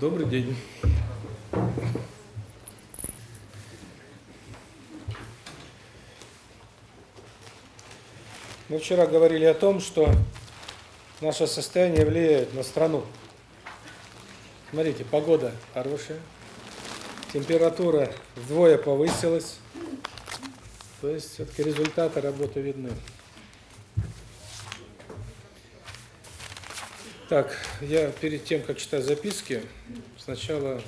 Добрый день. Мы вчера говорили о том, что наше состояние влияет на страну. Смотрите, погода хорошая, температура вдвое повысилась, то есть все-таки результаты работы видны. Так, я перед тем, как читать записки, сначала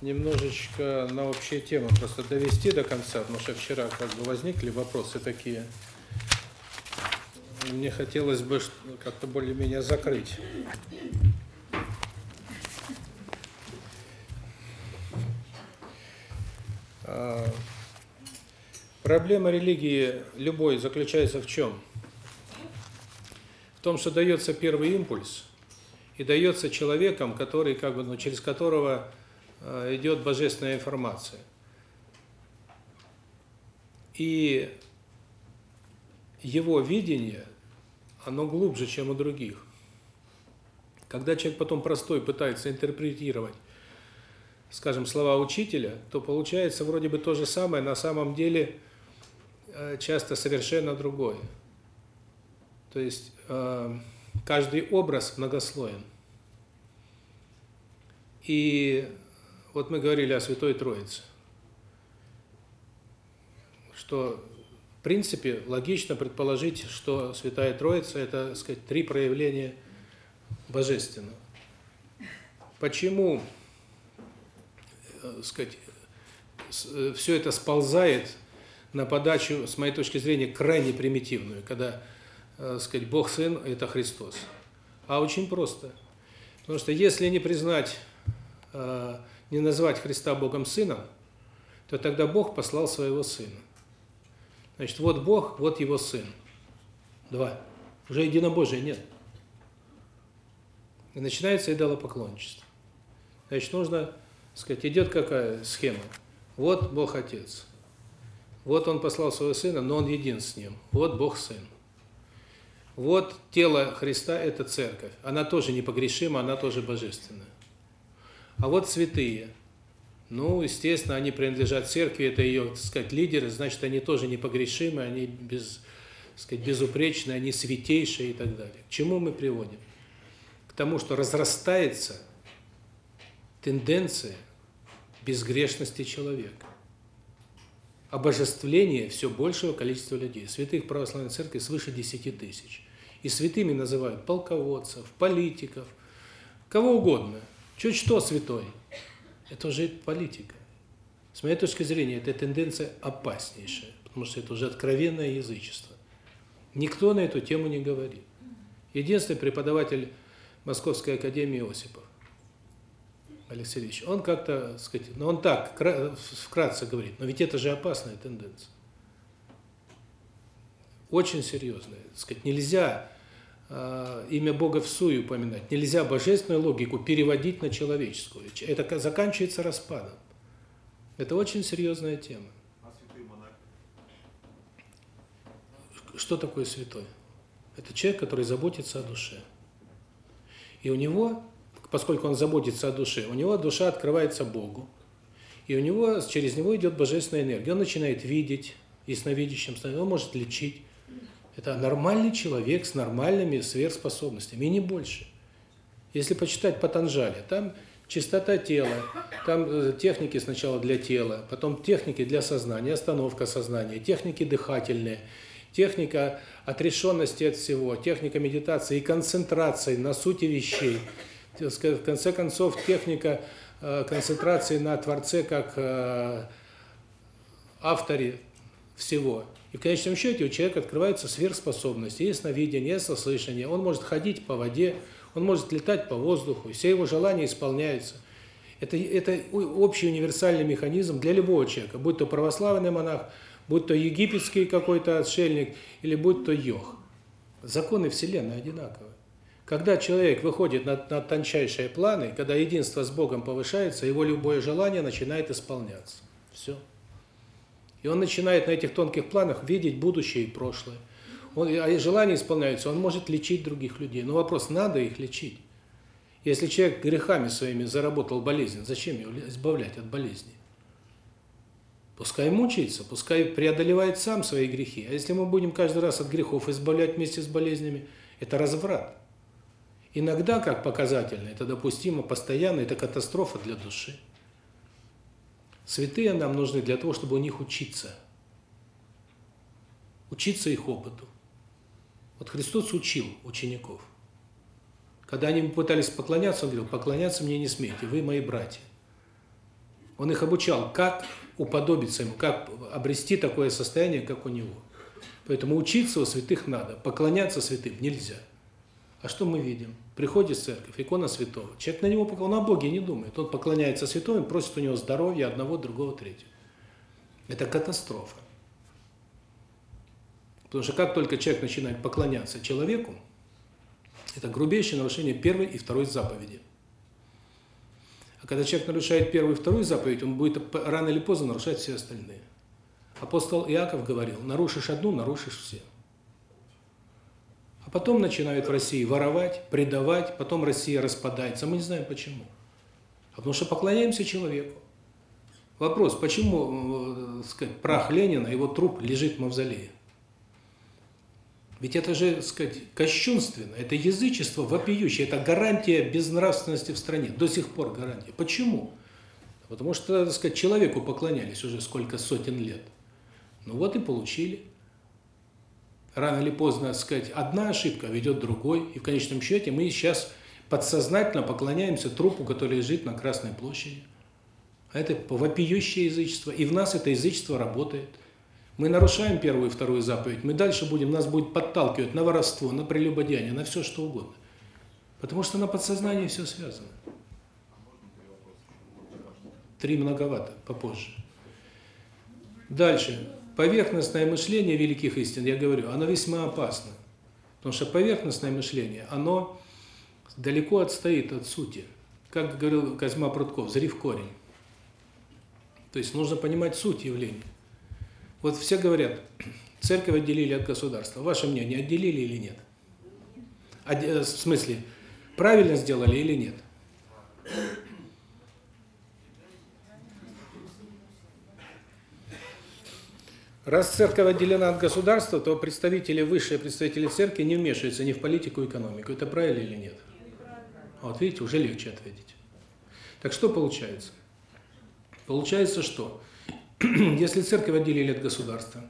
немножечко на общие темы просто довести до конца, потому что вчера как бы возникли вопросы такие. Мне хотелось бы как-то более-менее закрыть. А, проблема религии любой заключается в чем? В том, что дается первый импульс, и дается человеком, который как бы, ну, через которого э, идет божественная информация. И его видение, оно глубже, чем у других. Когда человек потом простой пытается интерпретировать, скажем, слова учителя, то получается вроде бы то же самое, на самом деле э, часто совершенно другое. То есть каждый образ многослоен. И вот мы говорили о Святой Троице, что в принципе логично предположить, что Святая Троица это, так сказать, три проявления божественного. Почему, так э, сказать, э, все это сползает на подачу, с моей точки зрения, крайне примитивную, когда э, сказать, Бог Сын – это Христос. А очень просто. Потому что если не признать, э, не назвать Христа Богом Сыном, то тогда Бог послал своего Сына. Значит, вот Бог, вот Его Сын. Два. Уже единобожия нет. И начинается идолопоклонничество. Значит, нужно, сказать, идет какая схема. Вот Бог Отец. Вот Он послал своего Сына, но Он един с Ним. Вот Бог Сын. Вот тело Христа – это церковь. Она тоже непогрешима, она тоже божественная. А вот святые. Ну, естественно, они принадлежат церкви, это ее, так сказать, лидеры, значит, они тоже непогрешимы, они без, так сказать, безупречные, они святейшие и так далее. К чему мы приводим? К тому, что разрастается тенденция безгрешности человека. Обожествление все большего количества людей. Святых православной церкви свыше 10 тысяч. И святыми называют полководцев, политиков, кого угодно. Чуть что святой. Это уже политика. С моей точки зрения, эта тенденция опаснейшая, потому что это уже откровенное язычество. Никто на эту тему не говорит. Единственный преподаватель Московской академии Осипов, Алексей Ильич, он как-то, сказать, ну он так, вкратце говорит, но ведь это же опасная тенденция очень серьезное. сказать, нельзя э, имя Бога в суе упоминать, нельзя божественную логику переводить на человеческую. Это заканчивается распадом. Это очень серьезная тема. А святой? Что такое святой? Это человек, который заботится о душе. И у него, поскольку он заботится о душе, у него душа открывается Богу. И у него через него идет божественная энергия. Он начинает видеть, ясновидящим, он может лечить. Это нормальный человек с нормальными сверхспособностями, и не больше. Если почитать Патанжали, там чистота тела, там э, техники сначала для тела, потом техники для сознания, остановка сознания, техники дыхательные, техника отрешенности от всего, техника медитации и концентрации на сути вещей. В конце концов, техника э, концентрации на Творце как э, авторе всего. И в конечном счете у человека открываются сверхспособности, ясновидение, яснослышание, он может ходить по воде, он может летать по воздуху, все его желания исполняются. Это, это общий универсальный механизм для любого человека, будь то православный монах, будь то египетский какой-то отшельник, или будь то йог. Законы Вселенной одинаковые. Когда человек выходит на, на тончайшие планы, когда единство с Богом повышается, его любое желание начинает исполняться. Все. И он начинает на этих тонких планах видеть будущее и прошлое. Он, а желания исполняются, он может лечить других людей. Но вопрос, надо их лечить? Если человек грехами своими заработал болезнь, зачем его избавлять от болезни? Пускай мучается, пускай преодолевает сам свои грехи. А если мы будем каждый раз от грехов избавлять вместе с болезнями, это разврат. Иногда, как показательно, это допустимо, постоянно, это катастрофа для души. Святые нам нужны для того, чтобы у них учиться. Учиться их опыту. Вот Христос учил учеников. Когда они ему пытались поклоняться, он говорил, поклоняться мне не смейте, вы мои братья. Он их обучал, как уподобиться ему, как обрести такое состояние, как у него. Поэтому учиться у святых надо, поклоняться святым нельзя. А что мы видим? Приходит церковь, икона святого. Человек на него, он о Боге не думает. Он поклоняется святому, просит у него здоровья одного, другого, третьего. Это катастрофа. Потому что как только человек начинает поклоняться человеку, это грубейшее нарушение первой и второй заповеди. А когда человек нарушает первую и вторую заповедь, он будет рано или поздно нарушать все остальные. Апостол Иаков говорил, нарушишь одну, нарушишь все. Потом начинают в России воровать, предавать, потом Россия распадается. Мы не знаем почему. А потому что поклоняемся человеку. Вопрос, почему, э, сказать, прах Ленина, его труп лежит в мавзолее? Ведь это же, сказать, кощунственно, это язычество вопиющее, это гарантия безнравственности в стране, до сих пор гарантия. Почему? Потому что, сказать, человеку поклонялись уже сколько сотен лет. Ну вот и получили. Рано или поздно, так сказать, одна ошибка ведет другой, и в конечном счете мы сейчас подсознательно поклоняемся трупу, который лежит на Красной площади. А это вопиющее язычество, и в нас это язычество работает. Мы нарушаем первую и вторую заповедь, мы дальше будем, нас будет подталкивать на воровство, на прелюбодеяние, на все что угодно. Потому что на подсознании все связано. Три многовато, попозже. Дальше. Поверхностное мышление великих истин, я говорю, оно весьма опасно. Потому что поверхностное мышление, оно далеко отстоит от сути. Как говорил Козьма Прутков, зри корень. То есть нужно понимать суть явления. Вот все говорят, церковь отделили от государства. Ваше мнение, отделили или нет? Э, в смысле, правильно сделали или нет? Раз церковь отделена от государства, то представители, высшие представители церкви не вмешиваются ни в политику, ни в экономику. Это правильно или нет? Вот видите, уже легче ответить. Так что получается? Получается что? Если церковь отделили от государства,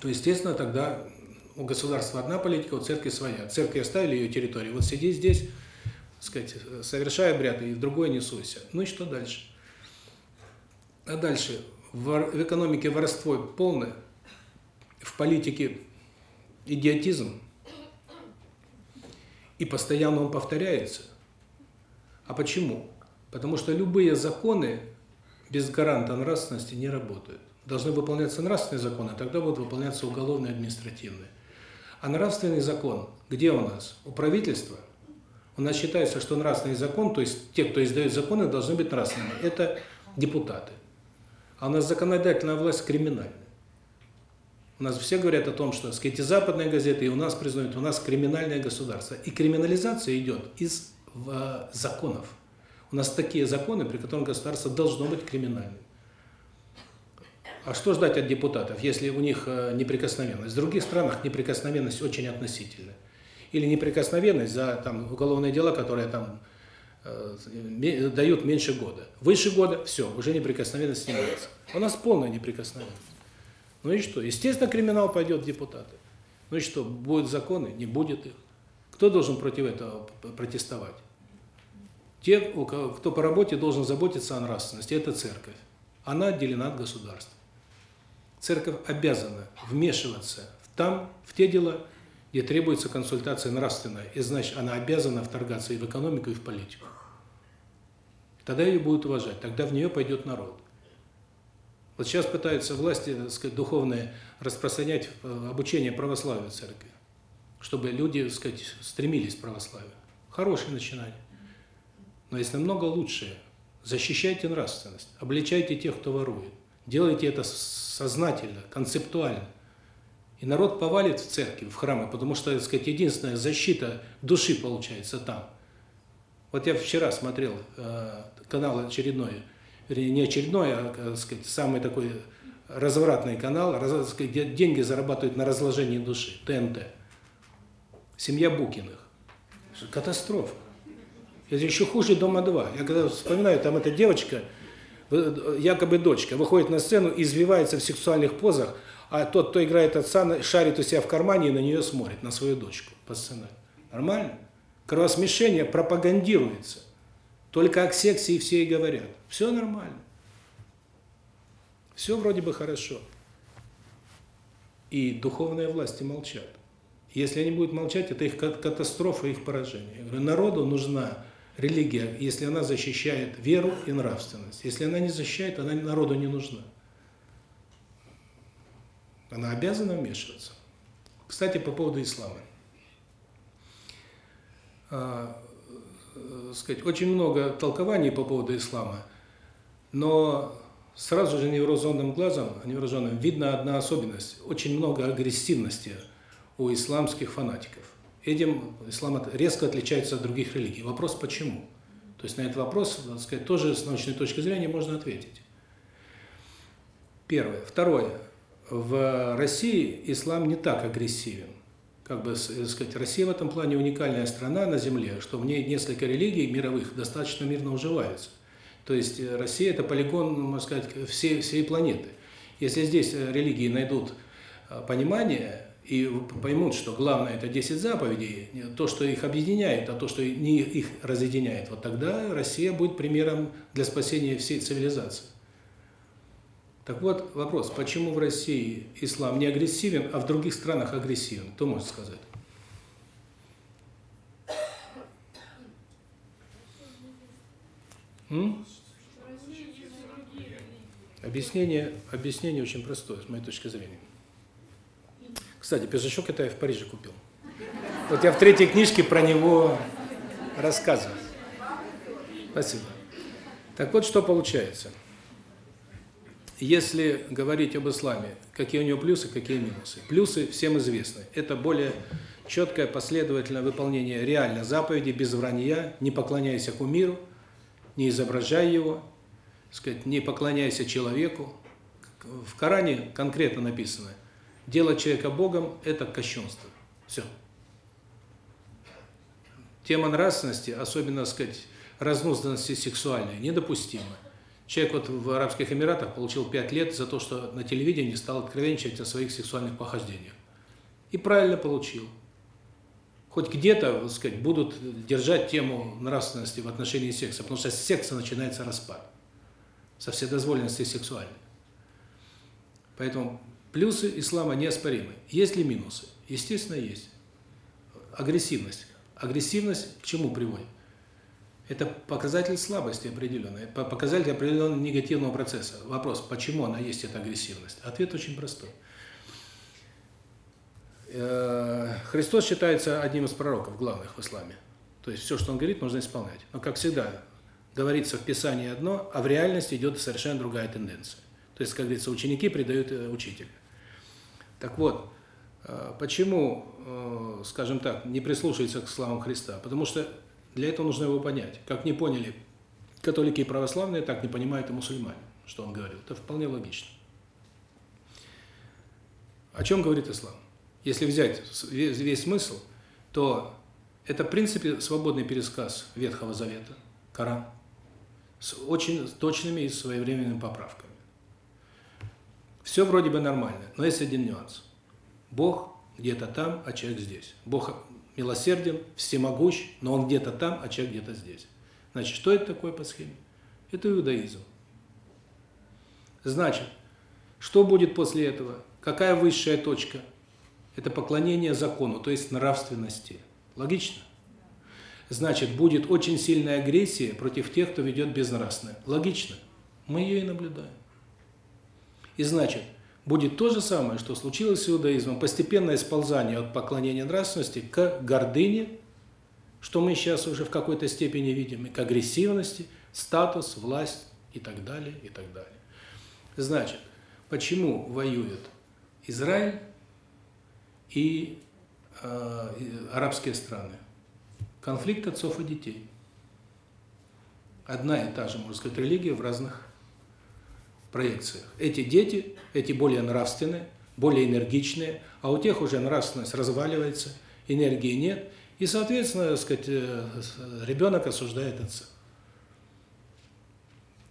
то, естественно, тогда у государства одна политика, у церкви своя. Церкви оставили ее территорию. Вот сиди здесь, сказать, совершай обряд, и в другой не суйся. Ну и что дальше? А дальше в экономике воровство полное, в политике идиотизм, и постоянно он повторяется. А почему? Потому что любые законы без гаранта нравственности не работают. Должны выполняться нравственные законы, тогда будут выполняться уголовные и административные. А нравственный закон где у нас? У правительства. У нас считается, что нравственный закон, то есть те, кто издает законы, должны быть нравственными. Это депутаты. А у нас законодательная власть криминальная. У нас все говорят о том, что, сказать, и западные газеты, и у нас признают, у нас криминальное государство. И криминализация идет из в, законов. У нас такие законы, при которых государство должно быть криминальным. А что ждать от депутатов, если у них э, неприкосновенность? В других странах неприкосновенность очень относительная. Или неприкосновенность за там уголовные дела, которые там дают меньше года. Выше года все, уже неприкосновенность снимается. У нас полная неприкосновенность. Ну и что? Естественно, криминал пойдет депутаты. Ну и что? Будут законы? Не будет их. Кто должен против этого протестовать? Те, кто по работе должен заботиться о нравственности, это церковь. Она отделена от государства. Церковь обязана вмешиваться в там, в те дела, где требуется консультация нравственная, и значит, она обязана вторгаться и в экономику, и в политику. Тогда ее будут уважать, тогда в нее пойдет народ. Вот сейчас пытаются власти, так сказать, духовные распространять э, обучение православию в церкви, чтобы люди, так сказать, стремились к православию. Хорошее начинание. Но есть намного лучшее. Защищайте нравственность, обличайте тех, кто ворует. Делайте это сознательно, концептуально. И народ повалит в церкви, в храмы, потому что, так сказать, единственная защита души получается там. Вот я вчера смотрел э, канал очередной, вернее, не очередной, а, так сказать, самый такой развратный канал, раз, сказать, где деньги зарабатывают на разложении души, ТНТ. Семья Букиных. Катастрофа. Это еще хуже «Дома-2». Я когда вспоминаю, там эта девочка, якобы дочка, выходит на сцену, извивается в сексуальных позах, а тот, кто играет отца, шарит у себя в кармане и на нее смотрит, на свою дочку по сценарию. Нормально? Кровосмешение пропагандируется. Только о сексе все и говорят. Все нормально. Все вроде бы хорошо. И духовные власти молчат. Если они будут молчать, это их катастрофа, их поражение. Я говорю, народу нужна религия, если она защищает веру и нравственность. Если она не защищает, она народу не нужна. Она обязана вмешиваться. Кстати, по поводу ислама. А, э, сказать, очень много толкований по поводу ислама, но сразу же невооруженным глазом, невооруженным, видно одна особенность. Очень много агрессивности у исламских фанатиков. Этим ислам резко отличается от других религий. Вопрос почему? То есть на этот вопрос, так сказать, тоже с научной точки зрения можно ответить. Первое. Второе. В России ислам не так агрессивен. Как бы, сказать, Россия в этом плане уникальная страна на Земле, что в ней несколько религий мировых достаточно мирно уживаются. То есть э, Россия – это полигон, можно сказать, всей, всей планеты. Если здесь э, религии найдут э, понимание, и поймут, что главное это 10 заповедей, то, что их объединяет, а то, что не их разъединяет, вот тогда Россия будет примером для спасения всей цивилизации. Так вот, вопрос, почему в России ислам не агрессивен, а в других странах агрессивен? Кто может сказать? М? Объяснение, объяснение очень простое, с моей точки зрения. Кстати, пиджачок это я в Париже купил. Вот я в третьей книжке про него рассказываю. Спасибо. Так вот, что получается. Если говорить об исламе, какие у него плюсы, какие минусы. Плюсы всем известны. Это более четкое, последовательное выполнение реально заповедей, без вранья, не поклоняйся кумиру, не изображай его, сказать, не поклоняйся человеку. В Коране конкретно написано – Делать человека Богом – это кощунство. Все. Тема нравственности, особенно, сказать, разнузданности сексуальной, недопустима. Человек вот в Арабских Эмиратах получил 5 лет за то, что на телевидении стал откровенничать о своих сексуальных похождениях. И правильно получил. Хоть где-то, так сказать, будут держать тему нравственности в отношении секса, потому что с секса начинается распад. Со вседозволенности сексуальной. Поэтому Плюсы ислама неоспоримы. Есть ли минусы? Естественно, есть. Агрессивность. Агрессивность к чему приводит? Это показатель слабости определенной, показатель определенного негативного процесса. Вопрос, почему она есть, эта агрессивность? Ответ очень простой. Э, Христос считается одним из пророков главных в исламе. То есть все, что он говорит, нужно исполнять. Но, как всегда, говорится в Писании одно, а в реальности идет совершенно другая тенденция. То есть, как говорится, ученики предают э, учителя. Так вот, э, почему, скажем так, не прислушиваются к словам Христа? Потому что для этого нужно его понять. Как не поняли католики и православные, так не понимают и мусульмане, что он говорил. Это вполне логично. О чем говорит ислам? Если взять весь, смысл, то это, в принципе, свободный пересказ Ветхого Завета, Коран, с очень точными и своевременными поправками. Все вроде бы нормально, но есть один нюанс. Бог где-то там, а человек здесь. Бог милосерден, всемогущ, но он где-то там, а человек где-то здесь. Значит, что это такое по схеме? Это иудаизм. Значит, что будет после этого? Какая высшая точка? Это поклонение закону, то есть нравственности. Логично? Значит, будет очень сильная агрессия против тех, кто ведет безнравственно. Логично? Мы ее и наблюдаем. И значит, будет то же самое, что случилось с иудаизмом, постепенное сползание от поклонения нравственности к гордыне, что мы сейчас уже в какой-то степени видим, и к агрессивности, статус, власть и так далее, и так далее. Значит, почему воюют Израиль и э, арабские страны? Конфликт отцов и детей. одна и та же, можно сказать, религия в разных проекциях. Эти дети, эти более нравственные, более энергичные, а у тех уже нравственность разваливается, энергии нет, и, соответственно, так сказать, э, ребенок осуждает отца.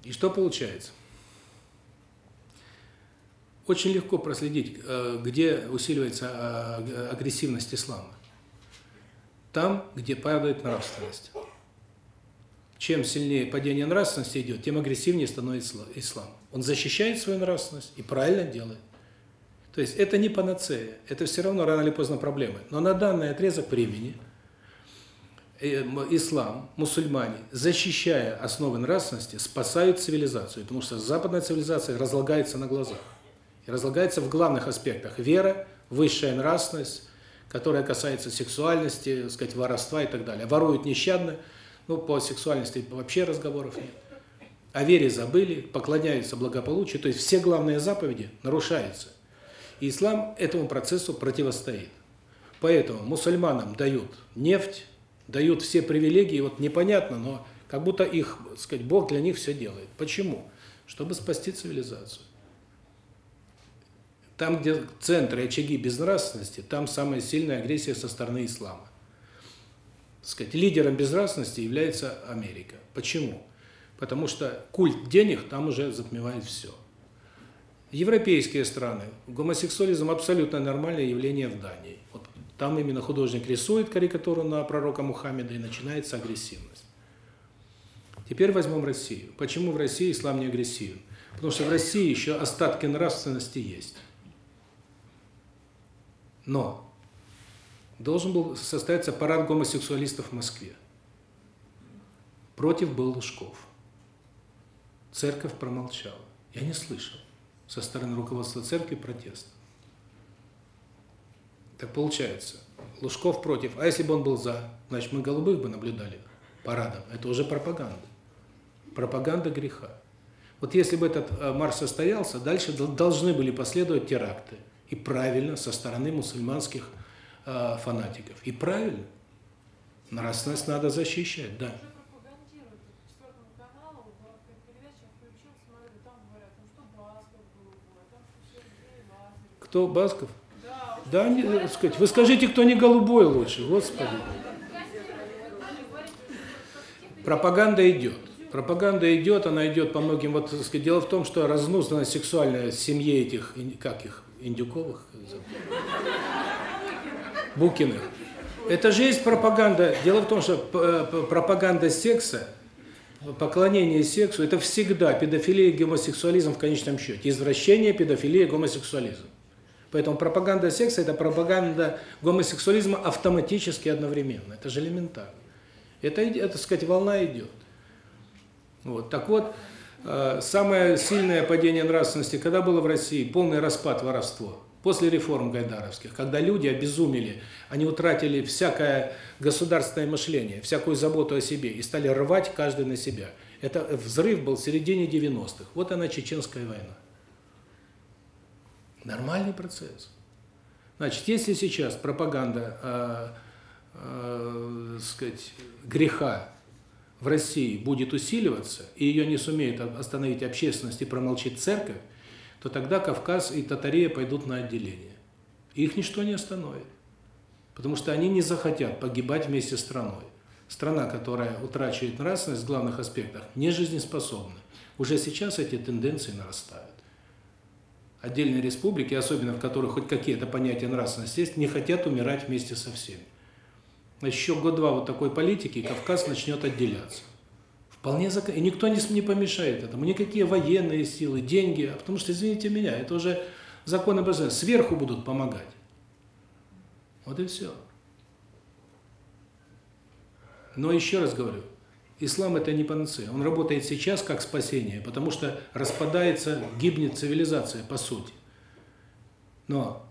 И что получается? Очень легко проследить, э, где усиливается а, агрессивность ислама. Там, где падает нравственность. Чем сильнее падение нравственности идет, тем агрессивнее становится ислам. Он защищает свою нравственность и правильно делает. То есть это не панацея, это все равно рано или поздно проблемы. Но на данный отрезок времени э, ислам, мусульмане, защищая основы нравственности, спасают цивилизацию, потому что западная цивилизация разлагается на глазах. И разлагается в главных аспектах: вера, высшая нравственность, которая касается сексуальности, сказать, воровства и так далее. Воруют нещадно, ну по сексуальности вообще разговоров нет. О вере забыли, поклоняются благополучию, то есть все главные заповеди нарушаются. И ислам этому процессу противостоит. Поэтому мусульманам дают нефть, дают все привилегии, вот непонятно, но как будто их, так сказать, Бог для них все делает. Почему? Чтобы спасти цивилизацию. Там, где центры очаги безнравственности, там самая сильная агрессия со стороны ислама. Сказать, лидером безнравственности является Америка. Почему? Потому что культ денег там уже затмевает все. Европейские страны, гомосексуализм абсолютно нормальное явление в Дании. Вот там именно художник рисует карикатуру на пророка Мухаммеда и начинается агрессивность. Теперь возьмем Россию. Почему в России ислам не агрессивен? Потому что в России еще остатки нравственности есть. Но должен был состояться парад гомосексуалистов в Москве. Против был Лужков. Церковь промолчала. Я не слышал со стороны руководства церкви протест. Так получается, Лужков против. А если бы он был за, значит, мы голубых бы наблюдали парадом. Это уже пропаганда. Пропаганда греха. Вот если бы этот э, марш состоялся, дальше должны были последовать теракты. И правильно, со стороны мусульманских э, фанатиков. И правильно. Нравственность надо защищать, да. Кто Басков? Да, не, так сказать, вы скажите, кто не голубой лучше, Господи. Пропаганда идет. Пропаганда идет, она идет по многим, вот, так сказать, дело в том, что разнузданная сексуальная семье этих, как их, Индюковых, Букиных. Это же есть пропаганда. Дело в том, что пропаганда секса, поклонение сексу, это всегда педофилия и гомосексуализм в конечном счете. Извращение, педофилия, гомосексуализм. Поэтому пропаганда секса – это пропаганда гомосексуализма автоматически одновременно. Это же элементарно. Это, это так сказать, волна идет. Вот. Так вот, э, самое сильное падение нравственности, когда было в России, полный распад воровства. После реформ гайдаровских, когда люди обезумели, они утратили всякое государственное мышление, всякую заботу о себе и стали рвать каждый на себя. Это взрыв был в середине 90-х. Вот она, Чеченская война. Нормальный процесс. Значит, если сейчас пропаганда, э, э, сказать, греха в России будет усиливаться, и ее не сумеет остановить общественность и промолчит церковь, то тогда Кавказ и Татария пойдут на отделение. их ничто не остановит. Потому что они не захотят погибать вместе с страной. Страна, которая утрачивает нравственность в главных аспектах, не жизнеспособна. Уже сейчас эти тенденции нарастают отдельные республики, особенно в которых хоть какие-то понятия нравственности есть, не хотят умирать вместе со всеми. Еще год-два вот такой политики, Кавказ начнет отделяться. Вполне закон... И никто не, не помешает этому. Никакие военные силы, деньги. А потому что, извините меня, это уже законы божества. Сверху будут помогать. Вот и все. Но еще раз говорю, Ислам это не панацея. Он работает сейчас как спасение, потому что распадается, гибнет цивилизация по сути. Но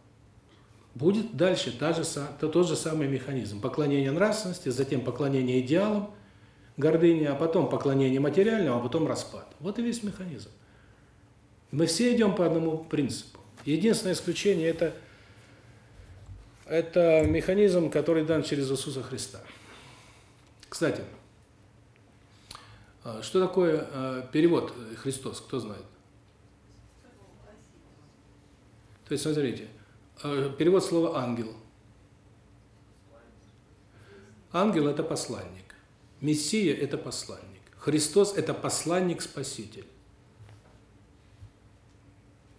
будет дальше та же тот же самый механизм. Поклонение нравственности, затем поклонение идеалам, гордыня, а потом поклонение материальному, а потом распад. Вот и весь механизм. Мы все идем по одному принципу. Единственное исключение это это механизм, который дан через Иисуса Христа. Кстати, А, что такое э, перевод Христос, кто знает? То есть, смотрите, э, перевод слова «ангел». Ангел – это посланник. Мессия – это посланник. Христос – это посланник-спаситель.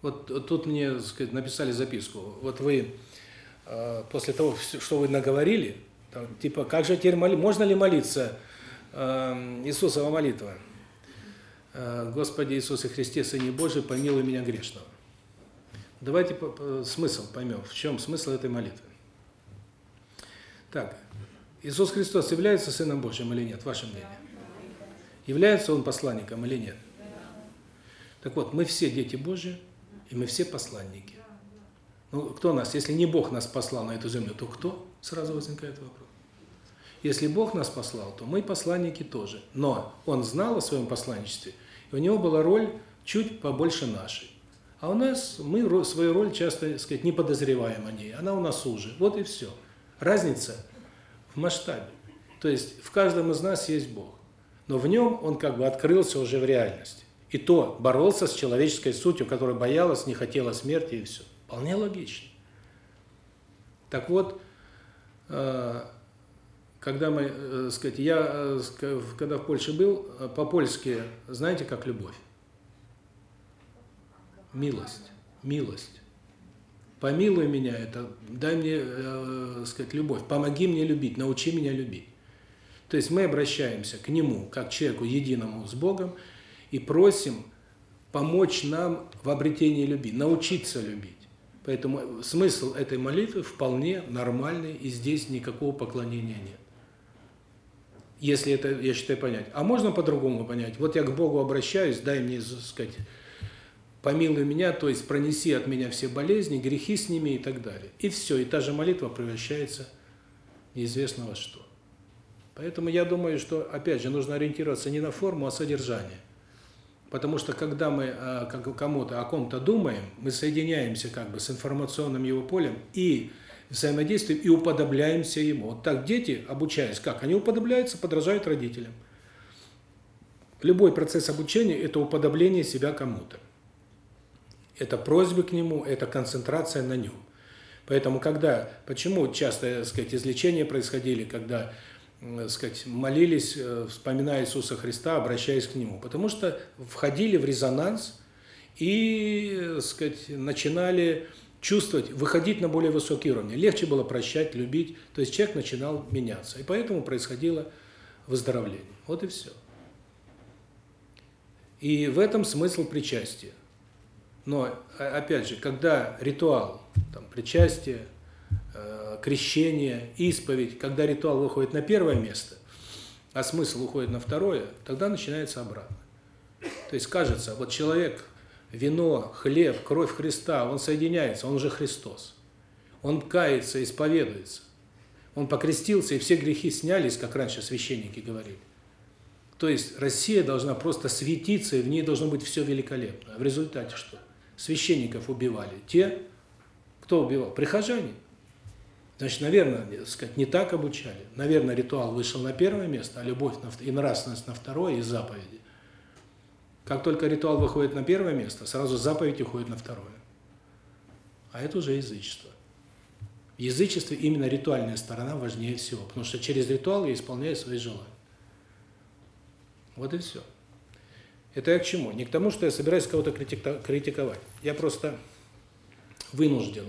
Вот тут мне, сказать, написали записку. Вот вы э, после того, что вы наговорили, там, типа, как же теперь молиться, можно ли молиться э, Иисусова молитва? Э, Господи Иисусе Христе, Сыне Божий, помилуй меня грешного. Давайте смысл поймем, в чем смысл этой молитвы. Так, Иисус Христос является Сыном Божьим или нет, ваше мнение? Является Он посланником или нет? Так вот, мы все дети Божьи, и мы все посланники. Ну, кто нас? Если не Бог нас послал на эту землю, то кто? Сразу возникает вопрос. Если Бог нас послал, то мы посланники тоже. Но Он знал о своем посланничестве, и у Него была роль чуть побольше нашей. А у нас, мы свою роль часто, сказать, не подозреваем о ней. Она у нас уже. Вот и все. Разница масштабе. То есть в каждом из нас есть Бог. Но в нем он как бы открылся уже в реальности. И то боролся с человеческой сутью, которая боялась, не хотела смерти и все. Вполне логично. Так вот, э, когда мы, э, сказать, я э, когда в Польше был, по-польски, знаете, как любовь? Милость. Милость. Помилуй меня, это дай мне, э, сказать, любовь. Помоги мне любить, научи меня любить. То есть мы обращаемся к Нему, как человеку единому с Богом, и просим помочь нам в обретении любви, научиться любить. Поэтому смысл этой молитвы вполне нормальный, и здесь никакого поклонения нет. Если это, я считаю, понять. А можно по-другому понять. Вот я к Богу обращаюсь, дай мне, сказать, помилуй меня, то есть пронеси от меня все болезни, грехи сними и так далее. И все, и та же молитва превращается в неизвестно во что. Поэтому я думаю, что, опять же, нужно ориентироваться не на форму, а содержание. Потому что когда мы как кому-то о ком-то думаем, мы соединяемся как бы с информационным его полем и взаимодействуем и уподобляемся ему. Вот так дети, обучаясь, как? Они уподобляются, подражают родителям. Любой процесс обучения – это уподобление себя кому-то. Это просьбы к нему, это концентрация на нем. Поэтому когда, почему часто, так сказать, излечения происходили, когда, так сказать, молились, э, вспоминая Иисуса Христа, обращаясь к Нему? Потому что входили в резонанс и, сказать, начинали чувствовать, выходить на более высокий уровень. Легче было прощать, любить, то есть человек начинал меняться. И поэтому происходило выздоровление. Вот и все. И в этом смысл причастия. Но, опять же, когда ритуал, там, причастие, э, крещение, исповедь, когда ритуал выходит на первое место, а смысл уходит на второе, тогда начинается обратно. То есть кажется, вот человек, вино, хлеб, кровь Христа, он соединяется, он уже Христос. Он кается, исповедуется. Он покрестился, и все грехи снялись, как раньше священники говорили. То есть Россия должна просто светиться, и в ней должно быть все великолепно. А в результате что? Священников убивали? Те, кто убивал? Прихожане. Значит, наверное, сказать, не так обучали. Наверное, ритуал вышел на первое место, а любовь и нравственность на второе, и заповеди. Как только ритуал выходит на первое место, сразу заповедь уходит на второе. А это уже язычество. В язычестве именно ритуальная сторона важнее всего, потому что через ритуал я исполняю свои желания. Вот и все. Это я к чему? Не к тому, что я собираюсь кого-то критиковать. Я просто вынужден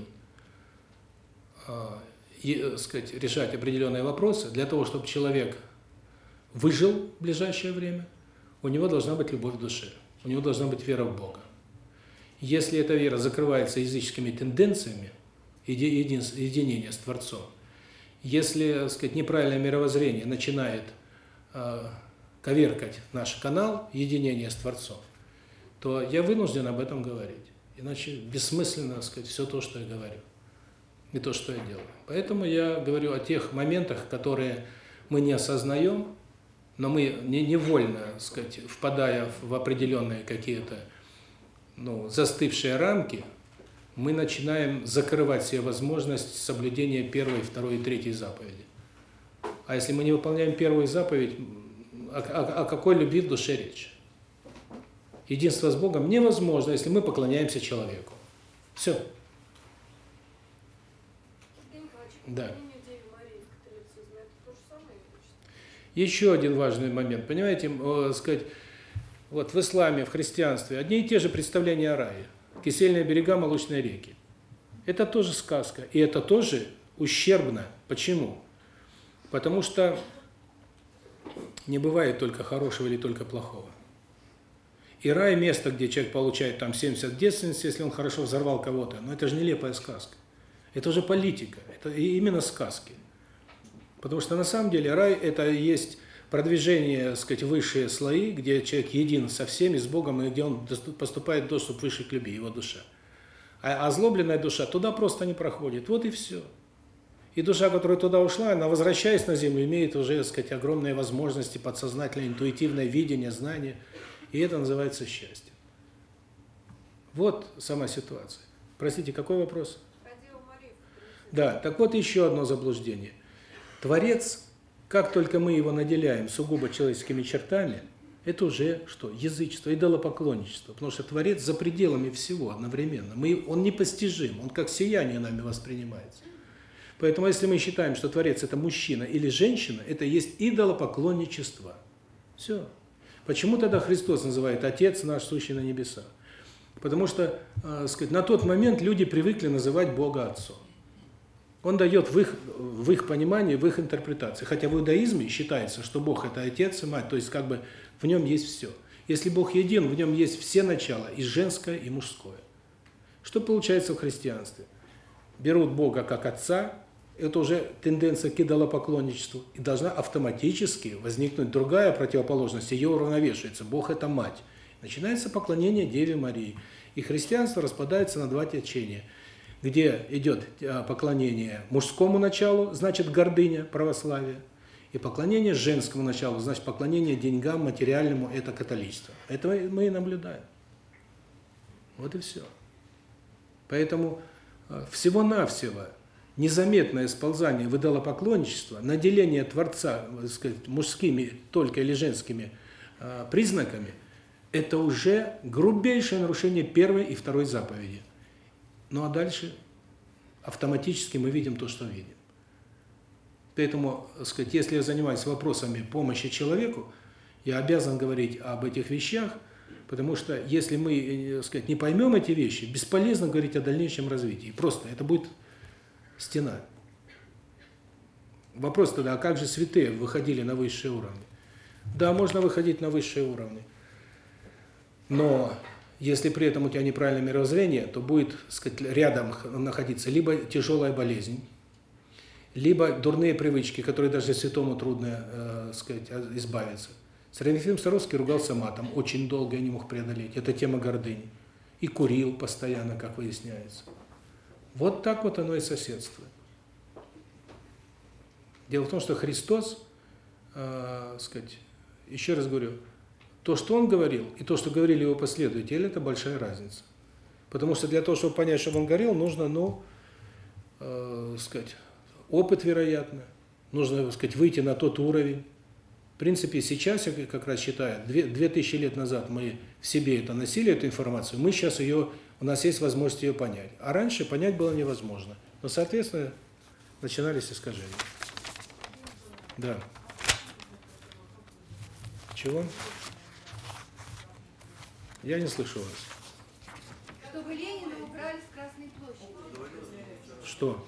э, сказать, решать определенные вопросы для того, чтобы человек выжил в ближайшее время, у него должна быть любовь в душе, у него должна быть вера в Бога. Если эта вера закрывается языческими тенденциями, единения с Творцом, если, сказать, неправильное мировоззрение начинает э, коверкать наш канал единения с Творцом, то я вынужден об этом говорить. Иначе бессмысленно, сказать, все то, что я говорю, и то, что я делаю. Поэтому я говорю о тех моментах, которые мы не осознаем, но мы не невольно, сказать, впадая в определенные какие-то ну, застывшие рамки, мы начинаем закрывать себе возможность соблюдения первой, второй и третьей заповеди. А если мы не выполняем первую заповедь, о, о, о какой любви в душе речь. Единство с Богом невозможно, если мы поклоняемся человеку. Все. Да. Еще один важный момент. Понимаете, э, сказать, вот в исламе, в христианстве одни и те же представления о рае. Кисельные берега, молочные реки. Это тоже сказка. И это тоже ущербно. Почему? Потому что не бывает только хорошего или только плохого. И рай – место, где человек получает там 70 девственности, если он хорошо взорвал кого-то. Но это же нелепая сказка. Это уже политика. Это именно сказки. Потому что на самом деле рай – это есть продвижение, так сказать, высшие слои, где человек един со всеми, с Богом, и где он поступает доступ выше к любви, его душа. А озлобленная душа туда просто не проходит. Вот и все. И душа, которая туда ушла, она, возвращаясь на землю, имеет уже, так сказать, огромные возможности, подсознательное, интуитивное видение, знание. И это называется счастье. Вот сама ситуация. Простите, какой вопрос? Да, так вот еще одно заблуждение. Творец, как только мы его наделяем сугубо человеческими чертами, это уже что? Язычество, идолопоклонничество. Потому что Творец за пределами всего одновременно. Мы, он непостижим, он как сияние нами воспринимается. Поэтому если мы считаем, что Творец – это мужчина или женщина, это есть идолопоклонничество. Все. Почему тогда Христос называет Отец наш, сущий на небесах? Потому что, э, сказать, на тот момент люди привыкли называть Бога Отцом. Он дает в их, в их понимании, в их интерпретации. Хотя в иудаизме считается, что Бог – это Отец и Мать, то есть как бы в нем есть все. Если Бог един, в нем есть все начала, и женское, и мужское. Что получается в христианстве? Берут Бога как Отца, это уже тенденция к идолопоклонничеству, и должна автоматически возникнуть другая противоположность, ее уравновешивается. Бог – это Мать. Начинается поклонение Деве Марии. И христианство распадается на два течения – где идет а, поклонение мужскому началу, значит гордыня, православие, и поклонение женскому началу, значит поклонение деньгам, материальному, это католичество. Это мы и наблюдаем. Вот и все. Поэтому а, всего-навсего незаметное сползание в идолопоклонничество, наделение Творца, так сказать, мужскими только или женскими э, признаками, это уже грубейшее нарушение первой и второй заповеди. Ну а дальше автоматически мы видим то, что видим. Поэтому, сказать, если я занимаюсь вопросами помощи человеку, я обязан говорить об этих вещах, потому что если мы, э, сказать, не поймем эти вещи, бесполезно говорить о дальнейшем развитии. Просто это будет стена. Вопрос тогда, а как же святые выходили на высшие уровни? Да, можно выходить на высшие уровни. Но если при этом у тебя неправильное мировоззрение, то будет, сказать, рядом находиться либо тяжелая болезнь, либо дурные привычки, которые даже святому трудно, э, сказать, а, избавиться. Серафим Саровский ругался матом, очень долго я не мог преодолеть. Это тема гордыни. И курил постоянно, как выясняется. Вот так вот оно и соседствует. Дело в том, что Христос, э, сказать, еще раз говорю, то, что он говорил, и то, что говорили его последователи, это большая разница. Потому что для того, чтобы понять, что он говорил, нужно, ну, э, сказать, опыт, вероятно, нужно, сказать, выйти на тот уровень. В принципе, сейчас, я как раз считаю, две, две тысячи лет назад мы в себе это носили, эту информацию, мы сейчас ее, у нас есть возможность ее понять. А раньше понять было невозможно. Но, соответственно, начинались искажения. Да. Чего? Я не слышу вас. Чтобы Ленина убрали с Красной площади. Что?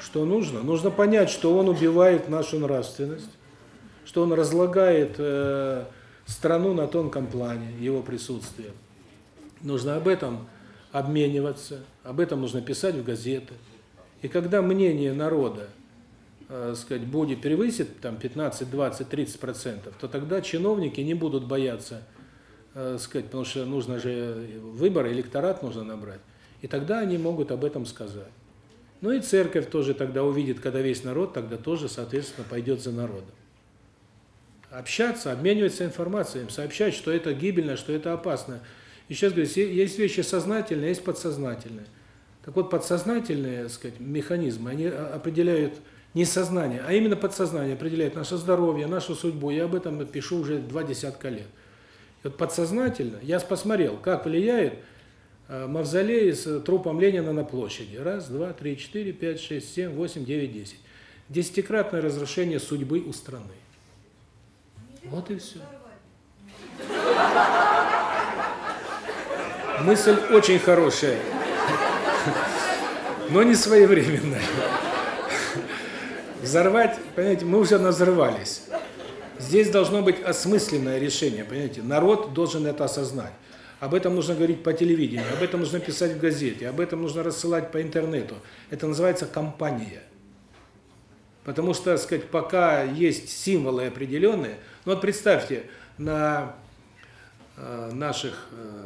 Что нужно? Нужно понять, что он убивает нашу нравственность, что он разлагает э, страну на тонком плане, его присутствие. Нужно об этом обмениваться, об этом нужно писать в газеты. И когда мнение народа, э, сказать, будет превысит там 15, 20, 30 процентов, то тогда чиновники не будут бояться э, сказать, потому что нужно же выбор, электорат нужно набрать. И тогда они могут об этом сказать. Ну и церковь тоже тогда увидит, когда весь народ, тогда тоже, соответственно, пойдет за народом. Общаться, обмениваться информацией, сообщать, что это гибельно, что это опасно. И сейчас говорю, есть вещи сознательные, есть подсознательные. Так вот, подсознательные, так сказать, механизмы, они определяют Не сознание, а именно подсознание определяет наше здоровье, нашу судьбу. Я об этом пишу уже два десятка лет. И вот подсознательно я посмотрел, как влияет э, мавзолей с трупом Ленина на площади. Раз, два, три, четыре, пять, шесть, семь, восемь, девять, десять. Десятикратное разрушение судьбы у страны. Вот и все. Мысль очень хорошая, но не своевременная. Взорвать, понимаете, мы уже назрывались. Здесь должно быть осмысленное решение, понимаете? Народ должен это осознать. Об этом нужно говорить по телевидению, об этом нужно писать в газете, об этом нужно рассылать по интернету. Это называется кампания. Потому что, так сказать, пока есть символы определенные, ну вот представьте, на э, наших э,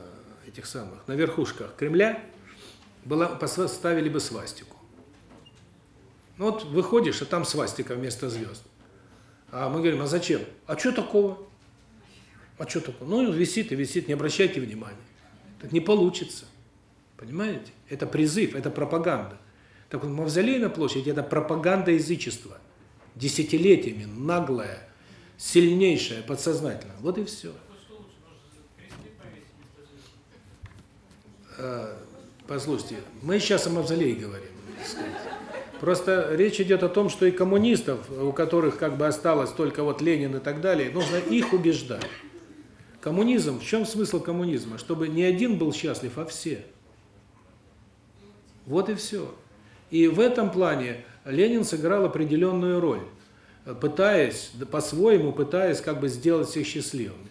этих самых, на верхушках Кремля была поставили бы свастику. Ну вот выходишь, а там свастика вместо звезд. А мы говорим, а зачем? А что такого? А что такого? Ну, висит и висит, не обращайте внимания. Так не получится. Понимаете? Это призыв, это пропаганда. Так вот, мавзолей на площади – это пропаганда язычества. Десятилетиями, наглая, сильнейшая, подсознательно. Вот и все. А, послушайте, мы сейчас о мавзолее говорим. Просто речь идет о том, что и коммунистов, у которых как бы осталось только вот Ленин и так далее, нужно их убеждать. Коммунизм, в чем смысл коммунизма? Чтобы не один был счастлив, а все. Вот и все. И в этом плане Ленин сыграл определенную роль, пытаясь, по-своему пытаясь как бы сделать всех счастливыми.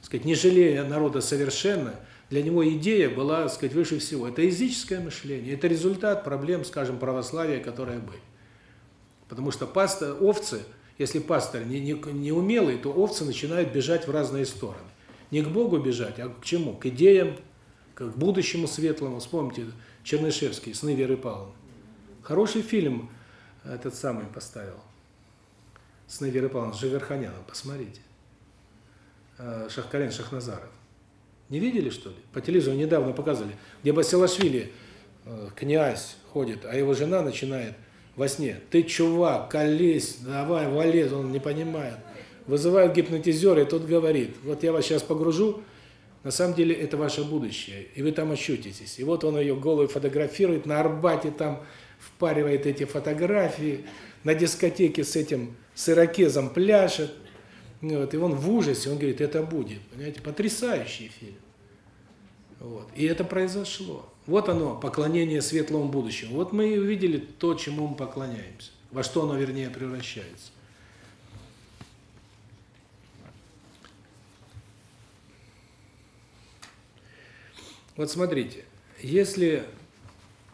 Сказать, не жалея народа совершенно, для него идея была, сказать, выше всего. Это языческое мышление, это результат проблем, скажем, православия, которые были. Потому что пастор, овцы, если пастор не, не, не умелый, то овцы начинают бежать в разные стороны. Не к Богу бежать, а к чему? К идеям, к будущему светлому. Вспомните, Чернышевский, «Сны Веры Павловны». Хороший фильм этот самый поставил. «Сны Веры Павловны» с Живерханяном, посмотрите. Э, Шахкарен Шахназаров. Не видели, что ли? По телевизору недавно показывали, где Басилашвили, э, князь, ходит, а его жена начинает во сне. Ты, чувак, колись, давай, валез, он не понимает. Вызывает гипнотизера, и тот говорит, вот я вас сейчас погружу, на самом деле это ваше будущее, и вы там ощутитесь. И вот он ее голую фотографирует, на Арбате там впаривает эти фотографии, на дискотеке с этим с ирокезом пляшет, вот, и он в ужасе, он говорит, это будет. Понимаете, потрясающий фильм. Вот. И это произошло. Вот оно, поклонение светлому будущему. Вот мы и увидели то, чему мы поклоняемся. Во что оно, вернее, превращается. Вот смотрите, если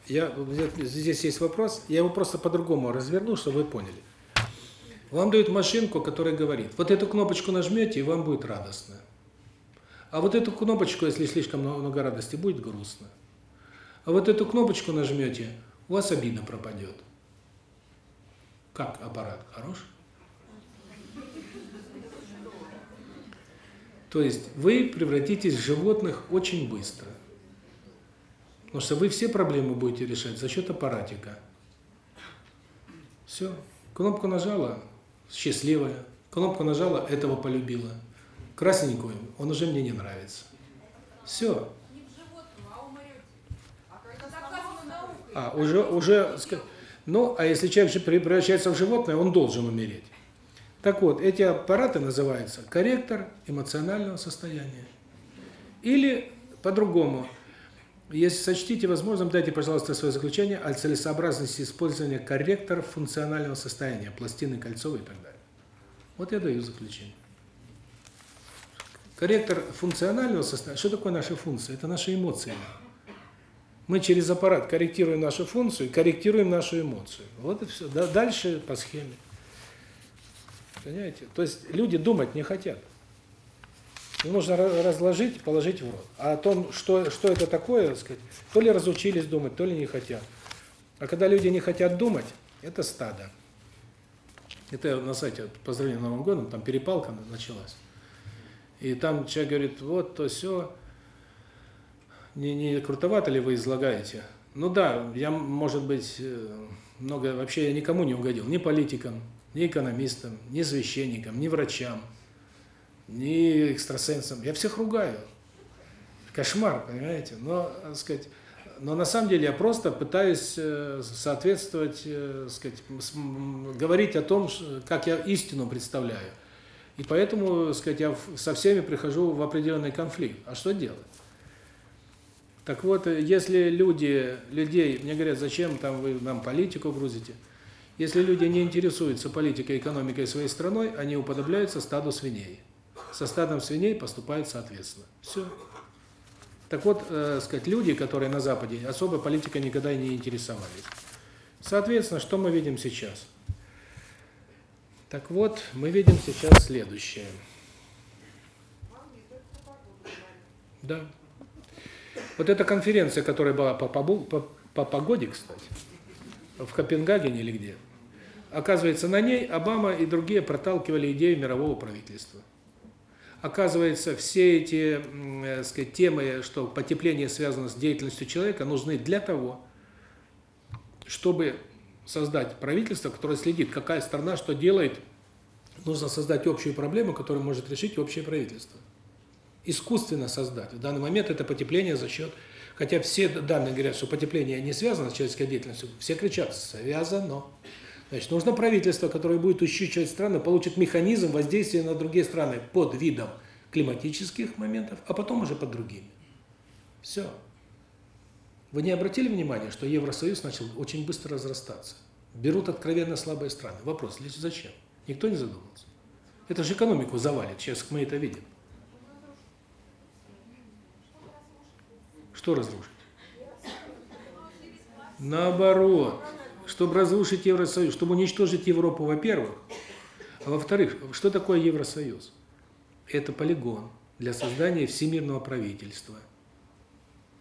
я здесь есть вопрос, я его просто по-другому разверну, чтобы вы поняли. Вам дают машинку, которая говорит, вот эту кнопочку нажмете, и вам будет радостно. А вот эту кнопочку, если слишком много радости, будет грустно. А вот эту кнопочку нажмете, у вас обида пропадет. Как аппарат? Хорош? То есть вы превратитесь в животных очень быстро. Потому что вы все проблемы будете решать за счет аппаратика. Все. Кнопку нажала, счастливая. Кнопку нажала, этого полюбила. Красненькую, он уже мне не нравится. Все. А, уже, уже, ну, а если человек же превращается в животное, он должен умереть. Так вот, эти аппараты называются корректор эмоционального состояния. Или по-другому, если сочтите возможным, дайте, пожалуйста, свое заключение о целесообразности использования корректоров функционального состояния, пластины кольцовой и так далее. Вот я даю заключение. Корректор функционального состояния. Что такое наши функции? Это наши эмоции. Мы через аппарат корректируем нашу функцию, корректируем нашу эмоцию. Вот и все. Дальше по схеме. Понимаете? То есть люди думать не хотят. Им нужно разложить, положить в рот. А о том, что что это такое, так сказать, то ли разучились думать, то ли не хотят. А когда люди не хотят думать, это стадо. Это на сайте поздравления Новым годом, там перепалка началась. И там человек говорит, вот то все, не, не крутовато ли вы излагаете? Ну да, я, может быть, э, много, вообще я никому не угодил, ни политикам, ни экономистам, ни священникам, ни врачам, ни экстрасенсам. Я всех ругаю. Кошмар, понимаете? Но, так сказать, но на самом деле я просто пытаюсь э, соответствовать, э, сказать, говорить о том, как я истину представляю. И поэтому, сказать, я со всеми прихожу в определенный конфликт. А что делать? Так вот, если люди, людей, мне говорят, зачем там вы нам политику грузите? Если люди не интересуются политикой, экономикой своей страной, они уподобляются стаду свиней. Со стадом свиней поступают соответственно. Все. Так вот, э, сказать, люди, которые на Западе, особо политикой никогда не интересовались. Соответственно, что мы видим сейчас? Так вот, мы видим сейчас следующее. Да. Вот эта конференция, которая была по, по, по погоде, кстати, в Копенгагене или где, оказывается, на ней Обама и другие проталкивали идею мирового правительства. Оказывается, все эти, э, сказать, темы, что потепление связано с деятельностью человека, нужны для того, чтобы создать правительство, которое следит, какая страна что делает. Нужно создать общую проблему, которую может решить общее правительство. Искусственно создать. В данный момент это потепление за счет... Хотя все данные говорят, что потепление не связано с человеческой деятельностью, все кричат «связано». Значит, нужно правительство, которое будет ущучивать страны, получит механизм воздействия на другие страны под видом климатических моментов, а потом уже под другими. Все. Вы не обратили внимания, что Евросоюз начал очень быстро разрастаться? Берут откровенно слабые страны. Вопрос, зачем? Никто не задумался. Это же экономику завалит, сейчас мы это видим. Что разрушить? Наоборот чтобы разрушить Евросоюз, чтобы уничтожить Европу, во-первых. А во-вторых, что такое Евросоюз? Это полигон для создания всемирного правительства,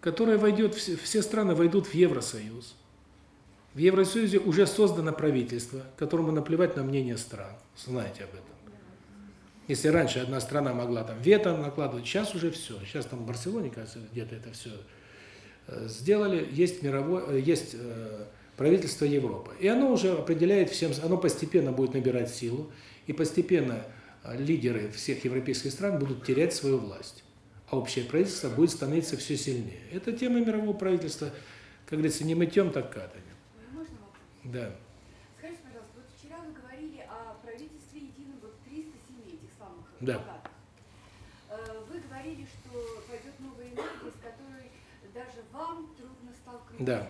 которое войдет, все страны войдут в Евросоюз. В Евросоюзе уже создано правительство, которому наплевать на мнение стран. Знаете об этом. Если раньше одна страна могла там вето накладывать, сейчас уже все. Сейчас там в Барселоне, кажется, где-то это все э, сделали. Есть мировой, э, есть э, правительство Европы. И оно уже определяет всем, оно постепенно будет набирать силу, и постепенно а, лидеры всех европейских стран будут терять свою власть. А общее правительство будет становиться все сильнее. Это тема мирового правительства, как говорится, не мытьем, так катанием. Можно вопрос? Да. Скажите, пожалуйста, вот вчера вы говорили о правительстве едином, вот 300 семей, этих самых да. богатых. Э, вы говорили, что пойдет новая энергия, с которой даже вам трудно столкнуться. Да.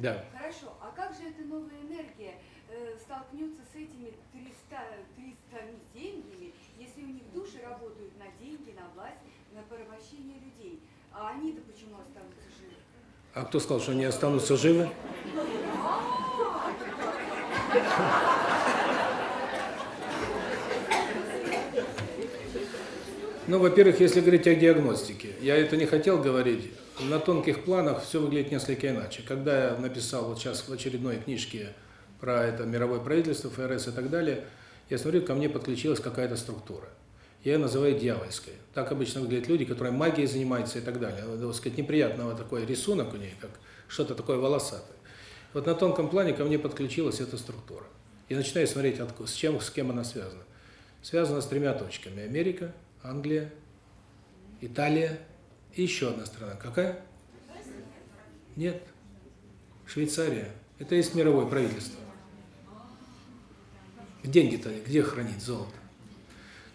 Да. Хорошо, а как же эта новая энергия э, столкнется с этими 300, 300 деньгами, если у них души работают на деньги, на власть, на порабощение людей? А они-то почему останутся живы? А кто сказал, что они останутся живы? Ну, во-первых, если говорить о диагностике, я это не хотел говорить, на тонких планах все выглядит несколько иначе. Когда я написал вот сейчас в очередной книжке про это мировое правительство, ФРС и так далее, я смотрю, ко мне подключилась какая-то структура. Я ее называю дьявольской. Так обычно выглядят люди, которые магией занимаются и так далее. Вот, сказать, неприятного такой рисунок у нее, как что-то такое волосатое. Вот на тонком плане ко мне подключилась эта структура. И начинаю смотреть, откуда, с чем, с кем она связана. Связана с тремя точками. Америка, Англия, Италия и еще одна страна. Какая? Нет. Швейцария. Это есть мировое правительство. Деньги-то где хранить золото?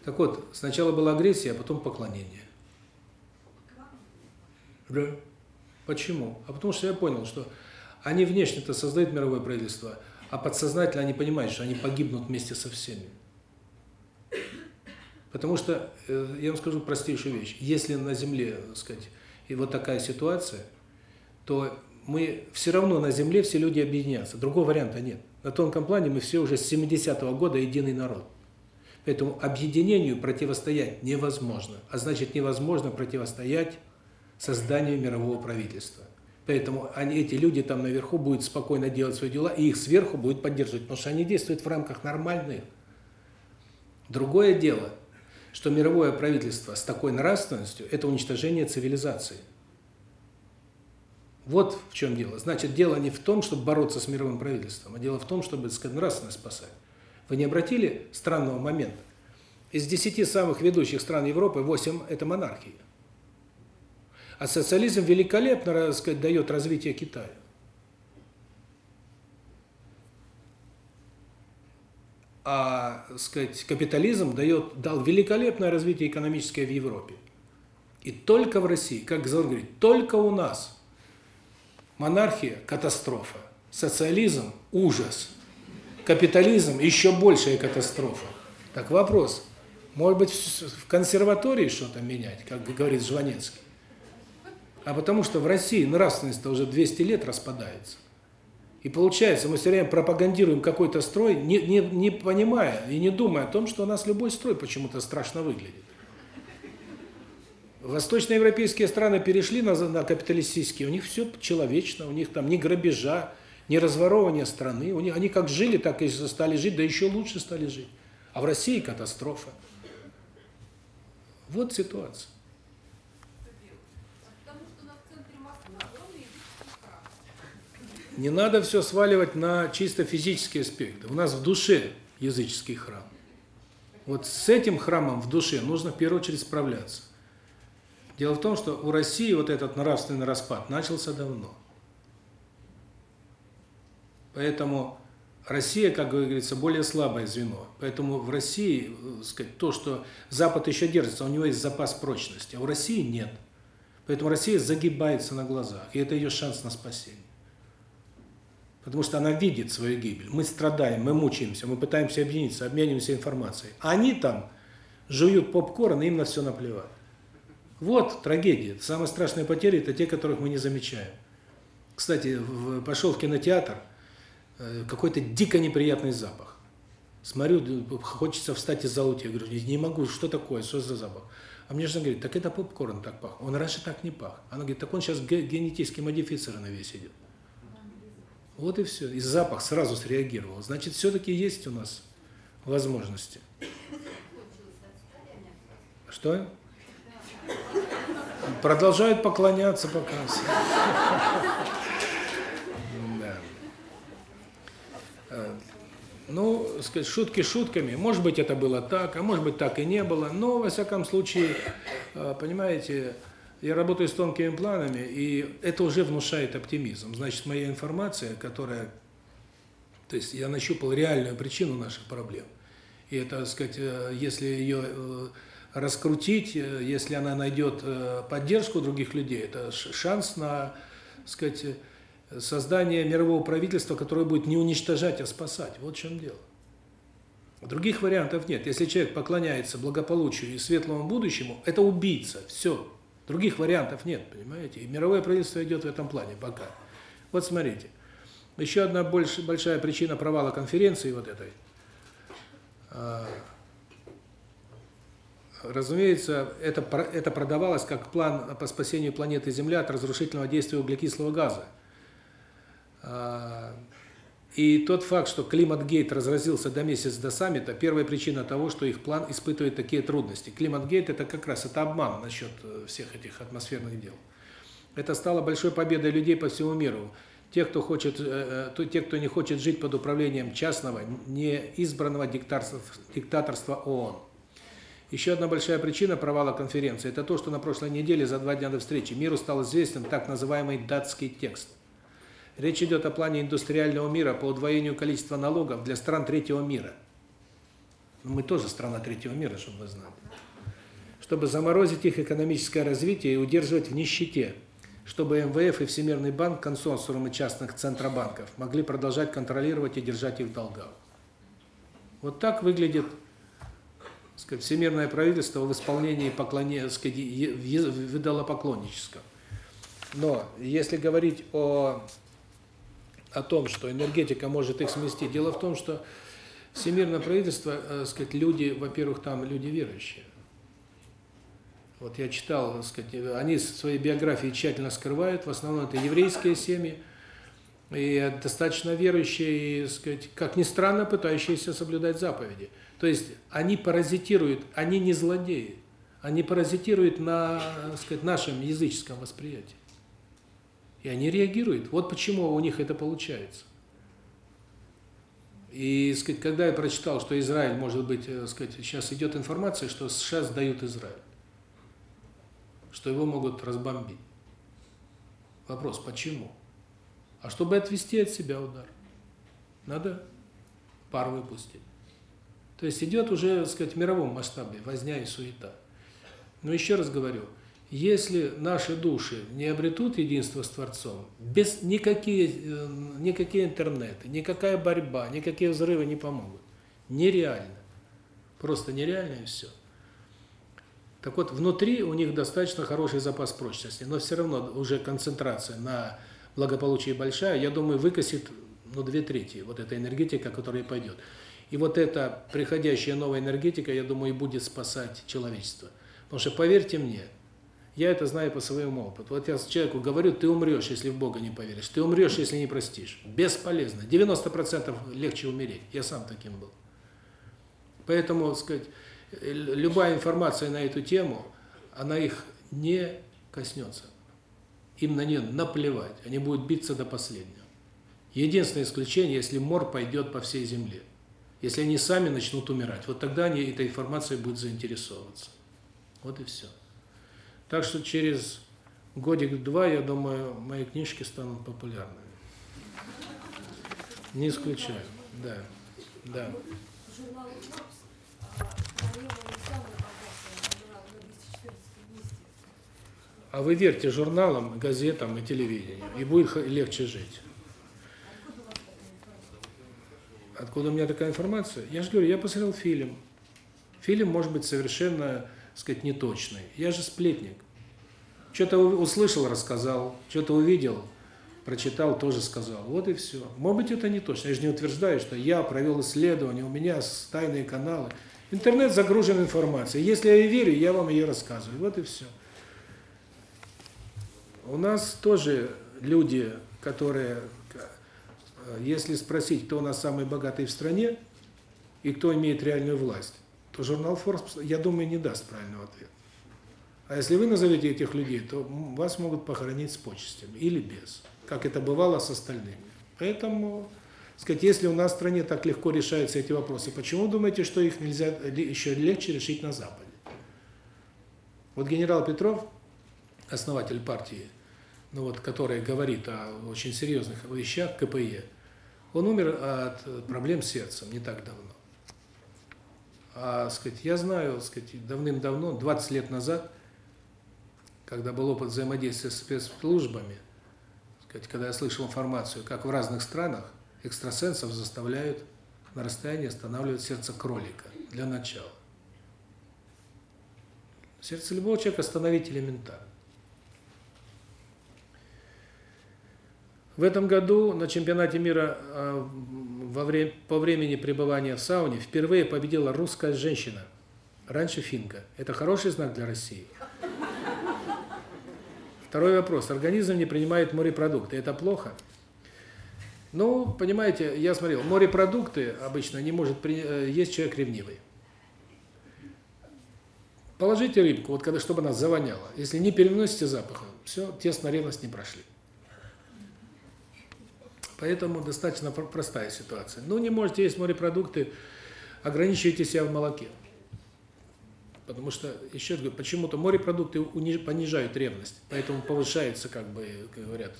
Так вот, сначала была агрессия, а потом поклонение. Да. Почему? А потому что я понял, что они внешне-то создают мировое правительство, а подсознательно они понимают, что они погибнут вместе со всеми. Потому что, э, я вам скажу простейшую вещь, если на Земле, так сказать, и вот такая ситуация, то мы все равно на Земле все люди объединятся, другого варианта нет. На тонком плане мы все уже с 70-го года единый народ. Поэтому объединению противостоять невозможно, а значит невозможно противостоять созданию мирового правительства. Поэтому они, эти люди там наверху будут спокойно делать свои дела, и их сверху будет поддерживать, потому что они действуют в рамках нормальных. Другое дело – что мировое правительство с такой нравственностью – это уничтожение цивилизации. Вот в чем дело. Значит, дело не в том, чтобы бороться с мировым правительством, а дело в том, чтобы, так сказать, нравственность спасать. Вы не обратили странного момента? Из десяти самых ведущих стран Европы восемь – это монархии. А социализм великолепно, так сказать, дает развитие Китая. А, сказать, капитализм дает дал великолепное развитие экономическое в Европе. И только в России, как Зор говорит, только у нас монархия катастрофа, социализм ужас, капитализм еще большая катастрофа. Так вопрос: может быть, в консерватории что-то менять, как говорит Жванецкий? А потому что в России нравственность уже 200 лет распадается. И получается, мы все время пропагандируем какой-то строй, не, не, не понимая и не думая о том, что у нас любой строй почему-то страшно выглядит. Восточноевропейские страны перешли на, на капиталистические, у них все человечно, у них там ни грабежа, ни разворовывания страны, у них, они как жили, так и стали жить, да еще лучше стали жить. А в России катастрофа. Вот ситуация. Не надо все сваливать на чисто физические аспекты. У нас в душе языческий храм. Вот с этим храмом в душе нужно в первую очередь справляться. Дело в том, что у России вот этот нравственный распад начался давно. Поэтому Россия, как говорится, более слабое звено. Поэтому в России, э, сказать, то, что Запад еще держится, у него есть запас прочности, а у России нет. Поэтому Россия загибается на глазах, и это ее шанс на спасение. Потому что она видит свою гибель. Мы страдаем, мы мучаемся, мы пытаемся объединиться, обмениваемся информацией. Они там жуют попкорн, им на все наплевать. Вот трагедия. Самые страшные потери – это те, которых мы не замечаем. Кстати, пошел в кинотеатр, э, какой-то дико неприятный запах. Смотрю, хочется встать из зала, я говорю, не могу, что такое, что за запах? А мне жена говорит, так это попкорн так пах. Он раньше так не пах. Она говорит, так он сейчас генетически модифицированный весь идет. Вот и все. И запах сразу среагировал. Значит, все-таки есть у нас возможности. Что? Продолжают поклоняться пока. Да. Э, ну, сказать, шутки шутками. Может быть, это было так, а может быть, так и не было. Но, во всяком случае, э, понимаете, я работаю с тонкими планами, и это уже внушает оптимизм. Значит, моя информация, которая... То есть я нащупал реальную причину наших проблем. И это, так сказать, э, если ее э, раскрутить, э, если она найдет поддержку других людей, это шанс на, так сказать, создание мирового правительства, которое будет не уничтожать, а спасать. Вот в чем дело. Других вариантов нет. Если человек поклоняется благополучию и светлому будущему, это убийца. Все. Других вариантов нет, понимаете? И мировое правительство идет в этом плане пока. Вот смотрите. Еще одна больш, большая причина провала конференции вот этой. А, разумеется, это это продавалось как план по спасению планеты Земля от разрушительного действия углекислого газа. И тот факт, что Климатгейт разразился до месяца до саммита, первая причина того, что их план испытывает такие трудности. Климатгейт это как раз это обман насчет э, всех этих атмосферных дел. Это стало большой победой людей по всему миру. Те, кто хочет, э, э, те, кто не хочет жить под управлением частного, неизбранного диктаторства, диктаторства ООН. Еще одна большая причина провала конференции это то, что на прошлой неделе за два дня до встречи миру стал известен так называемый датский текст. Речь идет о плане индустриального мира по удвоению количества налогов для стран третьего мира. Мы тоже страна третьего мира, чтобы вы знали. Чтобы заморозить их экономическое развитие и удерживать в нищете, чтобы МВФ и Всемирный банк, консорциумы частных центробанков, могли продолжать контролировать и держать их в долгах. Вот так выглядит сказать, всемирное правительство в исполнении поклонения, сказать, идолопоклоннического. Но если говорить о о том, что энергетика может их сместить. Дело в том, что всемирное правительство, э, сказать, люди, во-первых, там люди верующие. Вот я читал, сказать, они свои биографии тщательно скрывают, в основном это еврейские семьи, и достаточно верующие, и, сказать, как ни странно, пытающиеся соблюдать заповеди. То есть они паразитируют, они не злодеи, они паразитируют на, сказать, нашем языческом восприятии. И они реагируют. Вот почему у них это получается. И, сказать, когда я прочитал, что Израиль, может быть, э, сказать, сейчас идет информация, что США сдают Израиль, что его могут разбомбить. Вопрос, почему? А чтобы отвести от себя удар, надо пар выпустить. То есть идет уже, сказать, в мировом масштабе возня и суета. Но еще раз говорю, если наши души не обретут единство с Творцом, без никакие э, никакие интернеты, никакая борьба, никакие взрывы не помогут. Нереально. Просто нереально и все. Так вот, внутри у них достаточно хороший запас прочности, но все равно уже концентрация на благополучии большая, я думаю, выкосит ну, две трети вот эта энергетика, которая пойдет. И вот эта приходящая новая энергетика, я думаю, и будет спасать человечество. Потому что, поверьте мне, я это знаю по своему опыту. Вот я человеку говорю, ты умрешь, если в Бога не поверишь. Ты умрешь, если не простишь. Бесполезно. 90% легче умереть. Я сам таким был. Поэтому, сказать, любая информация на эту тему, она их не коснется. Им на нее наплевать. Они будут биться до последнего. Единственное исключение, если мор пойдет по всей земле. Если они сами начнут умирать, вот тогда они этой информацией будут заинтересовываться. Вот и все. Так что через годик-два, я думаю, мои книжки станут популярными. Не исключаю. Да. Да. А вы верьте журналам, газетам и телевидению, и будет легче жить. Откуда у меня такая информация? Я же говорю, я посмотрел фильм. Фильм может быть совершенно сказать, неточный. Я же сплетник. Что-то услышал, рассказал, что-то увидел, прочитал, тоже сказал. Вот и все. Может быть, это не точно. Я же не утверждаю, что я провел исследование, у меня тайные каналы. Интернет загружен информацией. Если я верю, я вам ее рассказываю. Вот и все. У нас тоже люди, которые, если спросить, кто у нас самый богатый в стране и кто имеет реальную власть, то журнал Forbes, я думаю, не даст правильного ответа. А если вы назовете этих людей, то вас могут похоронить с почестями или без, как это бывало с остальными. Поэтому, сказать, если у нас в стране так легко решаются эти вопросы, почему думаете, что их нельзя еще легче решить на Западе? Вот генерал Петров, основатель партии, ну вот, который говорит о очень серьезных вещах КПЕ, он умер от проблем с сердцем не так давно. А, сказать, я знаю, сказать, давным-давно, 20 лет назад, когда был опыт взаимодействия с спецслужбами, сказать, когда я слышал информацию, как в разных странах экстрасенсов заставляют на расстоянии останавливать сердце кролика для начала. Сердце любого человека остановить элементарно. В этом году на чемпионате мира а, во время по времени пребывания в сауне впервые победила русская женщина. Раньше финка. Это хороший знак для России. Второй вопрос. Организм не принимает морепродукты. Это плохо? Ну, понимаете, я смотрел, морепродукты обычно не может. Э, есть человек ревнивый. Положите рыбку, вот когда чтобы она завоняла. Если не переносите запаха, все, тест на ревность не прошли. Поэтому достаточно простая ситуация. Ну, не можете есть морепродукты, ограничивайте себя в молоке. Потому что, еще говорю, почему-то морепродукты понижают ревность, поэтому повышается, как бы, как говорят,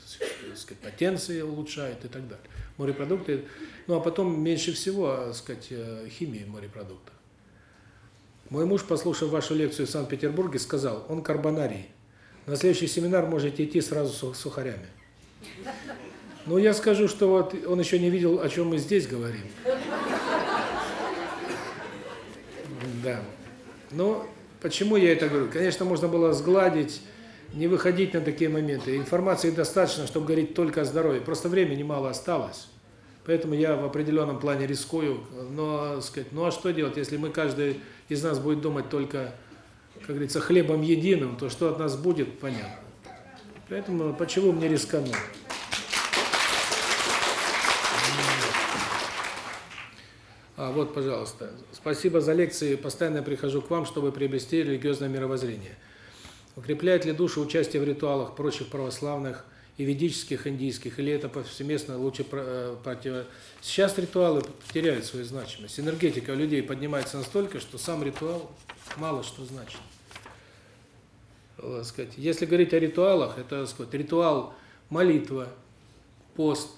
сказать, потенция улучшает и так далее. Морепродукты, ну а потом меньше всего, сказать, э, химии в морепродуктах. Мой муж, послушав вашу лекцию в Санкт-Петербурге, сказал, он карбонарий. На следующий семинар можете идти сразу с сухарями. Ну, я скажу, что вот он еще не видел, о чем мы здесь говорим. Да. Но почему я это говорю? Конечно, можно было сгладить, не выходить на такие моменты. Информации достаточно, чтобы говорить только о здоровье. Просто времени мало осталось. Поэтому я в определенном плане рискую. Но, сказать, ну а что делать, если мы, каждый из нас будет думать только, как говорится, хлебом единым, то что от нас будет, понятно. Поэтому почему мне рискануть? А вот, пожалуйста. Спасибо за лекции. Постоянно прихожу к вам, чтобы приобрести религиозное мировоззрение. Укрепляет ли душу участие в ритуалах прочих православных и ведических, индийских, или это повсеместно лучше э, против... Сейчас ритуалы теряют свою значимость. Энергетика у людей поднимается настолько, что сам ритуал мало что значит. Сказать. Если говорить о ритуалах, это сказать, ритуал молитва, пост.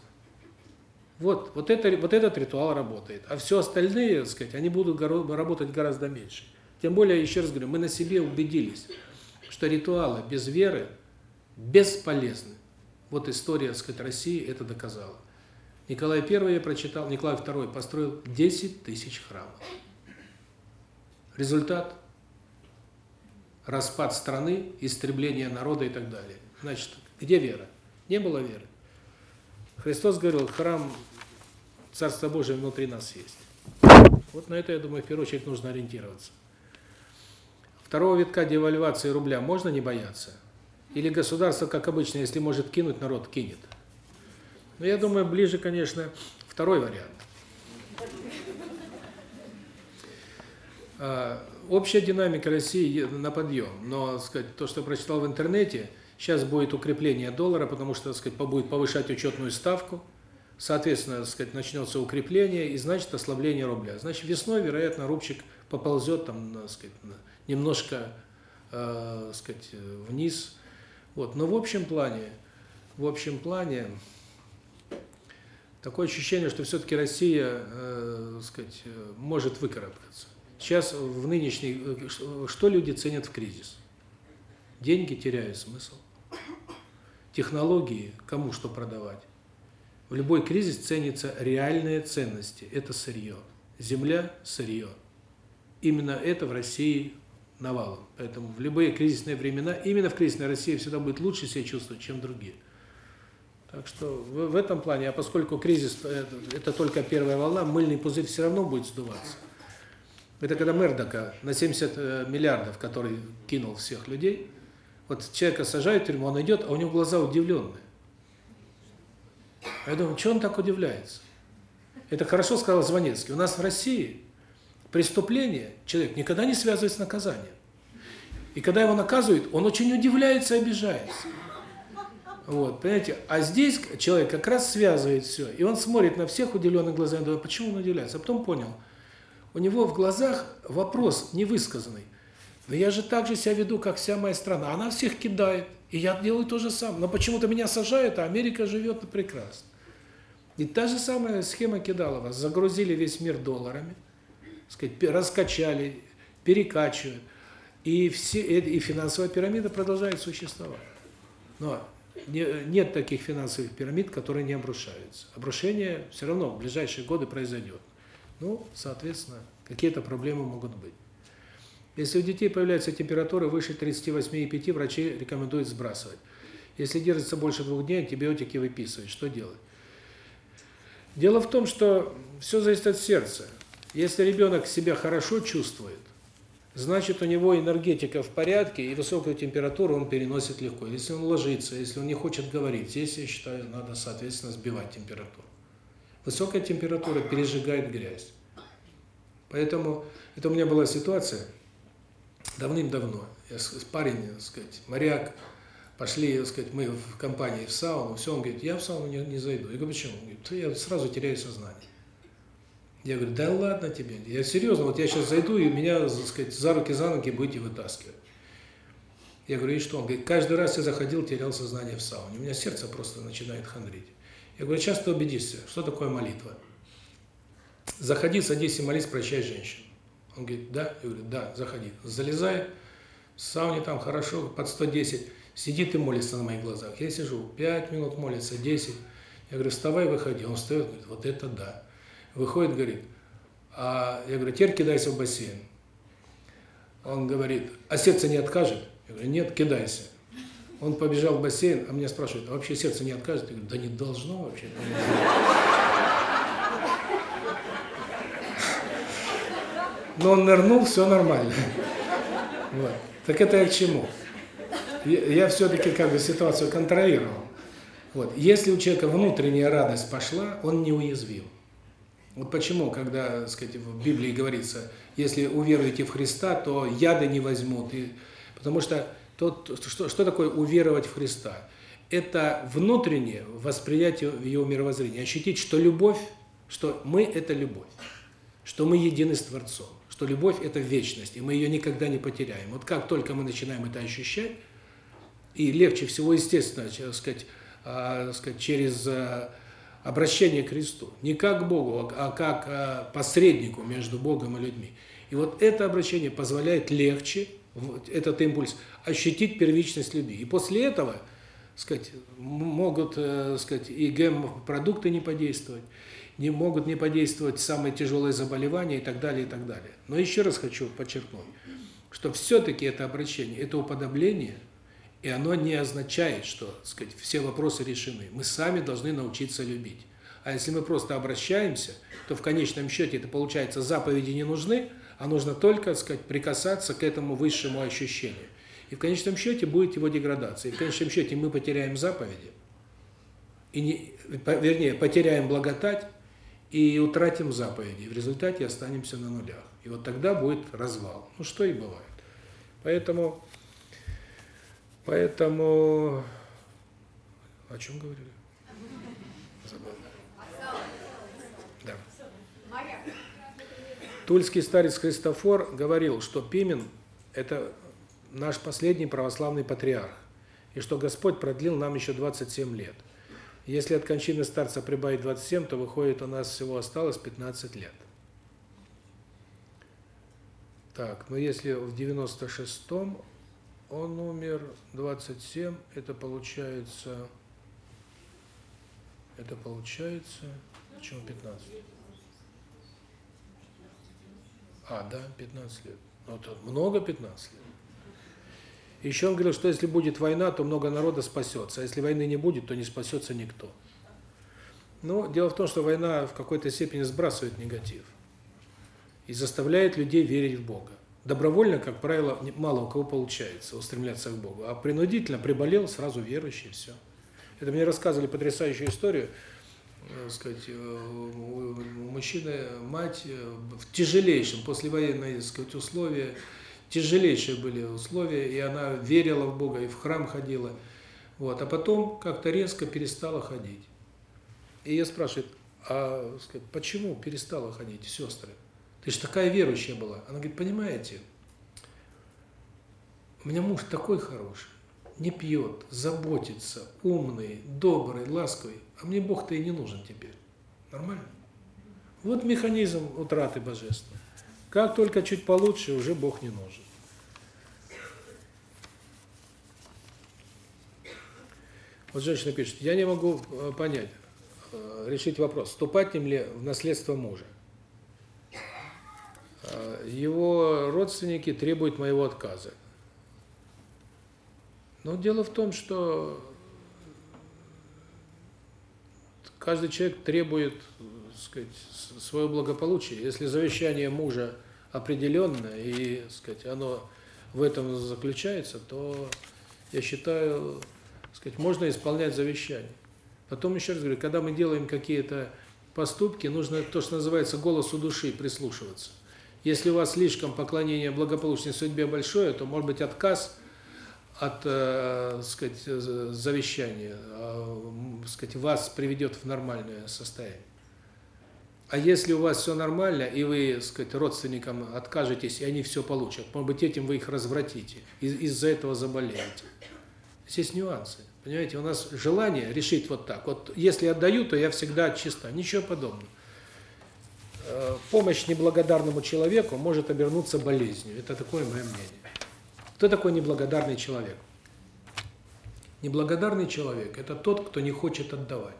Вот, вот, это, вот этот ритуал работает. А все остальные, так сказать, они будут работать гораздо меньше. Тем более, еще раз говорю, мы на себе убедились, что ритуалы без веры бесполезны. Вот история, так сказать, России это доказала. Николай I я прочитал, Николай II построил 10 тысяч храмов. Результат – распад страны, истребление народа и так далее. Значит, где вера? Не было веры. Христос говорил, храм Царства Божия внутри нас есть. Вот на это, я думаю, в первую очередь нужно ориентироваться. Второго витка девальвации рубля можно не бояться? Или государство, как обычно, если может кинуть, народ кинет? Но я думаю, ближе, конечно, второй вариант. А, общая динамика России на подъем, но, сказать, то, что прочитал в интернете, сейчас будет укрепление доллара, потому что, сказать, будет повышать учетную ставку, соответственно, сказать, начнется укрепление и значит ослабление рубля. Значит, весной, вероятно, рубчик поползет там, сказать, немножко, э, сказать, вниз. Вот, но в общем плане, в общем плане такое ощущение, что все таки Россия, э, сказать, может выкарабкаться. Сейчас в нынешний э, что люди ценят в кризис? Деньги теряют смысл. Технологии, кому что продавать. В любой кризис ценятся реальные ценности это сырье. Земля сырье. Именно это в России навалом. Поэтому в любые кризисные времена, именно в кризисной России всегда будет лучше себя чувствовать, чем другие. Так что в, этом плане, а поскольку кризис это, это только первая волна, мыльный пузырь все равно будет сдуваться. Это когда Мердока на 70 э, миллиардов, который кинул всех людей, вот человека сажают в тюрьму, он идет, а у него глаза удивленные. Я думаю, что он так удивляется? Это хорошо сказал Звонецкий. У нас в России преступление человек никогда не связывает с наказанием. И когда его наказывают, он очень удивляется и обижается. Вот, понимаете? А здесь человек как раз связывает все. И он смотрит на всех удивленных глазами, думает, почему он удивляется? А потом понял, у него в глазах вопрос невысказанный. Но я же так же себя веду, как вся моя страна. Она всех кидает, и я делаю то же самое. Но почему-то меня сажают, а Америка живет прекрасно. И та же самая схема Кидалова. Загрузили весь мир долларами сказать, раскачали, перекачивают. И все и финансовая пирамида продолжает существовать. Но нет таких финансовых пирамид, которые не обрушаются. Обрушение все равно в ближайшие годы произойдет. Ну, соответственно, какие-то проблемы могут быть. Если у детей появляется температура выше 38,5, врачи рекомендуют сбрасывать. Если держится больше двух дней, антибиотики выписывают. Что делать? Дело в том, что все зависит от сердца. Если ребенок себя хорошо чувствует, значит у него энергетика в порядке, и высокую температуру он переносит легко. Если он ложится, если он не хочет говорить, здесь, я считаю, надо, соответственно, сбивать температуру. Высокая температура пережигает грязь. Поэтому, это у меня была ситуация давным-давно. Я, парень, так сказать, моряк, пошли, так сказать, мы в компании в сауну, все, он говорит, я в сауну не, не зайду. Я говорю, почему? Он говорит, я сразу теряю сознание. Я говорю, да ладно тебе. Я серьезно, вот я сейчас зайду, и меня, так сказать, за руки, за ноги будете вытаскивать. Я говорю, и что? Он говорит, каждый раз я заходил, терял сознание в сауне. У меня сердце просто начинает хандрить. Я говорю, сейчас ты убедишься, что такое молитва. Заходи, садись и молись, прощай женщин. Он говорит, да? Я говорю, да, заходи. Залезай, в сауне там хорошо, под 110. Сидит и молится на моих глазах. Я сижу, 5 минут молится, 10. Я говорю, вставай, выходи. Он встает, говорит, вот это да выходит, говорит, а я говорю, теперь кидайся в бассейн. Он говорит, а сердце не откажет? Я говорю, нет, кидайся. Он побежал в бассейн, а меня спрашивают, а вообще сердце не откажет? Я говорю, да не должно вообще. Но он нырнул, все нормально. Вот. Так это я к чему? Я, все-таки как бы ситуацию контролировал. Вот. Если у человека внутренняя радость пошла, он неуязвим. Вот почему, когда, так сказать, в Библии говорится, если уверуете в Христа, то яды не возьмут. И, потому что тот, что, что такое уверовать в Христа? это внутреннее восприятие его мировоззрения, ощутить, что любовь, что мы – это любовь, что мы едины с Творцом, что любовь – это вечность, и мы ее никогда не потеряем. Вот как только мы начинаем это ощущать, и легче всего, естественно, сказать, а, сказать через а, обращение к Христу, не как к Богу, а как а, посреднику между Богом и людьми. И вот это обращение позволяет легче этот импульс ощутить первичность любви. И после этого сказать, могут, э, сказать, и ГМ-продукты не подействовать, не могут не подействовать самые тяжелые заболевания и так далее, и так далее. Но еще раз хочу подчеркнуть, что все-таки это обращение, это уподобление, и оно не означает, что, сказать, все вопросы решены. Мы сами должны научиться любить. А если мы просто обращаемся, то в конечном счете это получается заповеди не нужны, а нужно только, сказать, прикасаться к этому высшему ощущению. И в конечном счете будет его деградация. И в конечном счете мы потеряем заповеди, и не, вернее, потеряем благодать и утратим заповеди. В результате останемся на нулях. И вот тогда будет развал. Ну, что и бывает. Поэтому, поэтому, о чем говорили? Забыл. Да. Тульский старец Христофор говорил, что Пимен – это наш последний православный патриарх, и что Господь продлил нам еще 27 лет. Если от кончины старца прибавить 27, то выходит у нас всего осталось 15 лет. Так, но если в 96-м он умер 27, это получается это получается почему 15? А, да, 15 лет. Ну, это много 15 лет. Еще он говорил, что если будет война, то много народа спасется, а если войны не будет, то не спасется никто. Но дело в том, что война в какой-то степени сбрасывает негатив и заставляет людей верить в Бога. Добровольно, как правило, мало у кого получается устремляться к Богу, а принудительно приболел, сразу верующий, все. Это мне рассказывали потрясающую историю, э, сказать, э, у мужчины мать э, в тяжелейшем послевоенной, сказать, условия тяжелейшие были условия, и она верила в Бога, и в храм ходила. Вот, а потом как-то резко перестала ходить. И я спрашиваю, а сказать, почему перестала ходить, сестры? Ты же такая верующая была. Она говорит, понимаете, у меня муж такой хороший, не пьет, заботится, умный, добрый, ласковый, а мне Бог-то и не нужен теперь. Нормально? Вот механизм утраты божества. Как только чуть получше, уже Бог не нужен. Вот женщина пишет, я не могу э, понять, э, решить вопрос, вступать им ли в наследство мужа. Э, его родственники требуют моего отказа. Но дело в том, что каждый человек требует сказать, свое благополучие. Если завещание мужа определенное и, сказать, оно в этом заключается, то я считаю, сказать, можно исполнять завещание. Потом еще раз говорю, когда мы делаем какие-то поступки, нужно то, что называется голосу души прислушиваться. Если у вас слишком поклонение благополучной судьбе большое, то может быть отказ от, э, сказать, завещания, э, сказать, вас приведет в нормальное состояние. А если у вас все нормально, и вы, сказать, родственникам откажетесь, и они все получат, может быть, этим вы их развратите, из-за этого заболеете. Здесь нюансы. Понимаете, у нас желание решить вот так. Вот если отдаю, то я всегда чиста. Ничего подобного. Э, помощь неблагодарному человеку может обернуться болезнью. Это такое мое мнение. Кто такой неблагодарный человек? Неблагодарный человек – это тот, кто не хочет отдавать.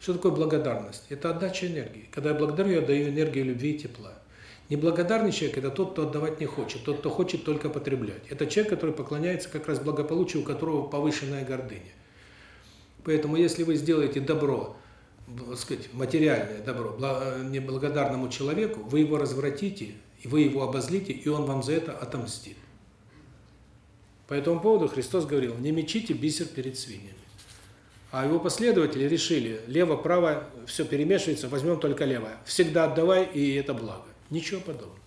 Что такое благодарность? Это отдача энергии. Когда я благодарю, я даю энергию любви и тепла. Неблагодарный человек – это тот, кто отдавать не хочет, тот, кто хочет только потреблять. Это человек, который поклоняется как раз благополучию, у которого повышенная гордыня. Поэтому, если вы сделаете добро, так сказать, материальное добро неблагодарному человеку, вы его развратите, вы его обозлите, и он вам за это отомстит. По этому поводу Христос говорил, не мечите бисер перед свиньями. А его последователи решили, лево-право, все перемешивается, возьмем только левое. Всегда отдавай, и это благо. Ничего подобного.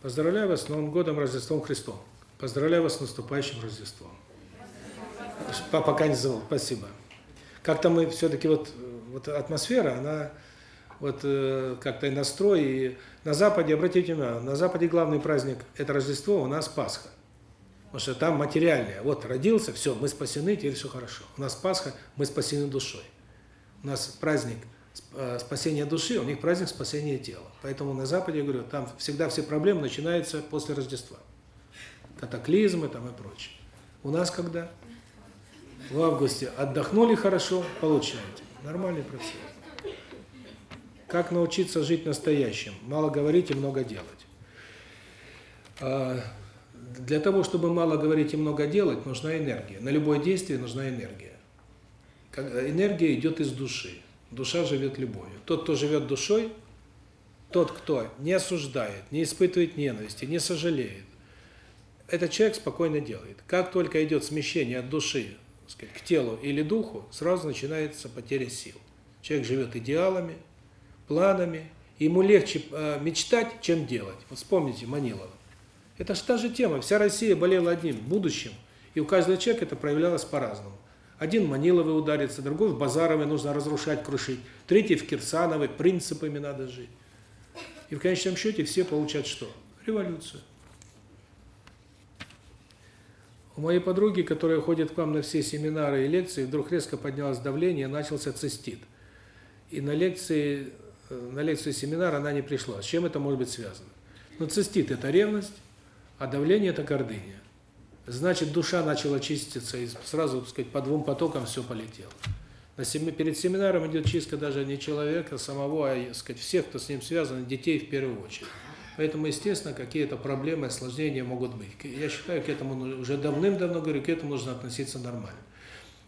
Поздравляю вас с Новым годом, Рождеством Христом. Поздравляю вас с наступающим Рождеством. Пока не звал, спасибо. Как-то мы все-таки вот, вот атмосфера, она вот э, как-то и настрой, и на Западе, обратите внимание, на Западе главный праздник – это Рождество, у нас Пасха. Потому что там материальное. Вот родился, все, мы спасены, теперь все хорошо. У нас Пасха, мы спасены душой. У нас праздник э, спасения души, у них праздник спасения тела. Поэтому на Западе, я говорю, там всегда все проблемы начинаются после Рождества. Катаклизмы там и прочее. У нас когда? В августе отдохнули хорошо, получаете. Нормальный процесс. Как научиться жить настоящим? Мало говорить и много делать. Для того, чтобы мало говорить и много делать, нужна энергия. На любое действие нужна энергия. Энергия идет из души. Душа живет любовью. Тот, кто живет душой, тот, кто не осуждает, не испытывает ненависти, не сожалеет, этот человек спокойно делает. Как только идет смещение от души сказать, к телу или духу, сразу начинается потеря сил. Человек живет идеалами, планами, ему легче э, мечтать, чем делать. Вот вспомните Манилова. Это же та же тема. Вся Россия болела одним будущим, и у каждого человека это проявлялось по-разному. Один Маниловый ударится, другой в Базаровой нужно разрушать, крушить, третий в Кирсановой, принципами надо жить. И в конечном счете все получат что? Революцию. У моей подруги, которая ходит к вам на все семинары и лекции, вдруг резко поднялось давление, начался цистит. И на лекции Э, на лекцию семинар она не пришла. С чем это может быть связано? Ну, цистит – это ревность, а давление – это гордыня. Значит, душа начала чиститься, и сразу, так сказать, по двум потокам все полетело. На семи, перед семинаром идет чистка даже не человека самого, а, так сказать, всех, кто с ним связан, детей в первую очередь. Поэтому, естественно, какие-то проблемы, осложнения могут быть. Я считаю, к этому уже давным-давно говорю, к этому нужно относиться нормально.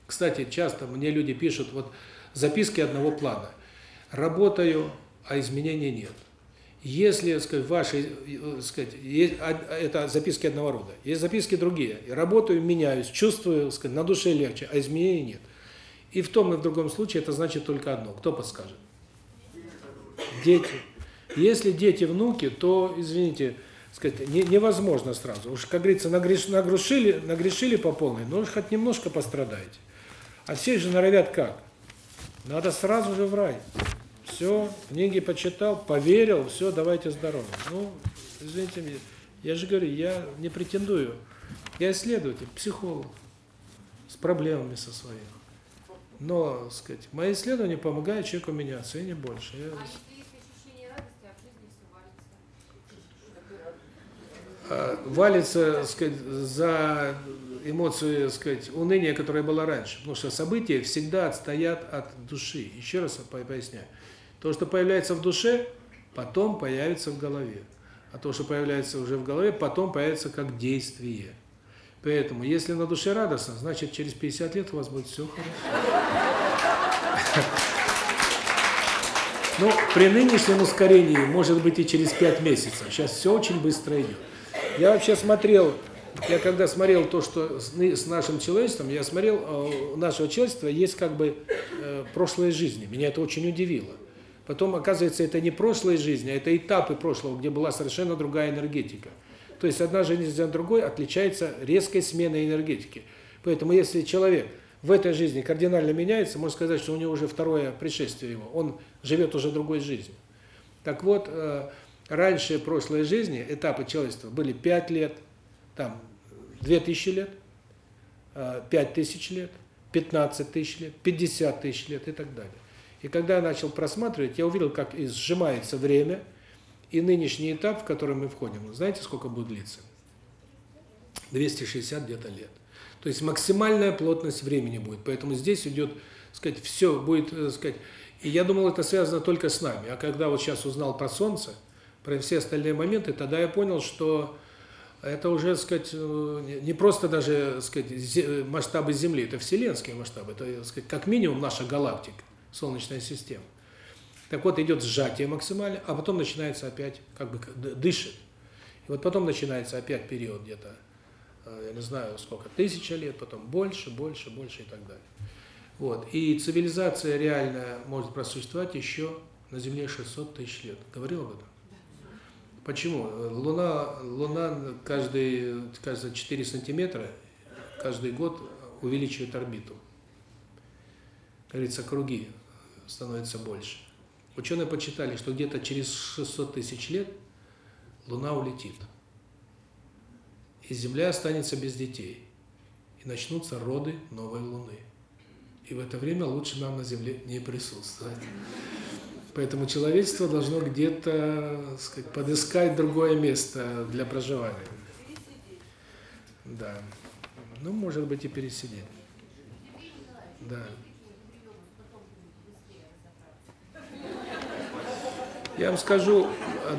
Кстати, часто мне люди пишут вот записки одного плана – работаю, а изменений нет. Если, сказать, ваши, сказать, есть, это записки одного рода, есть записки другие. Работаю, меняюсь, чувствую, сказать, на душе легче, а изменений нет. И в том и в другом случае это значит только одно. Кто подскажет? Дети. Если дети, внуки, то, извините, сказать, не, невозможно сразу. Уж, как говорится, нагреш, нагрушили, нагрешили по полной, но хоть немножко пострадаете. А все же норовят как? Надо сразу же в рай. Все, книги почитал, поверил, все, давайте здоровы. Ну, извините меня, я же говорю, я не претендую. Я исследователь, психолог, с проблемами со своими. Но, сказать, мои исследования помогают человеку меняться, и не больше. Я... А, валится, сказать, за эмоцию, сказать, уныния, которая была раньше. Потому что события всегда отстоят от души. Еще раз поясняю. То, что появляется в душе, потом появится в голове. А то, что появляется уже в голове, потом появится как действие. Поэтому, если на душе радостно, значит, через 50 лет у вас будет все хорошо. Ну, при нынешнем ускорении, может быть, и через 5 месяцев. Сейчас все очень быстро идет. Я вообще смотрел, я когда смотрел то, что с нашим человечеством, я смотрел, э, у нашего человечества есть как бы э, прошлые жизни. Меня это очень удивило. Потом, оказывается, это не прошлые жизни, а это этапы прошлого, где была совершенно другая энергетика. То есть одна жизнь от другой отличается резкой сменой энергетики. Поэтому если человек в этой жизни кардинально меняется, можно сказать, что у него уже второе пришествие его. Он живет уже другой жизнью. Так вот, э, раньше прошлой жизни этапы человечества были 5 лет, там 2000 лет, 5000 э, лет, 15 тысяч лет, 50 тысяч лет и так далее. И когда я начал просматривать, я увидел, как сжимается время, и нынешний этап, в который мы входим, знаете, сколько будет длиться? 260 где-то лет. То есть максимальная плотность времени будет. Поэтому здесь идет, сказать, все будет, э, сказать, и я думал, это связано только с нами. А когда вот сейчас узнал про Солнце, про все остальные моменты, тогда я понял, что это уже, сказать, э, не просто даже, сказать, масштабы Земли, это вселенские масштабы, это, сказать, как минимум наша галактика. Солнечная система. Так вот, идет сжатие максимально, а потом начинается опять, как бы, дышит. И вот потом начинается опять период где-то, э, я не знаю, сколько, тысяча лет, потом больше, больше, больше и так далее. Вот. И цивилизация реальная может просуществовать еще на Земле 600 тысяч лет. Говорил об этом? Почему? Луна, Луна каждый, каждые 4 сантиметра каждый год увеличивает орбиту. Как говорится, круги становятся больше. Ученые подсчитали, что где-то через 600 тысяч лет Луна улетит. И Земля останется без детей. И начнутся роды новой Луны. И в это время лучше нам на Земле не присутствовать. Поэтому человечество должно где-то, сказать, подыскать другое место для проживания. Да. Ну, может быть, и пересидеть. Да. Я вам скажу,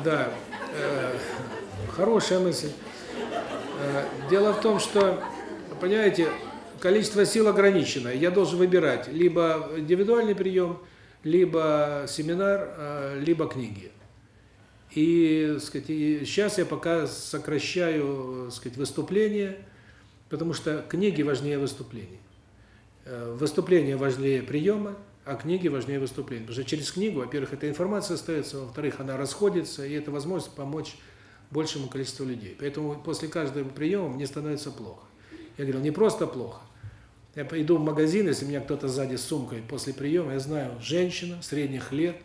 да, э, хорошая мысль. Э, дело в том, что, понимаете, количество сил ограничено. Я должен выбирать либо индивидуальный прием, либо семинар, э, либо книги. И, сказать, и сейчас я пока сокращаю, сказать, выступления, потому что книги важнее выступлений. Выступление важнее приема, а книги важнее выступления. Потому что через книгу, во-первых, эта информация остается, во-вторых, она расходится, и это возможность помочь большему количеству людей. Поэтому после каждого приема мне становится плохо. Я говорил, не просто плохо. Я пойду в магазин, если меня кто-то сзади с сумкой после приема, я знаю, женщина средних лет,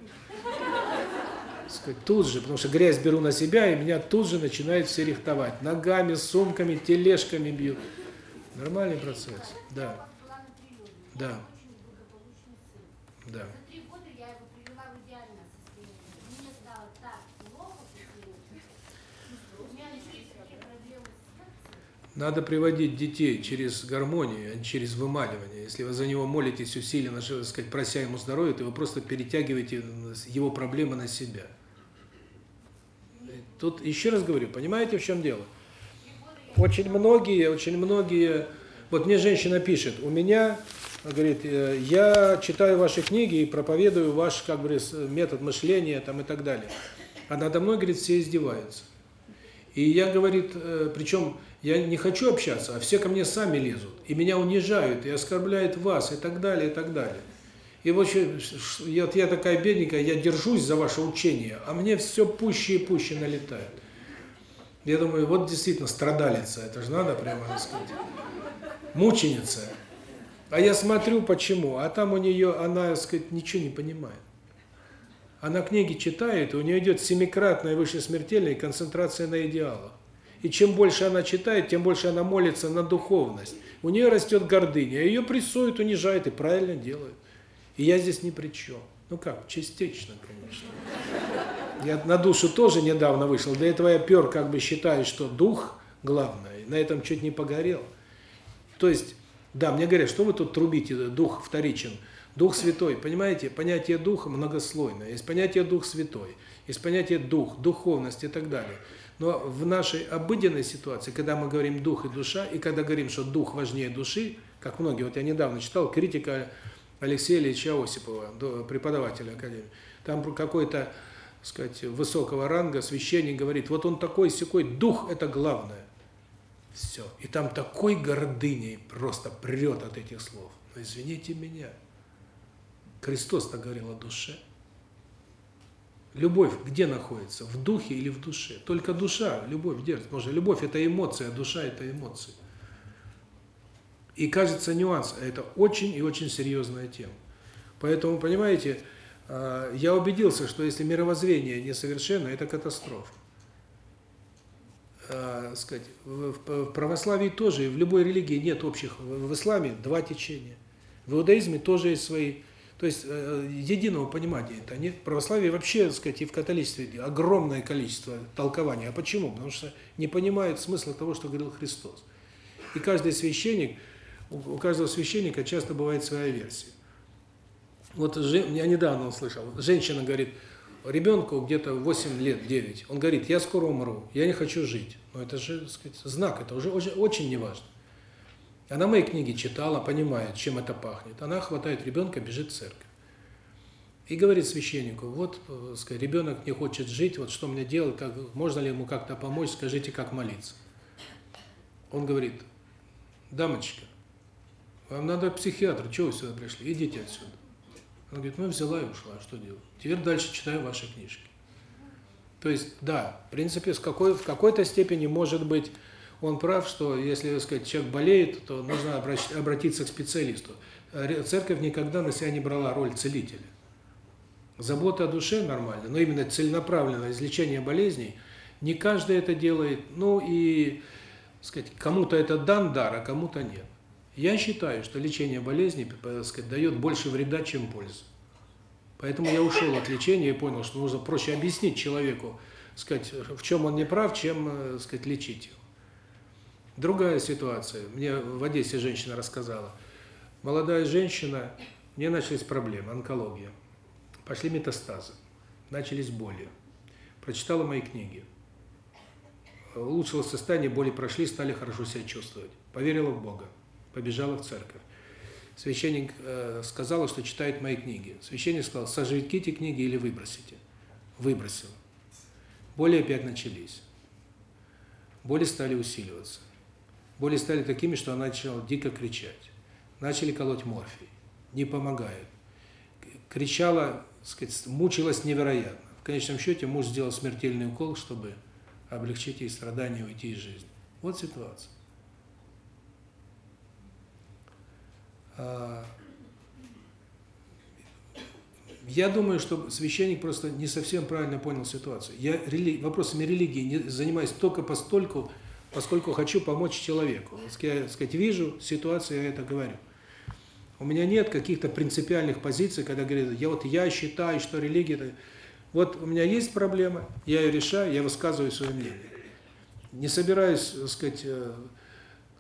сказать, тут же, потому что грязь беру на себя, и меня тут же начинают все рихтовать. Ногами, сумками, тележками бьют. Нормальный процесс. Да. Да. За три года я его привела в идеальное состояние. Мне стало так плохо У меня начались такие проблемы с Надо приводить детей через гармонию, а не через вымаливание. Если вы за него молитесь усиленно, так сказать, прося ему здоровья, то вы просто перетягиваете его проблемы на себя. Тут еще раз говорю, понимаете, в чем дело? Очень многие, очень многие... Вот мне женщина пишет, у меня говорит, «Э, я читаю ваши книги и проповедую ваш, как бы, метод мышления там и так далее. А надо мной, говорит, все издеваются. И я, говорит, э, причем я не хочу общаться, а все ко мне сами лезут. И меня унижают, и оскорбляют вас, и так далее, и так далее. И вот я, я такая бедненькая, я держусь за ваше учение, а мне все пуще и пуще налетает. Я думаю, вот действительно страдалица, это же надо прямо сказать. Мученица. А я смотрю, почему. А там у нее, она, так сказать, ничего не понимает. Она книги читает, у нее идет семикратная выше смертельная концентрация на идеалах. И чем больше она читает, тем больше она молится на духовность. У нее растет гордыня, а ее прессуют, унижают и правильно делают. И я здесь ни при чем. Ну как, частично, конечно. Я на душу тоже недавно вышел. Для этого я пер, как бы считаю, что дух главное. На этом чуть не погорел. То есть да, мне говорят, что вы тут трубите, дух вторичен. Дух Святой, понимаете, понятие духа многослойное. Есть понятие дух святой, есть понятие дух, духовность и так далее. Но в нашей обыденной ситуации, когда мы говорим дух и душа, и когда говорим, что дух важнее души, как многие, вот я недавно читал критика Алексея Ильича Осипова, преподавателя Академии, там какой-то, сказать, высокого ранга священник говорит, вот он такой секой, дух это главное. Все. И там такой гордыней просто прет от этих слов. Но извините меня. Христос-то говорил о душе. Любовь где находится? В духе или в душе? Только душа, любовь держит. Потому что любовь – это эмоция, а душа – это эмоции. И кажется нюанс, а это очень и очень серьезная тема. Поэтому, понимаете, а, я убедился, что если мировоззрение несовершенно, это катастрофа э, сказать, в, православии тоже, в любой религии нет общих, в исламе два течения, в иудаизме тоже есть свои, то есть э, единого понимания это нет. В православии вообще, так сказать, и в католичестве огромное количество толкований. А почему? Потому что не понимают смысла того, что говорил Христос. И каждый священник, у каждого священника часто бывает своя версия. Вот я недавно услышал, женщина говорит, ребенку где-то 8 лет, 9, он говорит, я скоро умру, я не хочу жить. Но это же, так сказать, знак, это уже очень, очень неважно. Она мои книги читала, понимает, чем это пахнет. Она хватает ребенка, бежит в церковь. И говорит священнику, вот, э, ребенок не хочет жить, вот что мне делать, как, можно ли ему как-то помочь, скажите, как молиться. Он говорит, дамочка, вам надо к психиатру, чего вы сюда пришли, идите отсюда. Она говорит, ну взяла и ушла, что делать? Теперь дальше читаю ваши книжки. То есть, да, в принципе, с какой, в какой-то степени может быть он прав, что если, так сказать, человек болеет, то нужно обратиться к специалисту. Церковь никогда на себя не брала роль целителя. Забота о душе нормально, но именно целенаправленное излечение болезней, не каждый это делает, ну и, сказать, кому-то это дан дар, а кому-то нет. Я считаю, что лечение болезней, так сказать, дает больше вреда, чем пользы. Поэтому я ушел от лечения и понял, что нужно проще объяснить человеку, сказать, в чем он не прав, чем, э, сказать, лечить его. Другая ситуация. Мне в Одессе женщина рассказала. Молодая женщина, мне начались проблемы, онкология. Пошли метастазы, начались боли. Прочитала мои книги. Улучшилось состояние, боли прошли, стали хорошо себя чувствовать. Поверила в Бога, побежала в церковь. Священник э, сказал, что читает мои книги. Священник сказал, сожгите эти книги или выбросите. Выбросил. Боли опять начались. Боли стали усиливаться. Боли стали такими, что она начала дико кричать. Начали колоть морфий. Не помогает. Кричала, сказать, мучилась невероятно. В конечном счете муж сделал смертельный укол, чтобы облегчить ей страдания и уйти из жизни. Вот ситуация. А, я думаю, что священник просто не совсем правильно понял ситуацию. Я рели... вопросами религии не занимаюсь только постольку, поскольку хочу помочь человеку. Я, так сказать, вижу ситуацию, я это говорю. У меня нет каких-то принципиальных позиций, когда говорят, я вот я считаю, что религия это вот у меня есть проблема, я ее решаю, я высказываю свое мнение. Не собираюсь, так сказать, э,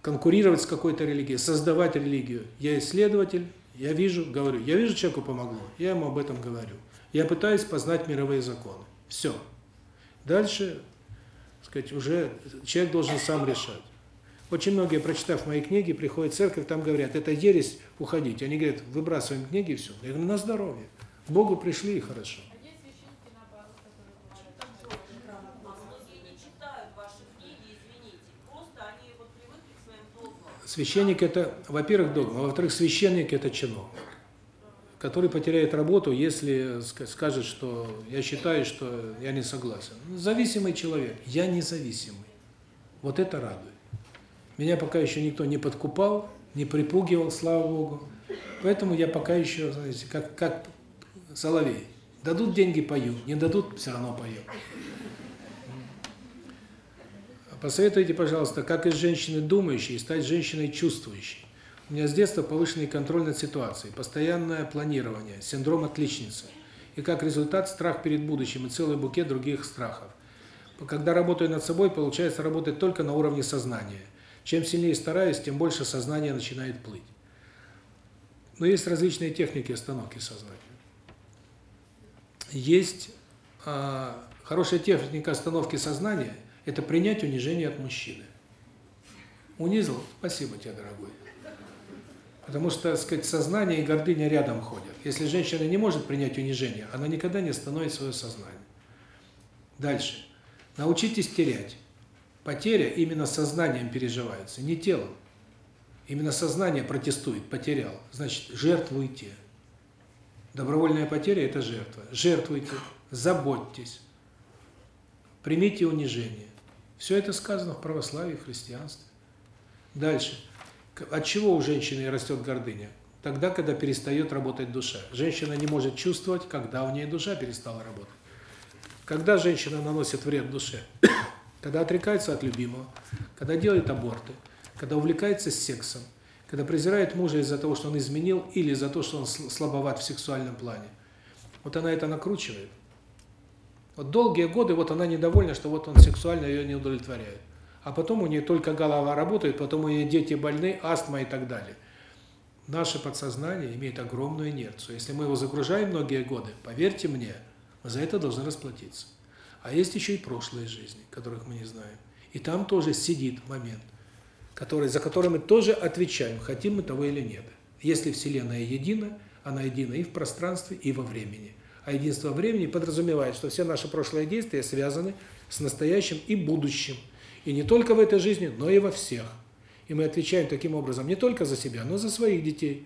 конкурировать с какой-то религией, создавать религию. Я исследователь, я вижу, говорю, я вижу, человеку помогло, я ему об этом говорю. Я пытаюсь познать мировые законы. Все. Дальше сказать, уже человек должен сам решать. Очень многие, прочитав мои книги, приходят в церковь, там говорят, это ересь, уходить. Они говорят, выбрасываем книги и все. Я говорю, на здоровье. К Богу пришли и хорошо. Священник это, во-первых, догма, а во-вторых, священник это чиновник который потеряет работу, если скажет, что я считаю, что я не согласен. Зависимый человек. Я независимый. Вот это радует. Меня пока еще никто не подкупал, не припугивал, слава Богу. Поэтому я пока еще, знаете, как, как соловей. Дадут деньги – пою, не дадут – все равно пою. Посоветуйте, пожалуйста, как из женщины думающей стать женщиной чувствующей. У меня с детства повышенный контроль над ситуацией, постоянное планирование, синдром отличницы. И как результат страх перед будущим и целый букет других страхов. Когда работаю над собой, получается работать только на уровне сознания. Чем сильнее стараюсь, тем больше сознание начинает плыть. Но есть различные техники остановки сознания. Есть э, хорошая техника остановки сознания – это принять унижение от мужчины. Унизил? Спасибо тебе, дорогой. Потому что, так сказать, сознание и гордыня рядом ходят. Если женщина не может принять унижение, она никогда не остановит свое сознание. Дальше. Научитесь терять. Потеря именно сознанием переживается, не телом. Именно сознание протестует, потерял. Значит, жертвуйте. Добровольная потеря – это жертва. Жертвуйте, заботьтесь, примите унижение. Все это сказано в православии, в христианстве. Дальше. От чего у женщины растет гордыня? Тогда, когда перестает работать душа. Женщина не может чувствовать, когда у нее душа перестала работать. Когда женщина наносит вред душе? Когда отрекается от любимого, когда делает аборты, когда увлекается сексом, когда презирает мужа из-за того, что он изменил, или из-за того, что он слабоват в сексуальном плане. Вот она это накручивает. Вот долгие годы вот она недовольна, что вот он сексуально ее не удовлетворяет а потом у нее только голова работает, потом у нее дети больны, астма и так далее. Наше подсознание имеет огромную инерцию. Если мы его загружаем многие годы, поверьте мне, мы за это должны расплатиться. А есть еще и прошлые жизни, которых мы не знаем. И там тоже сидит момент, который, за который мы тоже отвечаем, хотим мы того или нет. Если Вселенная едина, она едина и в пространстве, и во времени. А единство времени подразумевает, что все наши прошлые действия связаны с настоящим и будущим. И не только в этой жизни, но и во всех. И мы отвечаем таким образом не только за себя, но и за своих детей,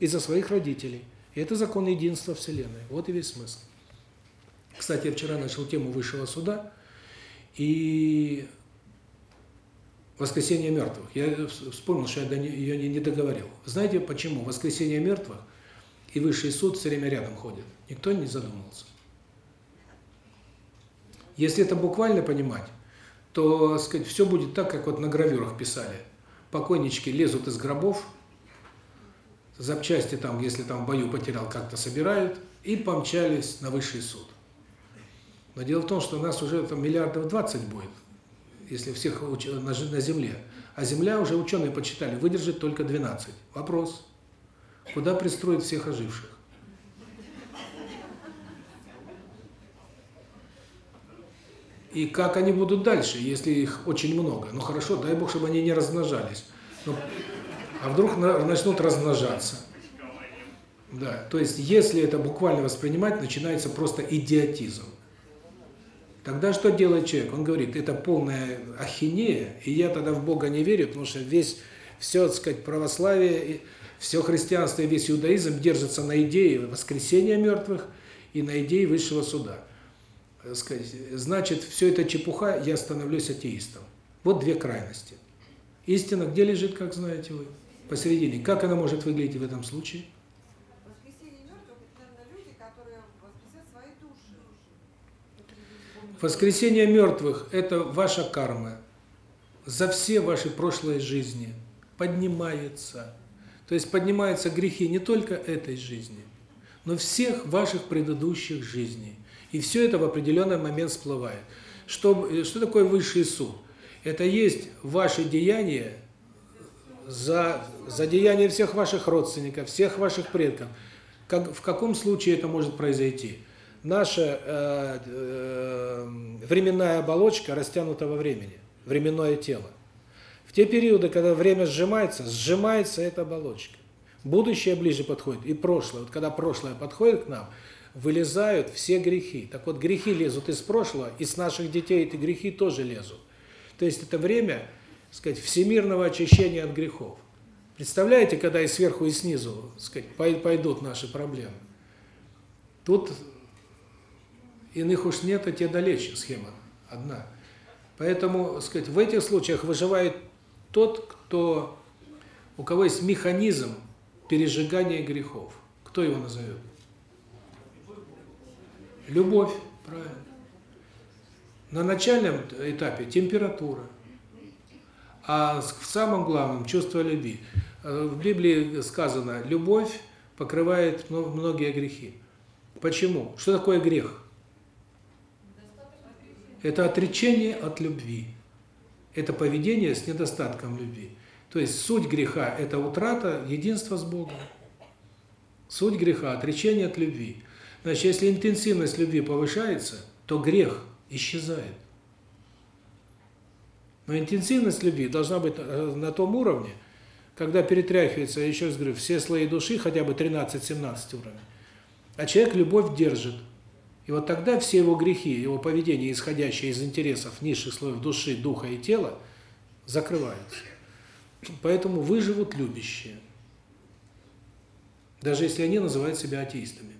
и за своих родителей. И это закон единства Вселенной. Вот и весь смысл. Кстати, я вчера начал тему высшего суда и воскресение мертвых. Я вспомнил, что я ее не договорил. Знаете почему? Воскресение мертвых и высший суд все время рядом ходят. Никто не задумывался. Если это буквально понимать, то, сказать, все будет так, как вот на гравюрах писали. Покойнички лезут из гробов, запчасти там, если там в бою потерял, как-то собирают и помчались на высший суд. Но дело в том, что у нас уже там миллиардов 20 будет, если всех на Земле. А Земля уже ученые подсчитали, выдержит только 12. Вопрос, куда пристроить всех оживших? И как они будут дальше, если их очень много? Ну хорошо, дай Бог, чтобы они не размножались. Но, а вдруг начнут размножаться? Да, то есть, если это буквально воспринимать, начинается просто идиотизм. Тогда что делает человек? Он говорит, это полная ахинея, и я тогда в Бога не верю, потому что весь, все, так сказать, православие, все христианство и весь иудаизм держится на идее воскресения мертвых и на идее высшего суда. Сказать, значит, все это чепуха, я становлюсь атеистом. Вот две крайности. Истина где лежит, как знаете вы? Посередине. Как она может выглядеть в этом случае? Воскресение мертвых – это ваша карма за все ваши прошлые жизни поднимается. То есть поднимаются грехи не только этой жизни, но всех ваших предыдущих жизней. И все это в определенный момент всплывает. Что, что такое высший суд? Это есть ваши деяния за, за деяния всех ваших родственников, всех ваших предков. Как, в каком случае это может произойти? наша э, э, временная оболочка растянута во времени, временное тело. В те периоды, когда время сжимается, сжимается эта оболочка. Будущее ближе подходит, и прошлое. Вот когда прошлое подходит к нам, вылезают все грехи. Так вот, грехи лезут из прошлого, и с наших детей эти грехи тоже лезут. То есть это время, сказать, всемирного очищения от грехов. Представляете, когда и сверху, и снизу, сказать, пойдут наши проблемы. Тут Иных уж нет, а те далече схема одна. Поэтому, сказать, в этих случаях выживает тот, кто у кого есть механизм пережигания грехов. Кто его назовет? Любовь, правильно. На начальном этапе температура, а в самом главном чувство любви. В Библии сказано: любовь покрывает многие грехи. Почему? Что такое грех? Это отречение от любви. Это поведение с недостатком любви. То есть суть греха – это утрата единства с Богом. Суть греха – отречение от любви. Значит, если интенсивность любви повышается, то грех исчезает. Но интенсивность любви должна быть э, на том уровне, когда перетряхивается, я еще раз говорю, все слои души, хотя бы 13-17 уровней, а человек любовь держит. И вот тогда все его грехи, его поведение, исходящее из интересов низших слоев души, духа и тела, закрываются. Поэтому выживут любящие. Даже если они называют себя атеистами.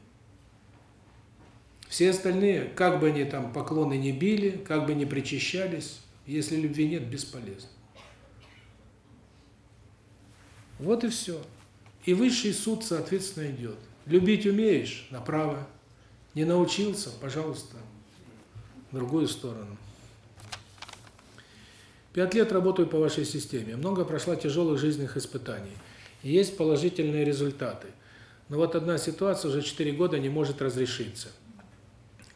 Все остальные, как бы они там поклоны не били, как бы не причащались, если любви нет, бесполезно. Вот и все. И высший суд, соответственно, идет. Любить умеешь – направо, не научился, пожалуйста, в другую сторону. Пять лет работаю по вашей системе. Много прошла тяжелых жизненных испытаний. есть положительные результаты. Но вот одна ситуация уже 4 года не может разрешиться.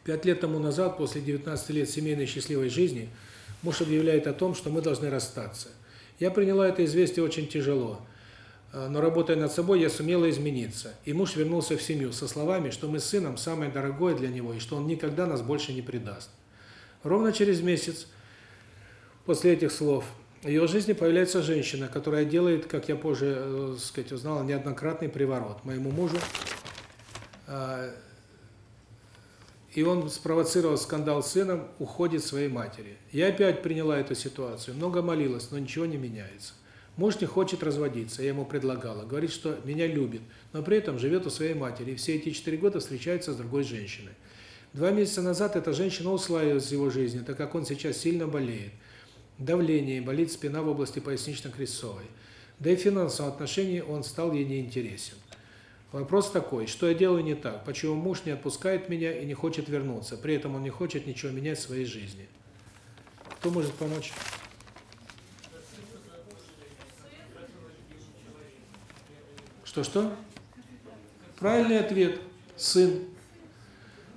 Пять лет тому назад, после 19 лет семейной счастливой жизни, муж объявляет о том, что мы должны расстаться. Я приняла это известие очень тяжело. Э, но работая над собой, я сумела измениться. И муж вернулся в семью со словами, что мы с сыном самое дорогое для него, и что он никогда нас больше не предаст. Ровно через месяц после этих слов в его жизни появляется женщина, которая делает, как я позже, э, сказать, узнала, неоднократный приворот моему мужу. Э, и он спровоцировал скандал с сыном, уходит своей матери. Я опять приняла эту ситуацию, много молилась, но ничего не меняется. Муж не хочет разводиться, я ему предлагала. Говорит, что меня любит, но при этом живет у своей матери. И все эти четыре года встречается с другой женщиной. Два месяца назад эта женщина ушла из его жизни, так как он сейчас сильно болеет. Давление, болит спина в области пояснично-крестцовой. Да и в финансовом отношении он стал ей неинтересен. Вопрос такой, что я делаю не так? Почему муж не отпускает меня и не хочет вернуться? При этом он не хочет ничего менять в своей жизни. Кто может помочь? Что-что? Правильный ответ. Сын.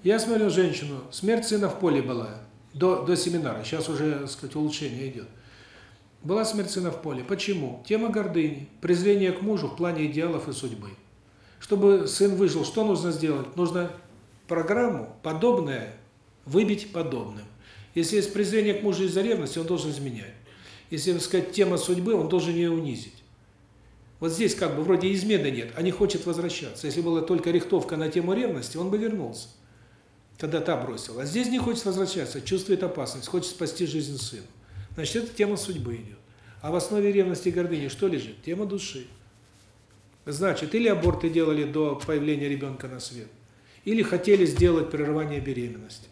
Я смотрю женщину, смерть сына в поле была, до, до семинара, сейчас уже, так сказать, улучшение идет. Была смерть сына в поле. Почему? Тема гордыни, презрение к мужу в плане идеалов и судьбы. Чтобы сын выжил, что нужно сделать? Нужно программу подобное выбить подобным. Если есть презрение к мужу из-за ревности, он должен изменять. Если, так сказать, тема судьбы, он должен ее унизить. Вот здесь как бы вроде измены нет, а не хочет возвращаться. Если была только рихтовка на тему ревности, он бы вернулся. Тогда та бросила. А здесь не хочет возвращаться, чувствует опасность, хочет спасти жизнь сына. Значит, это тема судьбы идет. А в основе ревности и гордыни что лежит? Тема души. Значит, или аборты делали до появления ребенка на свет, или хотели сделать прерывание беременности.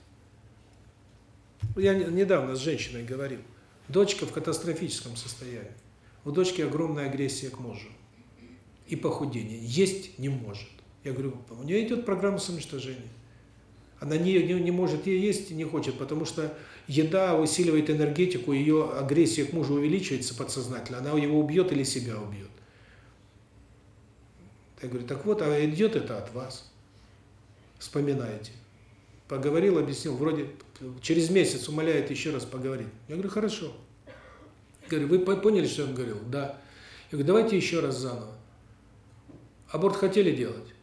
Я недавно с женщиной говорил. Дочка в катастрофическом состоянии. У дочки огромная агрессия к мужу. И похудение. Есть не может. Я говорю, у нее идет программа самоуничтожения. Она не, не, не может есть, не хочет, потому что еда усиливает энергетику, ее агрессия к мужу увеличивается подсознательно, она его убьет или себя убьет. Я говорю, так вот, а идет это от вас. Вспоминайте. Поговорил, объяснил, вроде через месяц умоляет еще раз поговорить. Я говорю, хорошо. Я говорю, вы поняли, что он говорил? Да. Я говорю, давайте еще раз заново. Аборт хотели делать?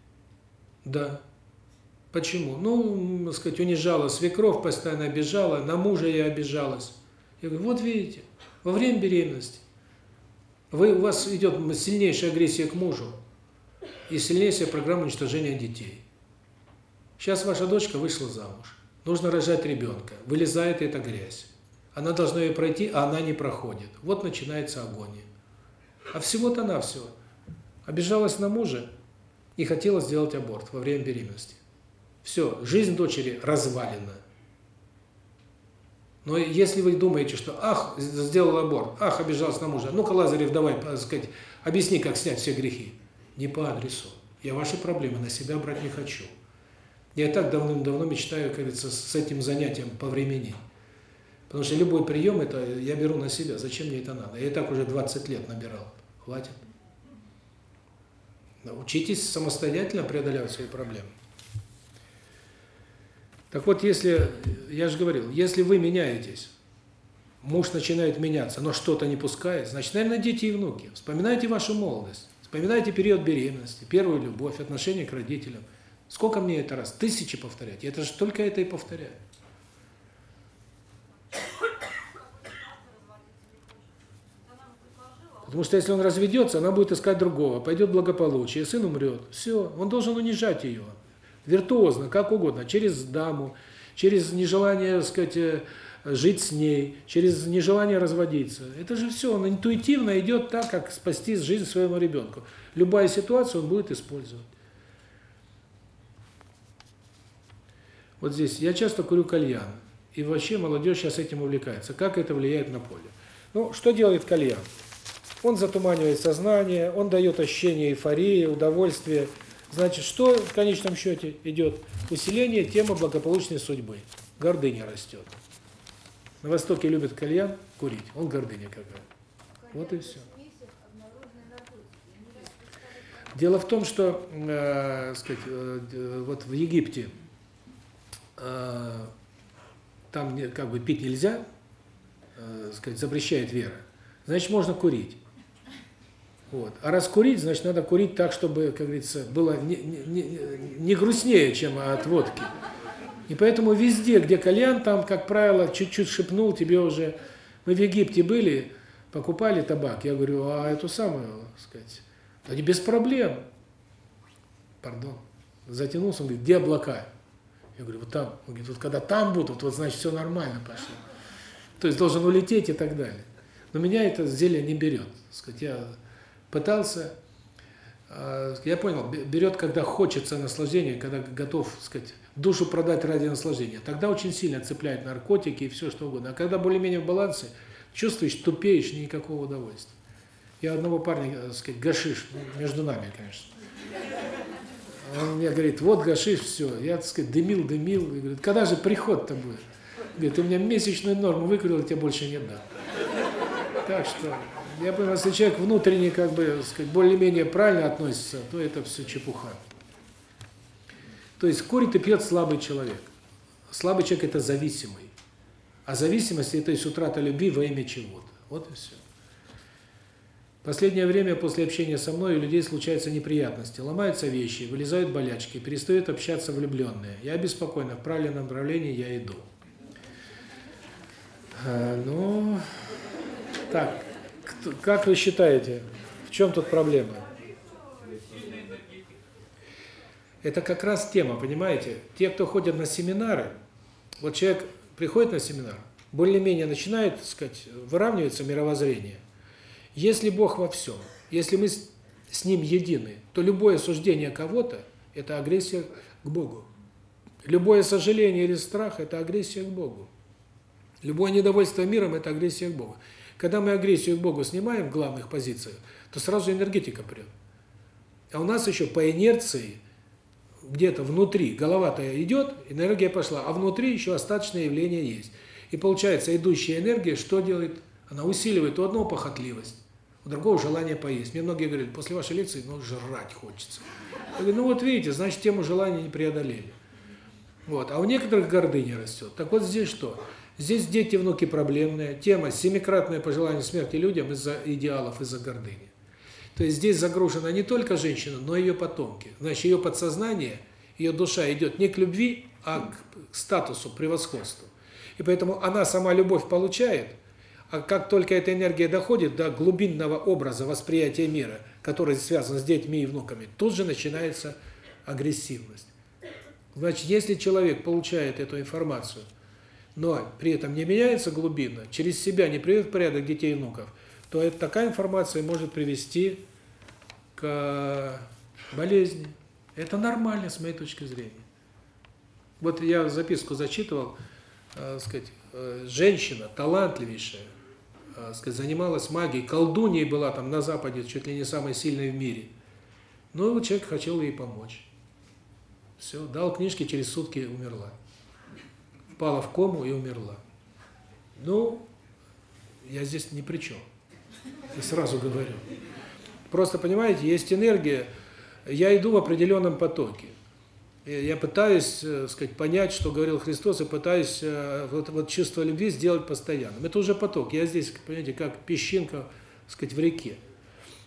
Да. Почему? Ну, так сказать, унижала свекровь, постоянно обижала, на мужа я обижалась. Я говорю, вот видите, во время беременности вы, у вас идет сильнейшая агрессия к мужу и сильнейшая программа уничтожения детей. Сейчас ваша дочка вышла замуж. Нужно рожать ребенка. Вылезает эта грязь. Она должна ее пройти, а она не проходит. Вот начинается агония. А всего-то на все. Обижалась на мужа и хотела сделать аборт во время беременности. Все, жизнь дочери развалена. Но если вы думаете, что ах, сделал аборт, ах, обижался на мужа, ну-ка, Лазарев, давай, сказать, объясни, как снять все грехи. Не по адресу. Я ваши проблемы на себя брать не хочу. Я так давным-давно мечтаю, как говорится, с этим занятием по времени. Потому что любой прием это я беру на себя. Зачем мне это надо? Я так уже 20 лет набирал. Хватит. Учитесь самостоятельно преодолевать свои проблемы. Так вот, если, я же говорил, если вы меняетесь, муж начинает меняться, но что-то не пускает, значит, наверное, дети и внуки. Вспоминайте вашу молодость, вспоминайте период беременности, первую любовь, отношение к родителям. Сколько мне это раз? Тысячи повторять. Я это же только это и повторяю. Потому что если он разведется, она будет искать другого, пойдет благополучие, сын умрет. Все, он должен унижать ее виртуозно, как угодно, через даму, через нежелание, так сказать, э, жить с ней, через нежелание разводиться. Это же все, он интуитивно идет так, как спасти жизнь своему ребенку. Любая ситуация он будет использовать. Вот здесь я часто курю кальян, и вообще молодежь сейчас этим увлекается. Как это влияет на поле? Ну, что делает кальян? Он затуманивает сознание, он дает ощущение эйфории, удовольствия, Значит, что в конечном счете идет? Усиление темы благополучной судьбы. Гордыня растет. На Востоке любят кальян курить, он гордыня какая. Вот и все. Дело в том, что, э, сказать, э, вот в Египте э, там как бы пить нельзя, э, сказать, запрещает вера. Значит, можно курить. Вот. А раз курить, значит, надо курить так, чтобы, как говорится, было не, не, не грустнее, чем от водки. И поэтому везде, где кальян, там, как правило, чуть-чуть шепнул, тебе уже... Мы в Египте были, покупали табак. Я говорю, а эту самую, сказать, да не без проблем. Пардон. Затянулся, он говорит, где облака? Я говорю, вот там. Он говорит, вот когда там будут, вот значит все нормально пошло. То есть должен улететь и так далее. Но меня это зелье не берет. Сказать, я пытался, А, я понял, берет, когда хочется наслаждения, когда готов, сказать, душу продать ради наслаждения. Тогда очень сильно цепляют наркотики и все что угодно. А когда более-менее в балансе, чувствуешь, тупеешь, никакого удовольствия. Я одного парня, так сказать, гашиш, между нами, конечно. Он мне говорит, вот гашиш, все. Я, так сказать, дымил, дымил. И говорит, когда же приход-то будет? Говорит, у меня месячную норму выкурил, тебе больше не дам. Так что, я понимаю, если человек внутренне, как бы, сказать, более-менее правильно относится, то это все чепуха. То есть курит и пьет слабый человек. Слабый человек – это зависимый. А зависимость – это есть утрата любви во имя чего-то. Вот и все. Последнее время после общения со мной у людей случаются неприятности, ломаются вещи, вылезают болячки, перестают общаться влюбленные. Я беспокойна, в правильном направлении я иду. А, ну, так, как вы считаете, в чем тут проблема? Это как раз тема, понимаете? Те, кто ходят на семинары, вот человек приходит на семинар, более-менее начинает, так сказать, выравнивается мировоззрение. Если Бог во всем, если мы с Ним едины, то любое суждение кого-то – это агрессия к Богу. Любое сожаление или страх – это агрессия к Богу. Любое недовольство миром – это агрессия к Богу. Когда мы агрессию к Богу снимаем в главных позициях, то сразу энергетика прет. А у нас еще по инерции – где-то внутри, голова-то идет, энергия пошла, а внутри еще остаточное явление есть. И получается, идущая энергия что делает? Она усиливает у одного похотливость, у другого желание поесть. Мне многие говорят, после вашей лекции, ну, жрать хочется. Я говорю, ну вот видите, значит, тему желания не преодолели. Вот. А у некоторых гордыня растет. Так вот здесь что? Здесь дети, внуки проблемные. Тема семикратное пожелание смерти людям из-за идеалов, из-за гордыни. То есть здесь загружена не только женщина, но и ее потомки. Значит, ее подсознание, ее душа идет не к любви, а к статусу, превосходству. И поэтому она сама любовь получает, а как только эта энергия доходит до глубинного образа восприятия мира, который связан с детьми и внуками, тут же начинается агрессивность. Значит, если человек получает эту информацию, но при этом не меняется глубина, через себя не приводит в порядок детей и внуков, то это, такая информация может привести к болезни. Это нормально с моей точки зрения. Вот я записку зачитывал, э, сказать, э, женщина талантливейшая, э, сказать, занималась магией, колдуньей была там на Западе, чуть ли не самой сильной в мире. Но вот человек хотел ей помочь. Все, дал книжки, через сутки умерла. Впала в кому и умерла. Ну, я здесь ни при чем. И сразу говорю. Просто, понимаете, есть энергия, я иду в определенном потоке. Я пытаюсь, э, сказать, понять, что говорил Христос, и пытаюсь э, вот, вот чувство любви сделать постоянным. Это уже поток. Я здесь, понимаете, как песчинка, сказать, в реке.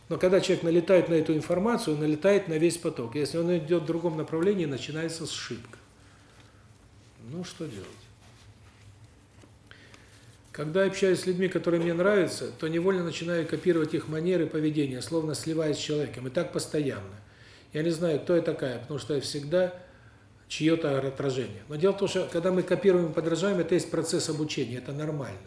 Но когда человек налетает на эту информацию, он налетает на весь поток. Если он идет в другом направлении, начинается сшибка. Ну, что делать? Когда общаюсь с людьми, которые мне нравятся, то невольно начинаю копировать их манеры поведения, словно сливаясь с человеком. И так постоянно. Я не знаю, кто я такая, потому что я всегда чье-то отражение. Но дело в том, что когда мы копируем и подражаем, это есть процесс обучения, это нормально.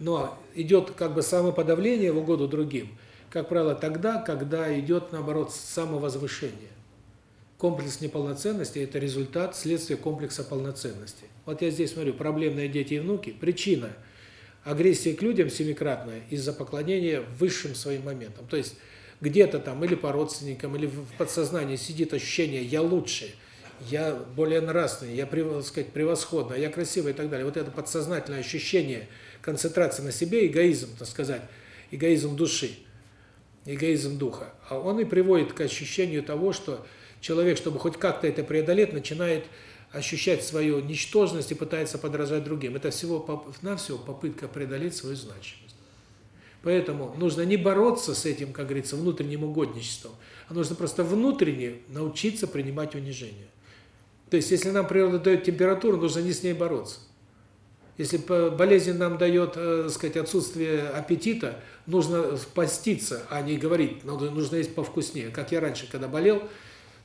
Но идет как бы самоподавление в угоду другим, как правило, тогда, когда идет, наоборот, самовозвышение. Комплекс неполноценности – это результат, следствие комплекса полноценности. Вот я здесь смотрю, проблемные дети и внуки, причина – агрессия к людям семикратная из-за поклонения высшим своим моментам. То есть где-то там или по родственникам, или в подсознании сидит ощущение «я лучше», «я более нравственный», «я, сказать, превосходный», «я красивый» и так далее. Вот это подсознательное ощущение концентрации на себе, эгоизм, так сказать, эгоизм души, эгоизм духа. А он и приводит к ощущению того, что человек, чтобы хоть как-то это преодолеть, начинает ощущать свою ничтожность и пытается подражать другим. Это всего на все попытка преодолеть свою значимость. Поэтому нужно не бороться с этим, как говорится, внутренним угодничеством, а нужно просто внутренне научиться принимать унижение. То есть, если нам природа дает температуру, нужно не с ней бороться. Если болезнь нам дает, э, сказать, отсутствие аппетита, нужно поститься, а не говорить, нужно есть повкуснее. Как я раньше, когда болел,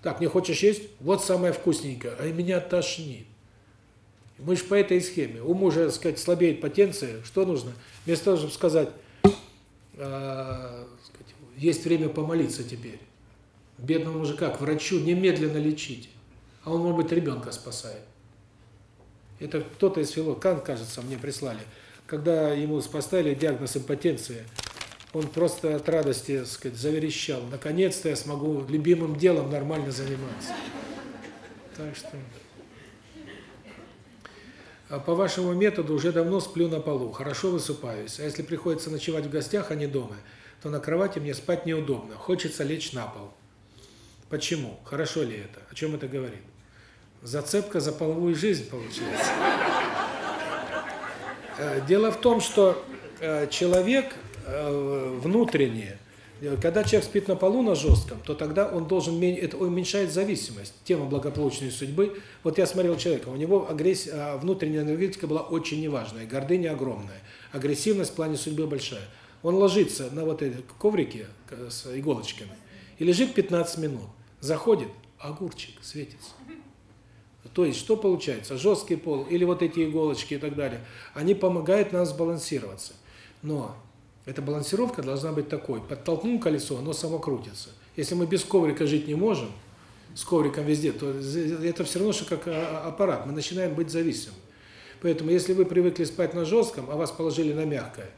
так, не хочешь есть? Вот самое вкусненькое. А меня тошнит. Мы же по этой схеме. У мужа, так сказать, слабеет потенция. Что нужно? Вместо того, чтобы сказать, э, сказать есть время помолиться теперь. бедного мужика к врачу, немедленно лечить. А он, может быть, ребенка спасает. Это кто-то из филологов, кажется, мне прислали. Когда ему поставили диагноз импотенции, он просто от радости, так сказать, заверещал. Наконец-то я смогу любимым делом нормально заниматься. Так что... А по вашему методу уже давно сплю на полу, хорошо высыпаюсь. А если приходится ночевать в гостях, а не дома, то на кровати мне спать неудобно. Хочется лечь на пол. Почему? Хорошо ли это? О чем это говорит? Зацепка за половую жизнь получается. Э, дело в том, что э, человек э, внутренне, когда человек спит на полу на жестком, то тогда он должен это уменьшает зависимость. Тема благополучной судьбы. Вот я смотрел человека, у него агрессия, внутренняя энергетика была очень неважная, гордыня огромная, агрессивность в плане судьбы большая. Он ложится на вот эти коврики с иголочками и лежит 15 минут. Заходит, огурчик светится. То есть, что получается? Жесткий пол или вот эти иголочки и так далее, они помогают нам сбалансироваться. Но эта балансировка должна быть такой. Подтолкнул колесо, оно само крутится. Если мы без коврика жить не можем, с ковриком везде, то это все равно, что как а, аппарат. Мы начинаем быть зависимым. Поэтому, если вы привыкли спать на жестком, а вас положили на мягкое,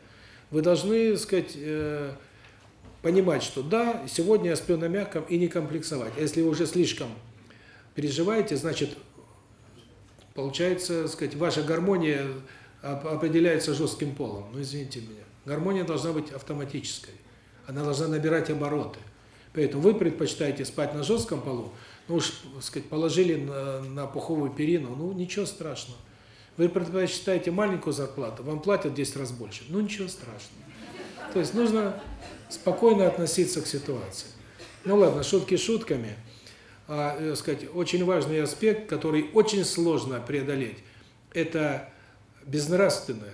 вы должны, сказать, э, понимать, что да, сегодня я сплю на мягком и не комплексовать. А если вы уже слишком переживаете, значит, Получается, сказать, ваша гармония определяется жестким полом. Ну, извините меня. Гармония должна быть автоматической. Она должна набирать обороты. Поэтому вы предпочитаете спать на жестком полу, ну уж, сказать, положили на, на пуховую перину, ну ничего страшного. Вы предпочитаете маленькую зарплату, вам платят в 10 раз больше, ну ничего страшного. То есть нужно спокойно относиться к ситуации. Ну ладно, шутки шутками а, э, сказать, очень важный аспект, который очень сложно преодолеть, это безнравственное,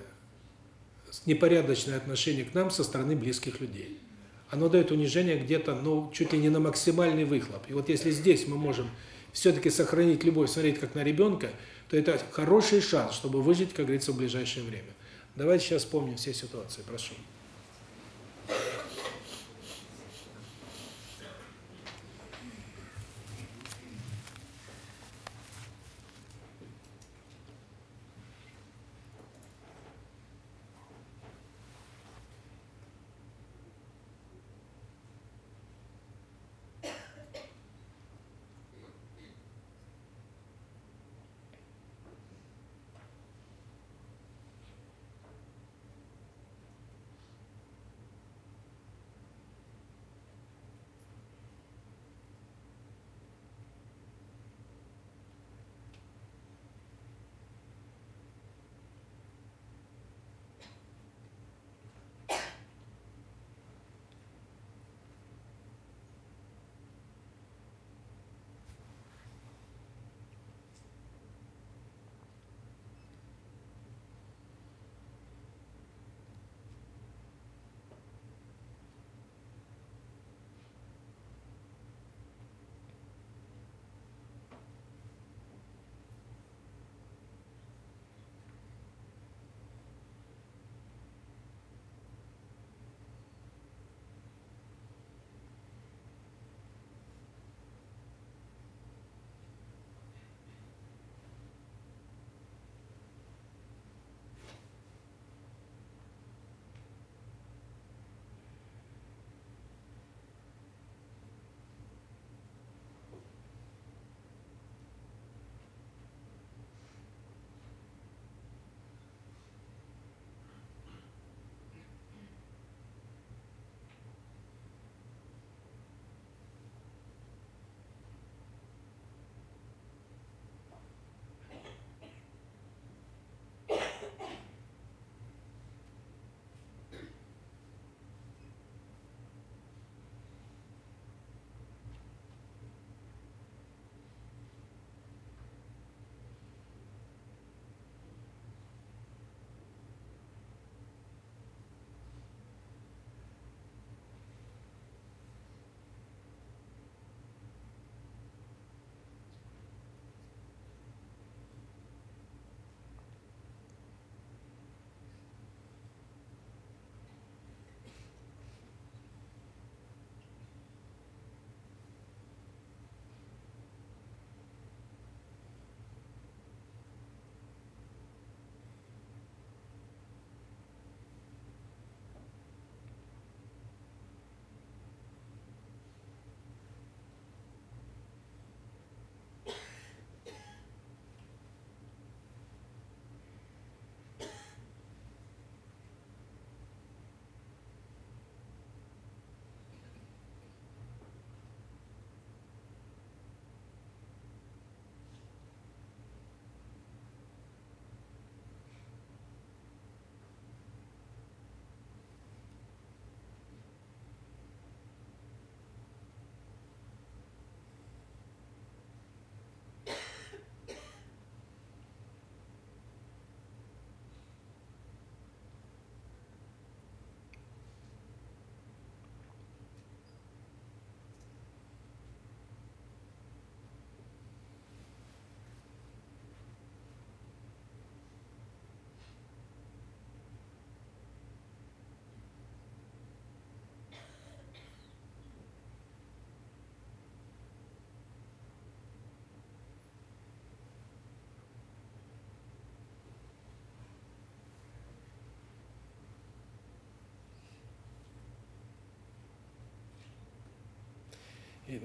непорядочное отношение к нам со стороны близких людей. Оно дает унижение где-то, ну, чуть ли не на максимальный выхлоп. И вот если здесь мы можем все-таки сохранить любовь, смотреть как на ребенка, то это хороший шанс, чтобы выжить, как говорится, в ближайшее время. Давайте сейчас вспомним все ситуации, прошу.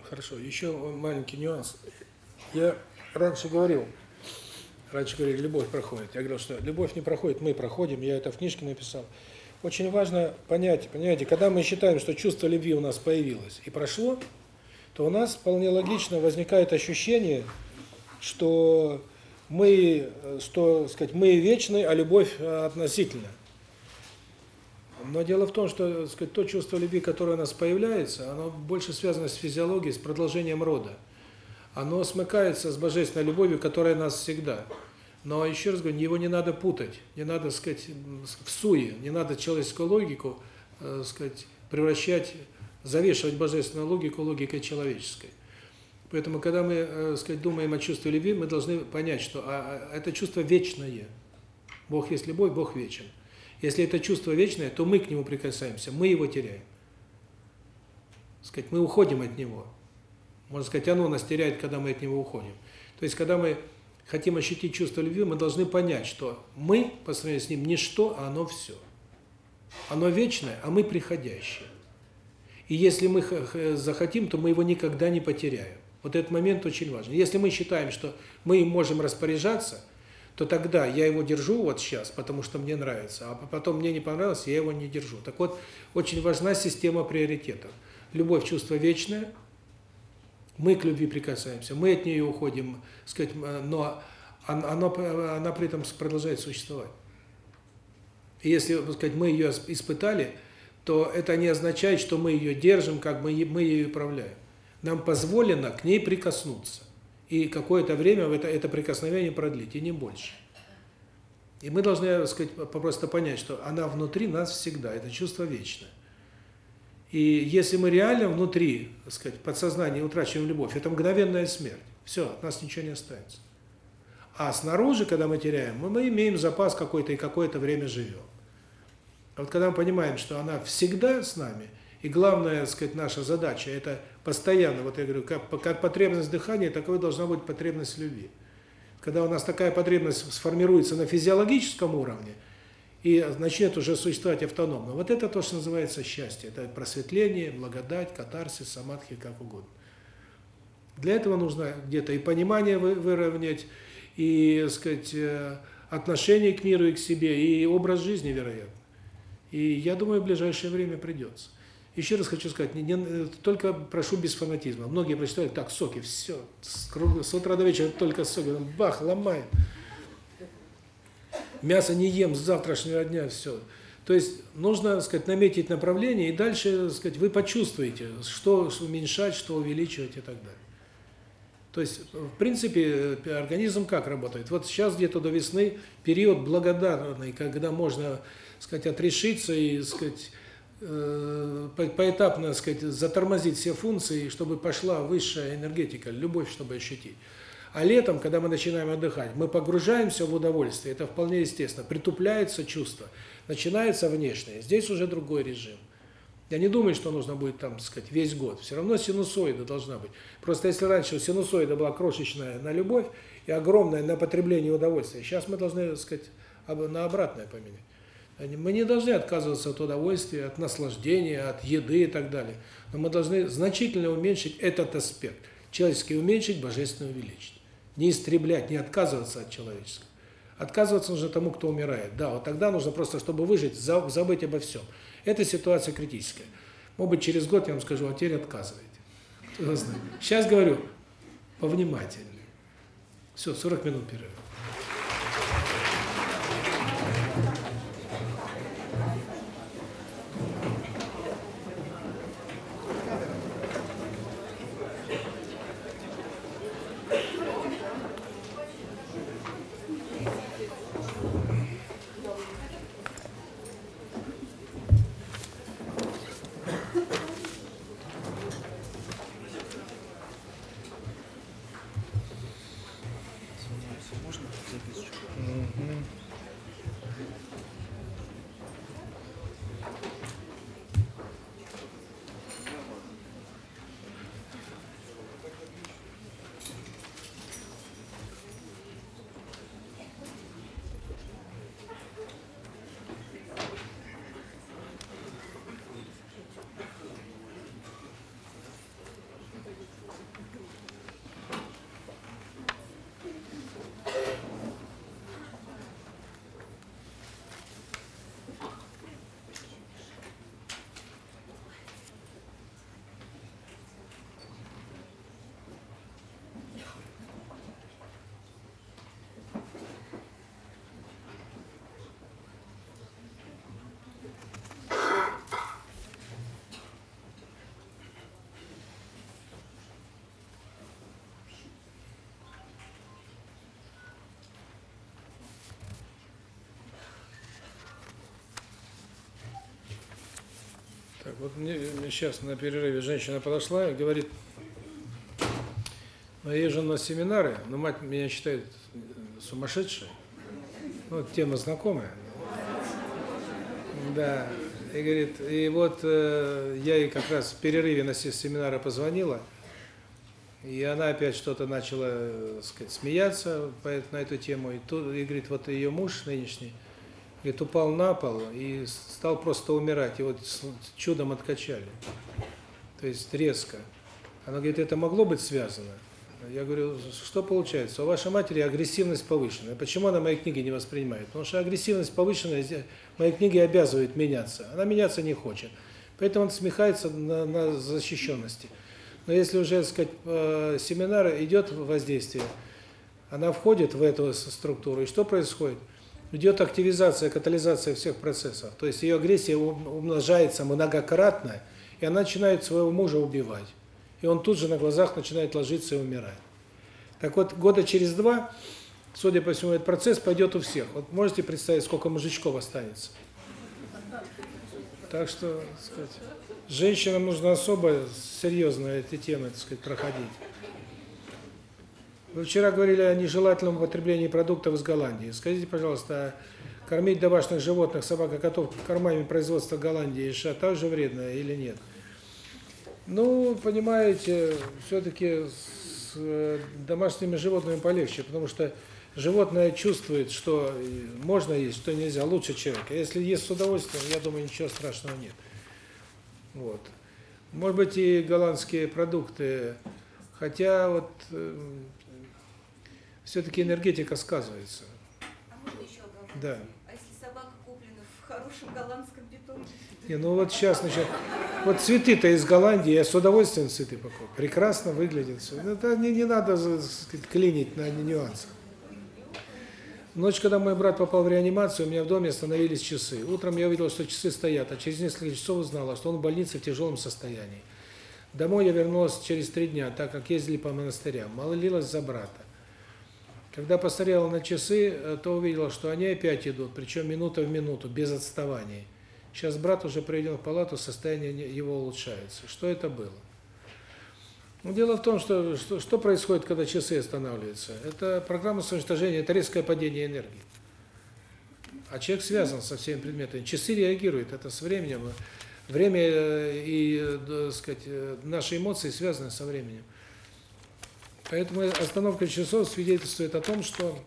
Хорошо, еще маленький нюанс. Я раньше говорил, раньше говорили, любовь проходит. Я говорил, что любовь не проходит, мы проходим, я это в книжке написал. Очень важно понять, понимаете, когда мы считаем, что чувство любви у нас появилось и прошло, то у нас вполне логично возникает ощущение, что мы, что, сказать, мы вечны, а любовь относительно. Но дело в том, что, сказать, то чувство любви, которое у нас появляется, оно больше связано с физиологией, с продолжением рода. Оно смыкается с божественной любовью, которая нас всегда. Но еще раз говорю, его не надо путать, не надо, сказать, в суе, не надо человеческую логику, э, сказать, превращать, завешивать божественную логику логикой человеческой. Поэтому, когда мы, э, сказать, думаем о чувстве любви, мы должны понять, что а, а, это чувство вечное. Бог есть любовь, Бог вечен. Если это чувство вечное, то мы к нему прикасаемся, мы его теряем. Сказать, мы уходим от него. Можно сказать, оно нас теряет, когда мы от него уходим. То есть, когда мы хотим ощутить чувство любви, мы должны понять, что мы, по сравнению с ним, ничто, а оно все. Оно вечное, а мы приходящие. И если мы захотим, то мы его никогда не потеряем. Вот этот момент очень важен. Если мы считаем, что мы можем распоряжаться, то тогда я его держу вот сейчас, потому что мне нравится, а потом мне не понравилось, я его не держу. Так вот, очень важна система приоритетов. Любовь – чувство вечное – мы к любви прикасаемся, мы от нее уходим, сказать, но она, она при этом продолжает существовать. И если, сказать, мы ее испытали, то это не означает, что мы ее держим, как мы, мы ее управляем. Нам позволено к ней прикоснуться. И какое-то время это, это прикосновение продлить, и не больше. И мы должны, так сказать, просто понять, что она внутри нас всегда, это чувство вечное. И если мы реально внутри, так сказать, подсознание утрачиваем любовь, это мгновенная смерть. Все, от нас ничего не останется. А снаружи, когда мы теряем, мы, мы имеем запас какой-то и какое-то время живем. А вот когда мы понимаем, что она всегда с нами, и главная, так сказать, наша задача это постоянно, вот я говорю, как как потребность дыхания, такой должна быть потребность любви. Когда у нас такая потребность сформируется на физиологическом уровне, и начнет уже существовать автономно. Вот это то, что называется счастье. Это просветление, благодать, катарсис, самадхи, как угодно. Для этого нужно где-то и понимание выровнять, и, сказать, э, отношение к миру и к себе, и образ жизни, вероятно. И я думаю, в ближайшее время придется. Еще раз хочу сказать, не, не, только прошу без фанатизма. Многие прочитают, так, соки, все, с, с утра до вечера только соки, бах, ломаем мясо не ем с завтрашнего дня, все. То есть нужно, так сказать, наметить направление, и дальше, так сказать, вы почувствуете, что уменьшать, что увеличивать и так далее. То есть, в принципе, организм как работает? Вот сейчас где-то до весны период благодарный, когда можно, сказать, отрешиться и, сказать, э, поэтапно, сказать, затормозить все функции, чтобы пошла высшая энергетика, любовь, чтобы ощутить. А летом, когда мы начинаем отдыхать, мы погружаемся в удовольствие, это вполне естественно, притупляется чувство, начинается внешнее. Здесь уже другой режим. Я не думаю, что нужно будет там, сказать, весь год. Все равно синусоида должна быть. Просто если раньше синусоида была крошечная на любовь и огромная на потребление удовольствия, сейчас мы должны, так сказать, на обратное поменять. Мы не должны отказываться от удовольствия, от наслаждения, от еды и так далее. Но мы должны значительно уменьшить этот аспект. Человеческий уменьшить, божественный увеличить. Не истреблять, не отказываться от человеческого. Отказываться нужно тому, кто умирает. Да, вот тогда нужно просто, чтобы выжить, забыть обо всем. Эта ситуация критическая. Может быть, через год я вам скажу, а теперь отказывайте. Сейчас говорю, повнимательнее. Все, 40 минут перерыва. Так, вот мне сейчас на перерыве женщина подошла и говорит, ну, я езжу на семинары, но мать меня считает сумасшедшей. Ну, тема знакомая. Да. И говорит, и вот э, я ей как раз в перерыве на семинары позвонила, и она опять что-то начала, э, сказать, смеяться по, на эту тему. И, тут, и говорит, вот ее муж нынешний, говорит, упал на пол и стал просто умирать. И вот чудом откачали. То есть резко. Она говорит, это могло быть связано? Я говорю, что получается? У вашей матери агрессивность повышенная. Почему она мои книги не воспринимает? Потому что агрессивность повышенная, мои книги обязывают меняться. Она меняться не хочет. Поэтому он смехается на, на защищенности. Но если уже, так сказать, э, семинар идет воздействие, она входит в эту структуру, и что происходит? Идет активизация, катализация всех процессов. То есть ее агрессия умножается многократно, и она начинает своего мужа убивать и он тут же на глазах начинает ложиться и умирать. Так вот, года через два, судя по всему, этот процесс пойдет у всех. Вот можете представить, сколько мужичков останется? Так что, так сказать, женщинам нужно особо серьезно эти темы, так сказать, проходить. Вы вчера говорили о нежелательном употреблении продуктов из Голландии. Скажите, пожалуйста, а кормить домашних животных, собак и котов кормами производства Голландии и США также вредно или нет? Ну, понимаете, все-таки с э, домашними животными полегче, потому что животное чувствует, что можно есть, что нельзя, лучше человека. Если ест с удовольствием, я думаю, ничего страшного нет. Вот. Может быть, и голландские продукты, хотя вот э, все-таки энергетика сказывается. А можно еще вопрос? Да. А если собака куплена в хорошем голландском питомнике? Не, ну вот сейчас, значит, вот цветы-то из Голландии, я с удовольствием цветы покупаю. Прекрасно выглядит все. Ну, это не, не надо, сказать, клинить на нюансах. Ночь, когда мой брат попал в реанимацию, у меня в доме остановились часы. Утром я увидел, что часы стоят, а через несколько часов узнала, что он в больнице в тяжелом состоянии. Домой я вернулась через три дня, так как ездили по монастырям. Молилась за брата. Когда посмотрела на часы, э, то увидела, что они опять идут, причем минута в минуту, без отставаний. Сейчас брат уже приведен в палату, состояние его улучшается. Что это было? Ну, дело в том, что, что что происходит, когда часы останавливаются. Это программа самоуничтожения, это резкое падение энергии. А человек связан со всеми предметами. Часы реагируют, это с временем. Время э, и, так сказать, э, наши эмоции связаны со временем. Поэтому остановка часов свидетельствует о том, что,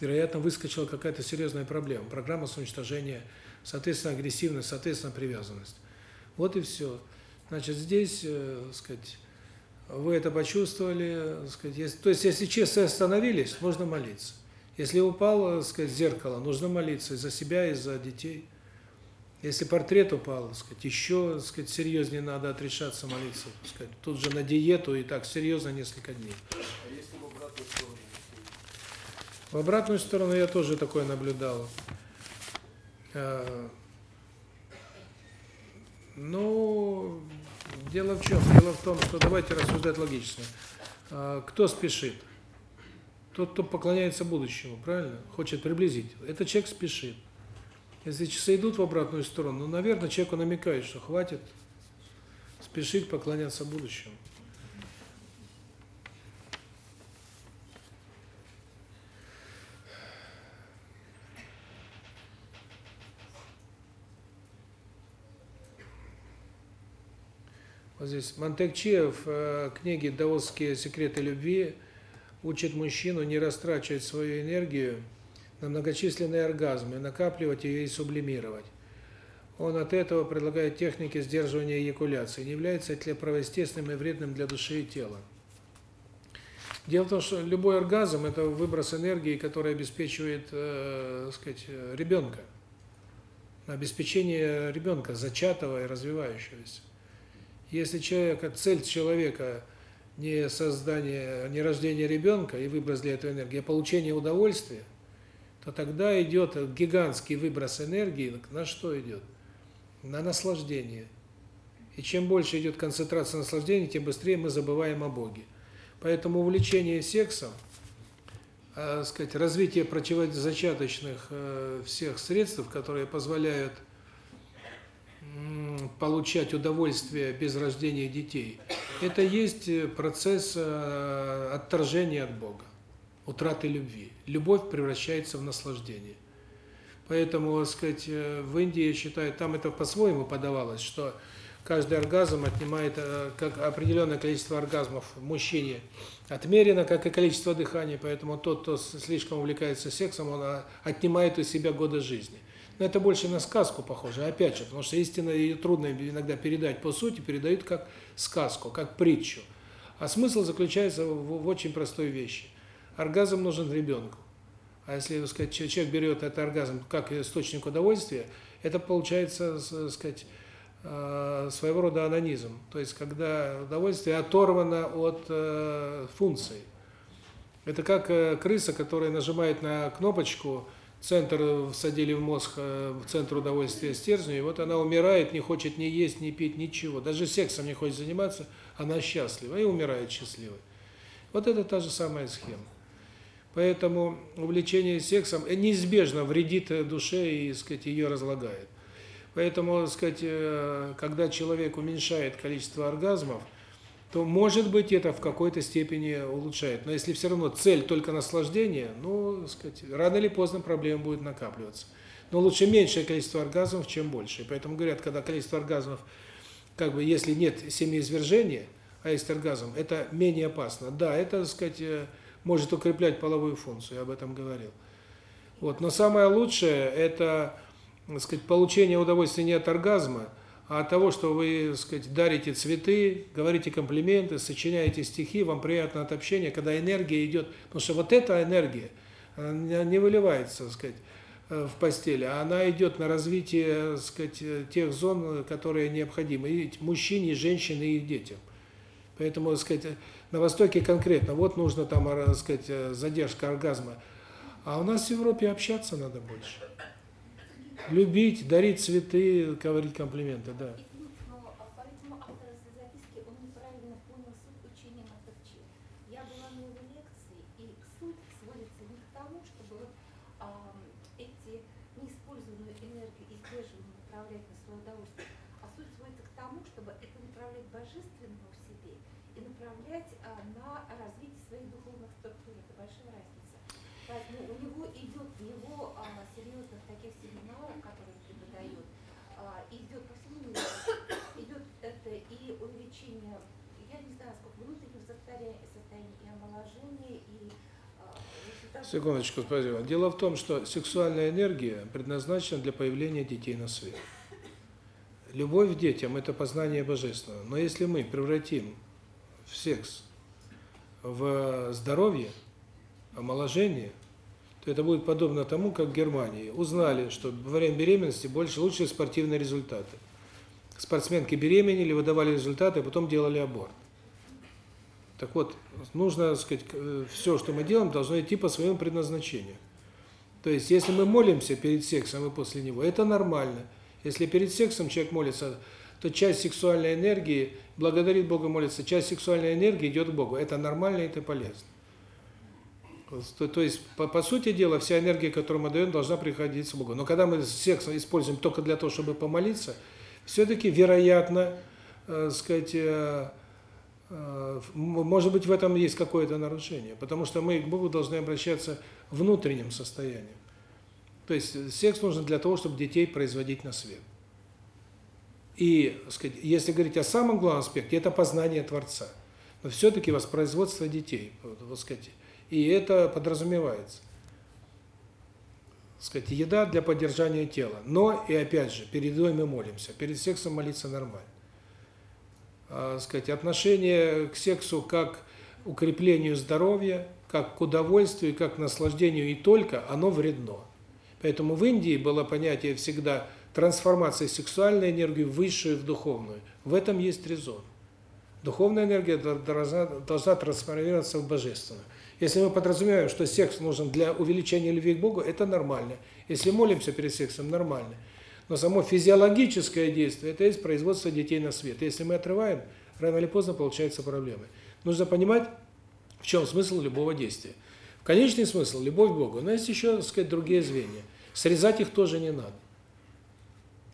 вероятно, выскочила какая-то серьезная проблема. Программа самоуничтожения соответственно, агрессивность, соответственно, привязанность. Вот и все. Значит, здесь, э, сказать, вы это почувствовали, сказать, если, то есть если часы остановились, можно молиться. Если упало, сказать, зеркало, нужно молиться за себя, и за детей. Если портрет упал, сказать, еще, сказать, серьезнее надо отрешаться молиться, сказать, тут же на диету и так серьезно несколько дней. А если в обратную сторону? В обратную сторону я тоже такое наблюдал. Э, ну, дело в чем? Дело в том, что давайте рассуждать логично. Э, кто спешит? Тот, кто поклоняется будущему, правильно? Хочет приблизить. Этот человек спешит. Если часы идут в обратную сторону, ну, наверное, человеку намекает, что хватит спешить поклоняться будущему. Вот здесь Монтекче в э, книге «Даосские секреты любви» учит мужчину не растрачивать свою энергию на многочисленные оргазмы, накапливать ее и сублимировать. Он от этого предлагает техники сдерживания эякуляции, не является ли противоестественным и вредным для души и тела. Дело в том, что любой оргазм – это выброс энергии, который обеспечивает, э, сказать, ребенка, обеспечение ребенка, зачатого и развивающегося. Если человека, цель человека не создание, не рождение ребенка и выброс для этого энергии, а получение удовольствия, то тогда идет гигантский выброс энергии, на что идет? На наслаждение. И чем больше идет концентрация наслаждения, тем быстрее мы забываем о Боге. Поэтому увлечение сексом, э, сказать, развитие противозачаточных э, всех средств, которые позволяют получать удовольствие без рождения детей, это есть э, процесс э, отторжения от Бога, утраты любви. Любовь превращается в наслаждение. Поэтому, так сказать, э, в Индии, я считаю, там это по-своему подавалось, что каждый оргазм отнимает как определенное количество оргазмов мужчине отмерено, как и количество дыхания, поэтому тот, кто слишком увлекается сексом, он а, отнимает у себя годы жизни. Но это больше на сказку похоже, опять же, потому что истинно ее трудно иногда передать по сути, передают как сказку, как притчу. А смысл заключается в очень простой вещи. Оргазм нужен ребенку. А если, так сказать, человек берет этот оргазм как источник удовольствия, это получается, так сказать, э, своего рода анонизм. То есть, когда удовольствие оторвано от э, функции. Это как э, крыса, которая нажимает на кнопочку, центр всадили в мозг, в центр удовольствия стержня, и вот она умирает, не хочет ни есть, ни пить, ничего. Даже сексом не хочет заниматься, она счастлива и умирает счастливой. Вот это та же самая схема. Поэтому увлечение сексом неизбежно вредит душе и, сказать, ее разлагает. Поэтому, сказать, э, когда человек уменьшает количество оргазмов, то, может быть, это в какой-то степени улучшает. Но если все равно цель только наслаждение, ну, сказать, рано или поздно проблема будет накапливаться. Но лучше меньшее количество оргазмов, чем больше. поэтому говорят, когда количество оргазмов, как бы, если нет семяизвержения, а есть оргазм, это менее опасно. Да, это, так сказать, э, может укреплять половую функцию, я об этом говорил. Вот, но самое лучшее это, так сказать, получение удовольствия не от оргазма, а от того, что вы, так сказать, дарите цветы, говорите комплименты, сочиняете стихи, вам приятно от общения, когда энергия идет, потому что вот эта энергия не выливается, так сказать, э, в постели, а она идет на развитие, так сказать, тех зон, которые необходимы и мужчине, и женщине, и детям. Поэтому, так сказать, на Востоке конкретно, вот нужно там, так сказать, задержка оргазма, а у нас в Европе общаться надо больше. Любить, дарить цветы, говорить комплименты, да. Секундочку, спасибо. Дело в том, что сексуальная энергия предназначена для появления детей на свет. Любовь к детям – это познание Божественного. Но если мы превратим в секс, в здоровье, омоложение, то это будет подобно тому, как в Германии узнали, что во время беременности больше лучшие спортивные результаты. Спортсменки беременели, выдавали результаты, а потом делали аборт. Так вот, нужно, так сказать, все, что мы делаем, должно идти по своему предназначению. То есть, если мы молимся перед сексом и после него, это нормально. Если перед сексом человек молится, то часть сексуальной энергии, благодарит Бога, молится, часть сексуальной энергии идет к Богу. Это нормально, это полезно. То, то есть, по, по сути дела, вся энергия, которую мы даем, должна приходить с Богу. Но когда мы секс используем только для того, чтобы помолиться, все-таки, вероятно, э, сказать, э, Э, может быть, в этом есть какое-то нарушение, потому что мы к Богу должны обращаться внутренним состоянием. То есть секс нужен для того, чтобы детей производить на свет. И, сказать, если говорить о самом главном аспекте, это познание Творца. Но все-таки воспроизводство детей, вот, сказать, и это подразумевается. Сказать, еда для поддержания тела. Но, и опять же, перед едой мы молимся. Перед сексом молиться нормально э, сказать, отношение к сексу как укреплению здоровья, как к удовольствию, как к наслаждению и только, оно вредно. Поэтому в Индии было понятие всегда трансформации сексуальной энергии в высшую, в духовную. В этом есть резон. Духовная энергия должна, должна трансформироваться в божественную. Если мы подразумеваем, что секс нужен для увеличения любви к Богу, это нормально. Если молимся перед сексом, нормально. Но само физиологическое действие – это есть производство детей на свет. Если мы отрываем, рано или поздно получаются проблемы. Нужно понимать, в чем смысл любого действия. Конечный смысл – любовь к Богу. Но есть еще, так сказать, другие звенья. Срезать их тоже не надо.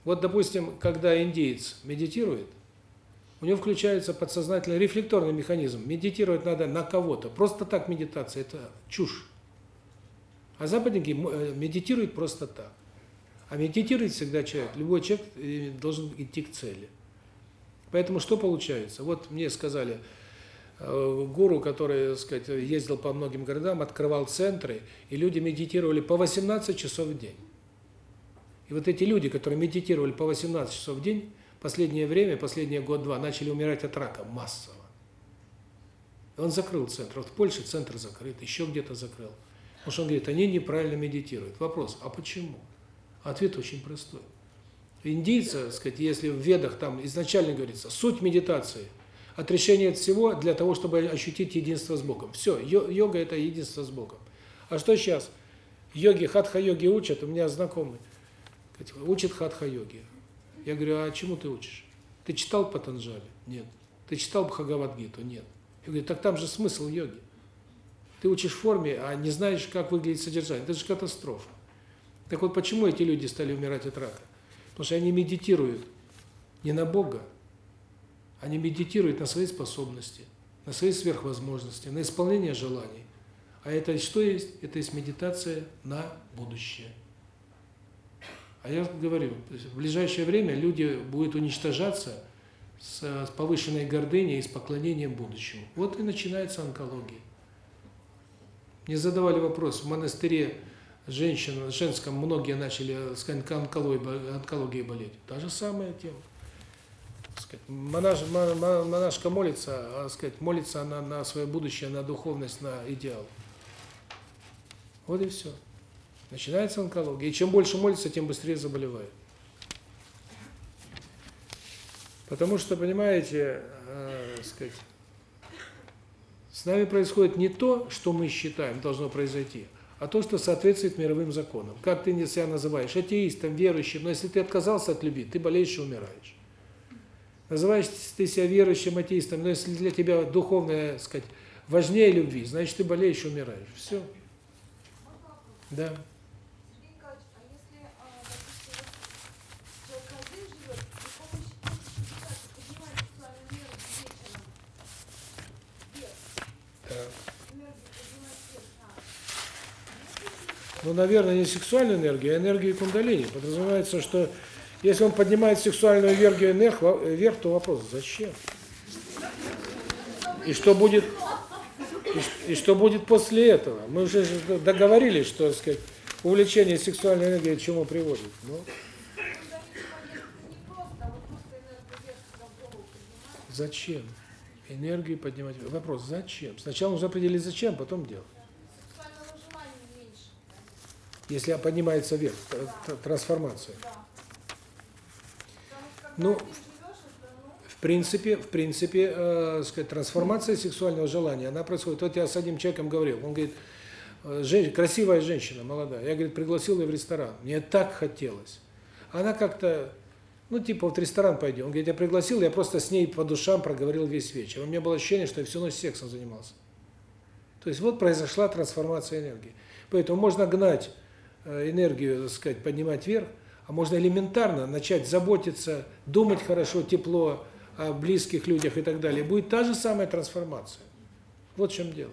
Вот, допустим, когда индеец медитирует, у него включается подсознательный рефлекторный механизм. Медитировать надо на кого-то. Просто так медитация – это чушь. А западники э, медитируют просто так. А медитирует всегда человек, любой человек э, должен идти к цели. Поэтому что получается? Вот мне сказали, э, гуру, который, так сказать, ездил по многим городам, открывал центры, и люди медитировали по 18 часов в день. И вот эти люди, которые медитировали по 18 часов в день, последнее время, последние год-два, начали умирать от рака массово. Он закрыл центр. Вот в Польше центр закрыт, еще где-то закрыл. Потому что он говорит, они неправильно медитируют. Вопрос, а почему? Ответ очень простой. Индийцы, сказать, если в ведах там изначально говорится, суть медитации – отрешение от всего для того, чтобы ощутить единство с Богом. Все, йога – это единство с Богом. А что сейчас? Йоги, хатха-йоги учат, у меня знакомый, учит хатха-йоги. Я говорю, а чему ты учишь? Ты читал Патанджали? Нет. Ты читал Бхагавадгиту? Нет. Я говорю, так там же смысл йоги. Ты учишь форме, а не знаешь, как выглядит содержание. Это же катастрофа. Так вот, почему эти люди стали умирать от рака? Потому что они медитируют не на Бога, они медитируют на свои способности, на свои сверхвозможности, на исполнение желаний. А это что есть? Это есть медитация на будущее. А я говорю, в ближайшее время люди будут уничтожаться с повышенной гордыней и с поклонением будущему. Вот и начинается онкология. Мне задавали вопрос, в монастыре женщин, женском многие начали с онкологией, онкологией болеть. Та же самая тема. Сказать, монаш, монашка молится, а сказать, молится она на свое будущее, на духовность, на идеал. Вот и все. Начинается онкология. И чем больше молится, тем быстрее заболевает. Потому что, понимаете, э, сказать, с нами происходит не то, что мы считаем должно произойти, а то, что соответствует мировым законам. Как ты себя называешь? Атеистом, верующим. Но если ты отказался от любви, ты болеешь и умираешь. Называешь ты себя верующим атеистом, но если для тебя духовное, сказать, важнее любви, значит ты болеешь и умираешь. Все. Да. Ну, наверное, не сексуальную энергию, а энергию кундалини. Подразумевается, что если он поднимает сексуальную энергию вверх, то вопрос, зачем? И что будет и, что будет после этого? Мы уже договорились, что, так сказать, увлечение сексуальной энергией к чему приводит. Но... Зачем? Энергию поднимать. Вопрос, зачем? Сначала нужно определить, зачем, потом делать. Если поднимается вверх, трансформация. Ну, в принципе, в принципе, э, сказать, трансформация сексуального желания, она происходит. Вот я с одним человеком говорил, он говорит, э, жен, красивая женщина, молодая, я, говорит, пригласил ее в ресторан, мне так хотелось. Она как-то, ну, типа, вот ресторан пойдем. Он говорит, я пригласил, я просто с ней по душам проговорил весь вечер. У меня было ощущение, что я всю ночь сексом занимался. То есть вот произошла трансформация энергии. Поэтому можно гнать энергию, так сказать, поднимать вверх, а можно элементарно начать заботиться, думать хорошо, тепло о близких людях и так далее. Будет та же самая трансформация. Вот в чем дело.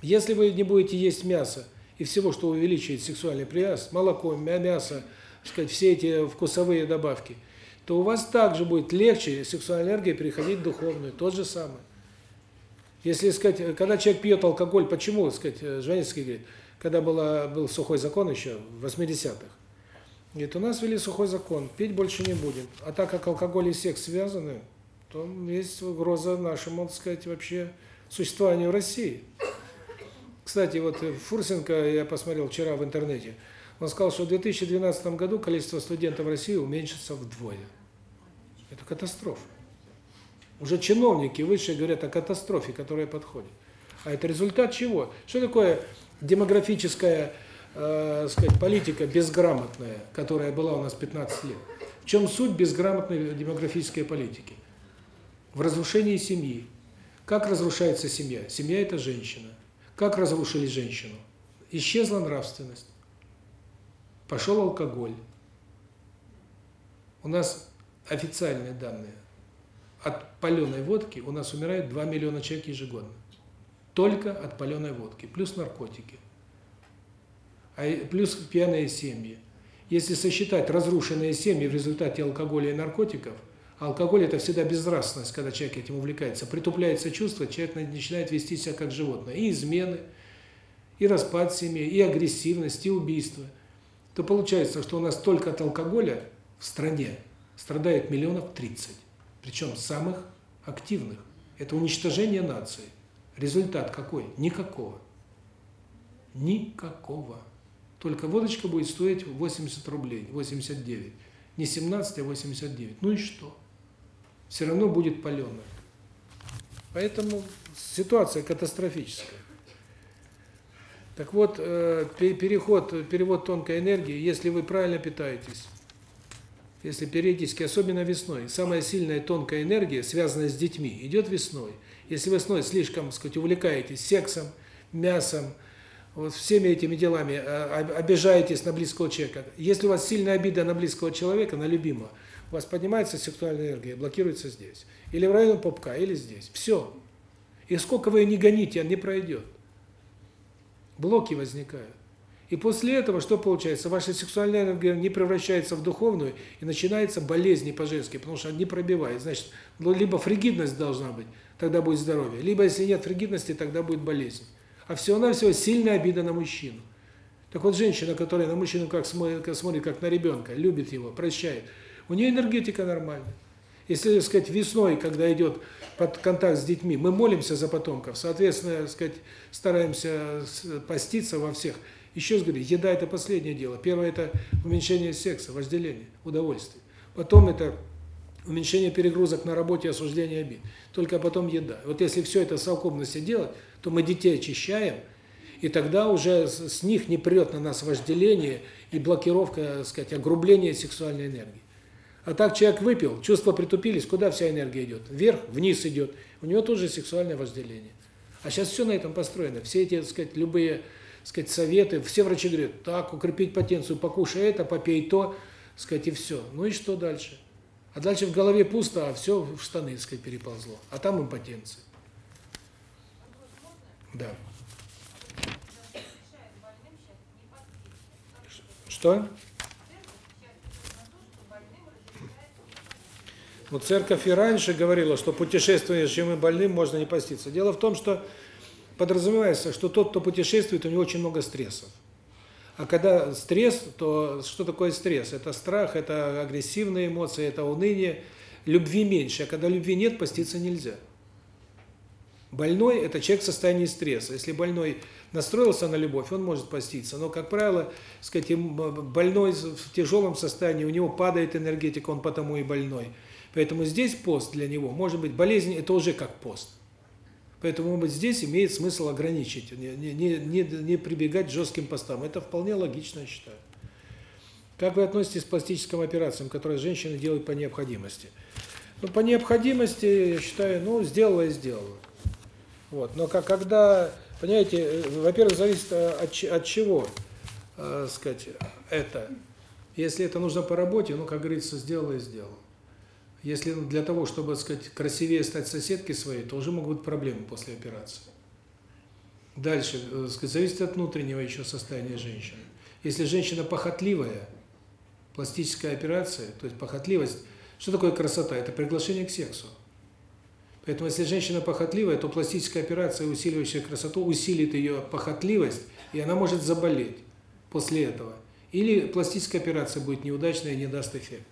Если вы не будете есть мясо и всего, что увеличивает сексуальный прияз, молоко, мясо, сказать, все эти вкусовые добавки, то у вас также будет легче сексуальная энергия переходить в духовную, тот же самый. Если, сказать, когда человек пьет алкоголь, почему, сказать, Жванецкий говорит, когда была, был сухой закон еще, в 80-х, говорит, у нас ввели сухой закон, пить больше не будем. А так как алкоголь и секс связаны, то есть угроза нашему, так сказать, вообще существованию России. Кстати, вот Фурсенко, я посмотрел вчера в интернете, он сказал, что в 2012 году количество студентов в России уменьшится вдвое. Это катастрофа. Уже чиновники высшие говорят о катастрофе, которая подходит. А это результат чего? Что такое демографическая, э, сказать, политика безграмотная, которая была у нас 15 лет. В чем суть безграмотной демографической политики? В разрушении семьи. Как разрушается семья? Семья – это женщина. Как разрушили женщину? Исчезла нравственность. Пошел алкоголь. У нас официальные данные. От паленой водки у нас умирает 2 миллиона человек ежегодно. Только от паленой водки. Плюс наркотики. А плюс пьяные семьи. Если сосчитать разрушенные семьи в результате алкоголя и наркотиков, алкоголь – это всегда безнравственность, когда человек этим увлекается, притупляется чувство, человек начинает вести себя как животное. И измены, и распад семьи, и агрессивность, и убийство. То получается, что у нас только от алкоголя в стране страдает миллионов 30. Причем самых активных. Это уничтожение нации. Результат какой? Никакого. Никакого. Только водочка будет стоить 80 рублей, 89. Не 17, а 89. Ну и что? Все равно будет паленая. Поэтому ситуация катастрофическая. Так вот, э, переход, перевод тонкой энергии, если вы правильно питаетесь, если периодически, особенно весной, самая сильная тонкая энергия, связанная с детьми, идет весной. Если весной слишком, так сказать, увлекаетесь сексом, мясом, вот всеми этими делами а, обижаетесь на близкого человека. Если у вас сильная обида на близкого человека, на любимого, у вас поднимается сексуальная энергия, блокируется здесь. Или в районе попка, или здесь. Все. И сколько вы ее не гоните, он не пройдет. Блоки возникают. И после этого что получается? Ваша сексуальная энергия не превращается в духовную, и начинается болезни по-женски, потому что не пробивает. Значит, ну, либо фригидность должна быть, тогда будет здоровье, либо если нет фригидности, тогда будет болезнь а всего-навсего сильная обида на мужчину. Так вот, женщина, которая на мужчину как смотрит, как смотрит как на ребенка, любит его, прощает, у нее энергетика нормальная. Если, так сказать, весной, когда идет под контакт с детьми, мы молимся за потомков, соответственно, так сказать, стараемся поститься во всех. Еще раз говорю, еда – это последнее дело. Первое – это уменьшение секса, вожделение, удовольствие. Потом это уменьшение перегрузок на работе, осуждение обид. Только потом еда. Вот если все это в совокупности делать, то мы детей очищаем, и тогда уже с них не прет на нас вожделение и блокировка, так сказать, огрубление сексуальной энергии. А так человек выпил, чувства притупились, куда вся энергия идет? Вверх, вниз идет. У него тоже сексуальное вожделение. А сейчас все на этом построено. Все эти, так сказать, любые, сказать, советы, все врачи говорят, так, укрепить потенцию, покушай это, попей то, сказать, и все. Ну и что дальше? А дальше в голове пусто, а все в штаны, сказать, переползло. А там импотенция. Да. Что? Ну, церковь и раньше говорила, что путешествующим и больным можно не поститься. Дело в том, что подразумевается, что тот, кто путешествует, у него очень много стрессов. А когда стресс, то что такое стресс? Это страх, это агрессивные эмоции, это уныние. Любви меньше, а когда любви нет, поститься нельзя. Больной – это человек в состоянии стресса. Если больной настроился на любовь, он может поститься. Но, как правило, сказать, больной в тяжелом состоянии, у него падает энергетика, он потому и больной. Поэтому здесь пост для него, может быть, болезнь – это уже как пост. Поэтому, может быть, здесь имеет смысл ограничить, не, не, не, не прибегать к жестким постам. Это вполне логично, я считаю. Как вы относитесь к пластическим операциям, которые женщины делают по необходимости? Ну, по необходимости, я считаю, ну, сделала и сделала. Вот. Но как, когда, понимаете, э, во-первых, зависит э, от, от чего, э, сказать, это. Если это нужно по работе, ну, как говорится, сделала и сделала. Если для того, чтобы, сказать, красивее стать соседкой своей, то уже могут быть проблемы после операции. Дальше, э, сказать, зависит от внутреннего еще состояния женщины. Если женщина похотливая, пластическая операция, то есть похотливость, что такое красота? Это приглашение к сексу. Поэтому если женщина похотливая, то пластическая операция, усиливающая красоту, усилит ее похотливость, и она может заболеть после этого. Или пластическая операция будет неудачная и не даст эффект.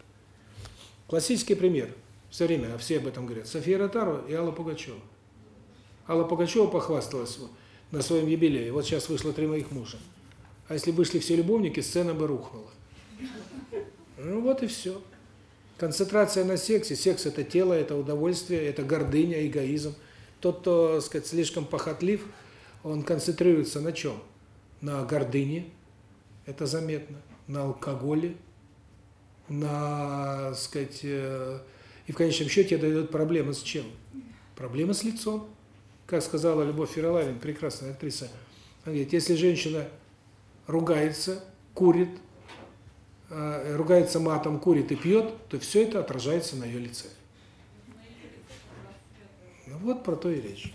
Классический пример. Все время все об этом говорят. София Ротару и Алла Пугачева. Алла Пугачева похвасталась на своем юбилее. Вот сейчас вышло три моих мужа. А если вышли все любовники, сцена бы рухнула. Ну вот и все. Концентрация на сексе. Секс – это тело, это удовольствие, это гордыня, эгоизм. Тот, кто, так сказать, слишком похотлив, он концентрируется на чем? На гордыне, это заметно, на алкоголе, на, сказать, э, и в конечном счете это дает проблемы с чем? Проблема с лицом. Как сказала Любовь Феролавин, прекрасная актриса, она говорит, если женщина ругается, курит, э, ругается матом, курит и пьет, то все это отражается на ее лице. Ну вот про то и речь.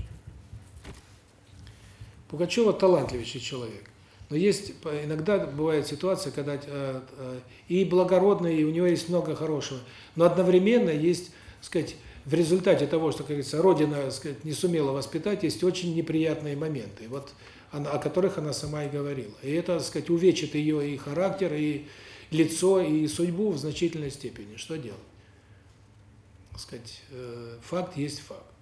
Пугачева талантливейший человек. Но есть иногда бывает ситуация, когда э, э, и благородный, и у него есть много хорошего, но одновременно есть, сказать, в результате того, что, как говорится, родина, сказать, не сумела воспитать, есть очень неприятные моменты. Вот она, о которых она сама и говорила. И это, сказать, увечит ее и характер, и лицо, и судьбу в значительной степени. Что делать? Так сказать, э, факт есть факт.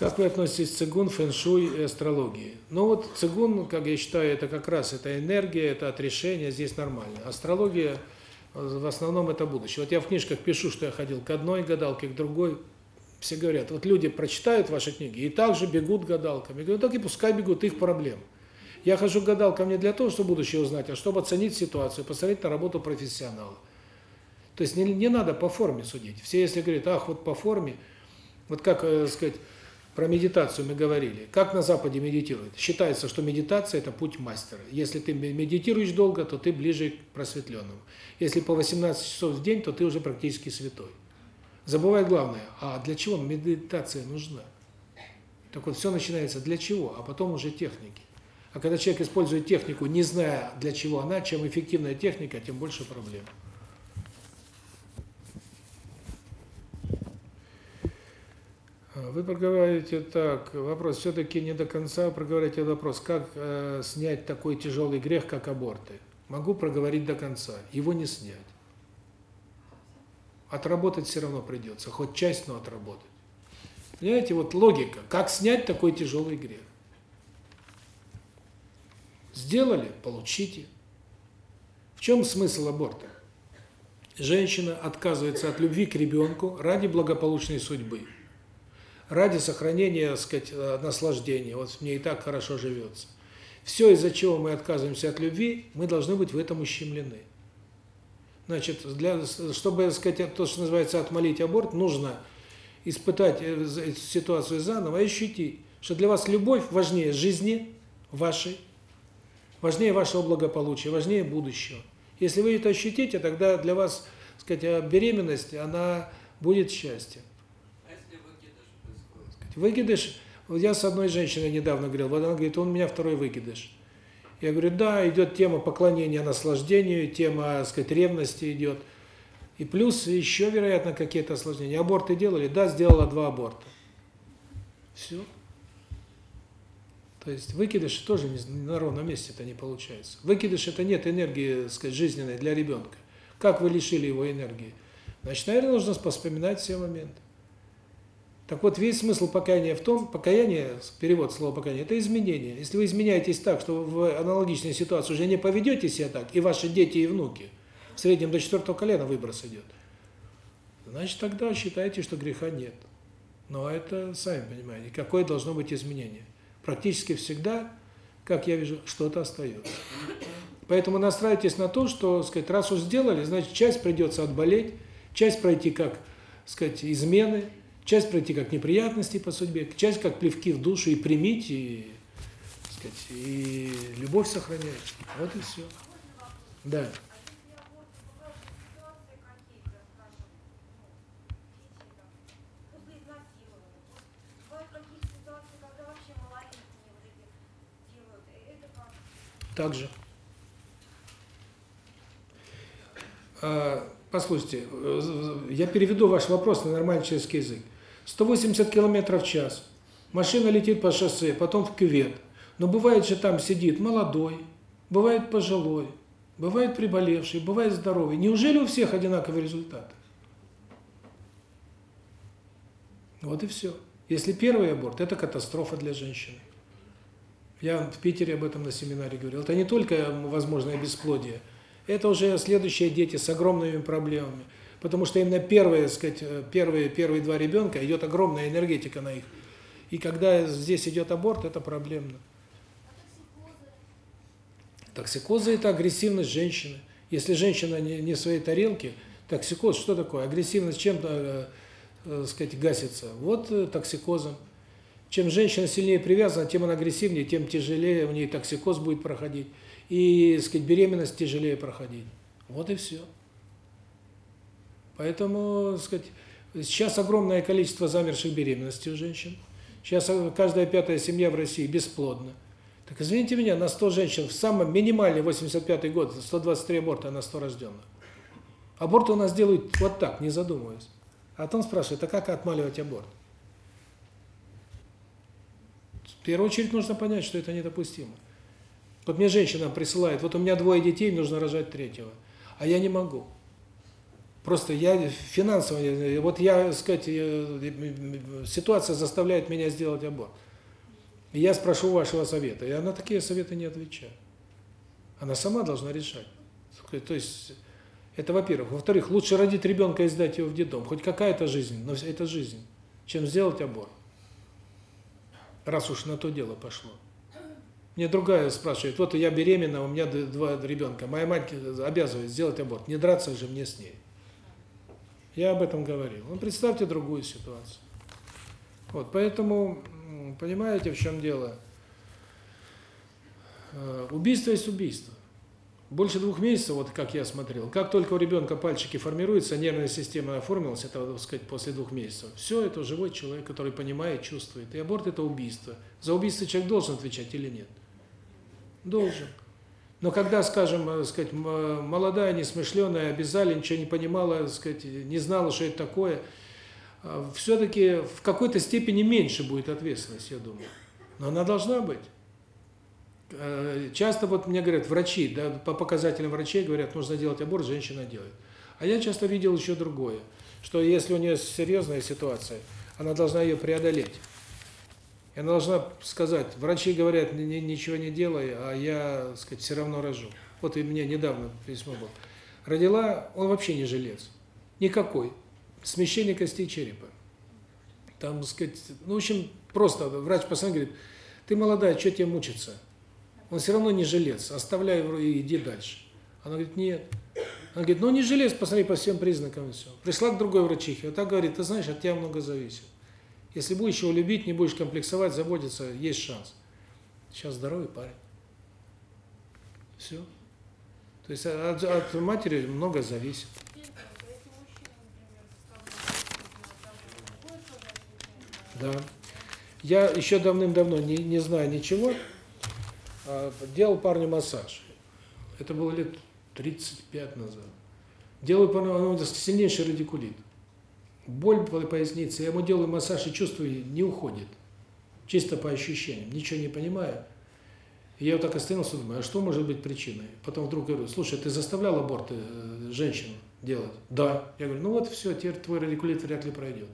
Как вы относитесь к цигун, фэншуй и астрологии? Ну вот цигун, как я считаю, это как раз это энергия, это отрешение, здесь нормально. Астрология, в основном это будущее. Вот я в книжках пишу, что я ходил к одной гадалке, к другой. Все говорят, вот люди прочитают ваши книги и также бегут гадалкам. Я говорю, так и пускай бегут, их проблем. Я хожу к гадалкам не для того, чтобы будущее узнать, а чтобы оценить ситуацию, посмотреть на работу профессионала. То есть не, не надо по форме судить. Все если говорят, ах, вот по форме, вот как, э, сказать, про медитацию мы говорили. Как на Западе медитируют? Считается, что медитация – это путь мастера. Если ты медитируешь долго, то ты ближе к просветленному. Если по 18 часов в день, то ты уже практически святой. Забывай главное, а для чего медитация нужна? Так вот, все начинается для чего, а потом уже техники. А когда человек использует технику, не зная, для чего она, чем эффективная техника, тем больше проблем. Вы проговариваете так, вопрос, все-таки не до конца проговорите вопрос, как э, снять такой тяжелый грех, как аборты. Могу проговорить до конца, его не снять. Отработать все равно придется, хоть часть, но отработать. Понимаете, вот логика, как снять такой тяжелый грех. Сделали – получите. В чем смысл аборта? Женщина отказывается от любви к ребенку ради благополучной судьбы ради сохранения, так сказать, э, наслаждения. Вот мне и так хорошо живется. Все, из-за чего мы отказываемся от любви, мы должны быть в этом ущемлены. Значит, для чтобы, так сказать, то, что называется отмолить аборт, нужно испытать э, ситуацию заново и ощутить, что для вас любовь важнее жизни вашей, важнее вашего благополучия, важнее будущего. Если вы это ощутите, тогда для вас, так сказать, беременность, она будет счастьем. Выкидыш, я с одной женщиной недавно говорил, вот она говорит, он у меня второй выкидыш. Я говорю, да, идет тема поклонения наслаждению, тема, так сказать, ревности идет. И плюс еще, вероятно, какие-то осложнения. Аборты делали? Да, сделала два аборта. Все. То есть выкидыш тоже на ровном месте это не получается. Выкидыш это нет энергии, так сказать, жизненной для ребенка. Как вы лишили его энергии? Значит, наверное, нужно вспоминать все моменты. Так вот, весь смысл покаяния в том, покаяние, перевод слова покаяние, это изменение. Если вы изменяетесь так, что в аналогичной ситуации уже не поведете себя так, и ваши дети и внуки, в среднем до четвертого колена выброс идет, значит, тогда считайте, что греха нет. Но это, сами понимаете, какое должно быть изменение. Практически всегда, как я вижу, что-то остается. Поэтому настраивайтесь на то, что, сказать, раз уж сделали, значит, часть придется отболеть, часть пройти как, сказать, измены, Часть пройти как неприятности по судьбе, часть как плевки в душу и примите, и, сказать, и любовь сохранять. Вот и все. Да. Также. А, послушайте, я переведу ваш вопрос на нормальный человеческий язык. 180 км в час. Машина летит по шоссе, потом в кювет. Но бывает же там сидит молодой, бывает пожилой, бывает приболевший, бывает здоровый. Неужели у всех одинаковый результат? Вот и все. Если первый аборт, это катастрофа для женщины. Я в Питере об этом на семинаре говорил. Это не только возможное бесплодие, это уже следующие дети с огромными проблемами. Потому что именно первые, сказать, э, первые, первые два ребенка идет огромная энергетика на их. И когда здесь идет аборт, это проблемно. Токсикозы – это агрессивность женщины. Если женщина не, не в своей тарелке, токсикоз что такое? Агрессивность чем-то, э, э, сказать, гасится. Вот э, токсикозом. Чем женщина сильнее привязана, тем она агрессивнее, тем тяжелее у нее токсикоз будет проходить. и, сказать, беременность тяжелее проходить. Вот и все. Поэтому, так сказать, сейчас огромное количество замерших беременностей у женщин. Сейчас каждая пятая семья в России бесплодна. Так извините меня, на 100 женщин в самом минимальный 85 год 123 аборта на 100 рожденных. Аборт у нас делают вот так, не задумываясь. А потом спрашивают, а как отмаливать аборт? В первую очередь нужно понять, что это недопустимо. Вот мне женщина присылает, вот у меня двое детей, нужно рожать третьего. А я не могу. Просто я финансово, вот я, сказать, э, ситуация заставляет меня сделать аборт. И я спрошу вашего совета, и она такие советы не отвечает. Она сама должна решать. То есть, это во-первых. Во-вторых, лучше родить ребенка и сдать его в детдом. Хоть какая-то жизнь, но это жизнь, чем сделать аборт. Раз уж на то дело пошло. Мне другая спрашивает, вот я беременна, у меня два ребенка, моя мать обязывает сделать аборт, не драться же мне с ней. Я об этом говорил. Ну, представьте другую ситуацию. Вот, поэтому, понимаете, в чем дело? Э, убийство есть убийство. Больше двух месяцев, вот как я смотрел, как только у ребенка пальчики формируются, нервная система оформилась, это, так сказать, после двух месяцев, все, это живой человек, который понимает, чувствует. И аборт – это убийство. За убийство человек должен отвечать или нет? Должен. Но когда, скажем, так сказать, молодая, несмышленая, обязали, ничего не понимала, так сказать, не знала, что это такое, все-таки в какой-то степени меньше будет ответственность, я думаю. Но она должна быть. Э, часто вот мне говорят, врачи, да, по показателям врачей говорят, нужно делать аборт, женщина делает. А я часто видел еще другое, что если у нее серьезная ситуация, она должна ее преодолеть. И она должна сказать, врачи говорят, ничего не делай, а я, так сказать, все равно рожу. Вот и мне недавно письмо было. Родила, он вообще не жилец. Никакой. Смещение костей черепа. Там, так сказать, ну, в общем, просто врач посмотрел, говорит, ты молодая, что тебе мучиться? Он все равно не жилец, оставляй и иди дальше. Она говорит, нет. Она говорит, ну не жилец, посмотри по всем признакам и все. Пришла к другой врачихе, вот так говорит, ты знаешь, от тебя много зависит. Если будешь его любить, не будешь комплексовать, заботиться, есть шанс. Сейчас здоровый парень. Все. То есть от, от матери много зависит. Да. Я еще давным-давно, не, не зная ничего, а, делал парню массаж. Это было лет 35 назад. Делаю парню, он сильнейший радикулит. Боль по пояснице, я ему делаю массаж и чувствую, не уходит. Чисто по ощущениям, ничего не понимаю. И я вот так остановился, думаю, а что может быть причиной? Потом вдруг говорю, слушай, ты заставлял аборты э, женщину делать? Да. Я говорю, ну вот все, теперь твой радикулит вряд ли пройдет.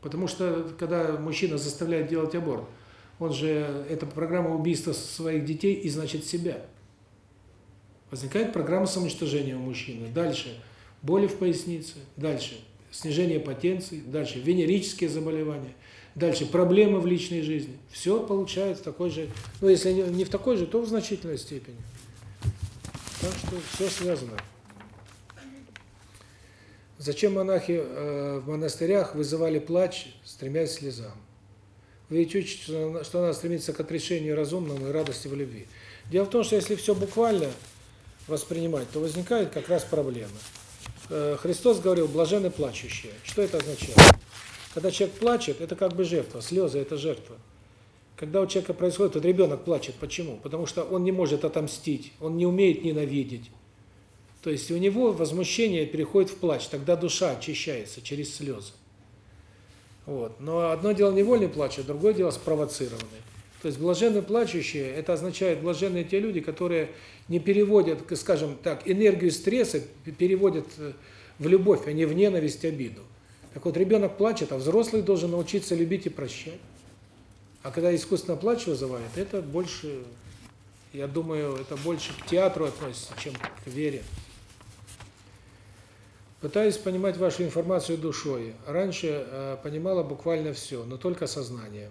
Потому что, когда мужчина заставляет делать аборт, он же, это программа убийства своих детей и, значит, себя. Возникает программа самоуничтожения у мужчины. Дальше боли в пояснице, дальше снижение потенции, дальше венерические заболевания, дальше проблемы в личной жизни. Все получается такой же, ну если не в такой же, то в значительной степени. Так что все связано. Зачем монахи э, в монастырях вызывали плач, стремясь к слезам? Вы ведь учите, что надо стремиться к отрешению разумному и радости в любви. Дело в том, что если все буквально воспринимать, то возникает как раз проблема. Э, Христос говорил «блажены плачущие». Что это означает? Когда человек плачет, это как бы жертва, слезы – это жертва. Когда у человека происходит, вот ребенок плачет, почему? Потому что он не может отомстить, он не умеет ненавидеть. То есть у него возмущение переходит в плач, тогда душа очищается через слезы. Вот. Но одно дело невольный плач, а другое дело спровоцированный. То есть блаженные плачущие, это означает блаженные те люди, которые не переводят, скажем так, энергию стресса, переводят э, в любовь, а не в ненависть, обиду. Так вот, ребенок плачет, а взрослый должен научиться любить и прощать. А когда искусственно плач вызывает, это больше, я думаю, это больше к театру относится, чем к вере. Пытаюсь понимать вашу информацию душой. Раньше э, понимала буквально все, но только сознанием.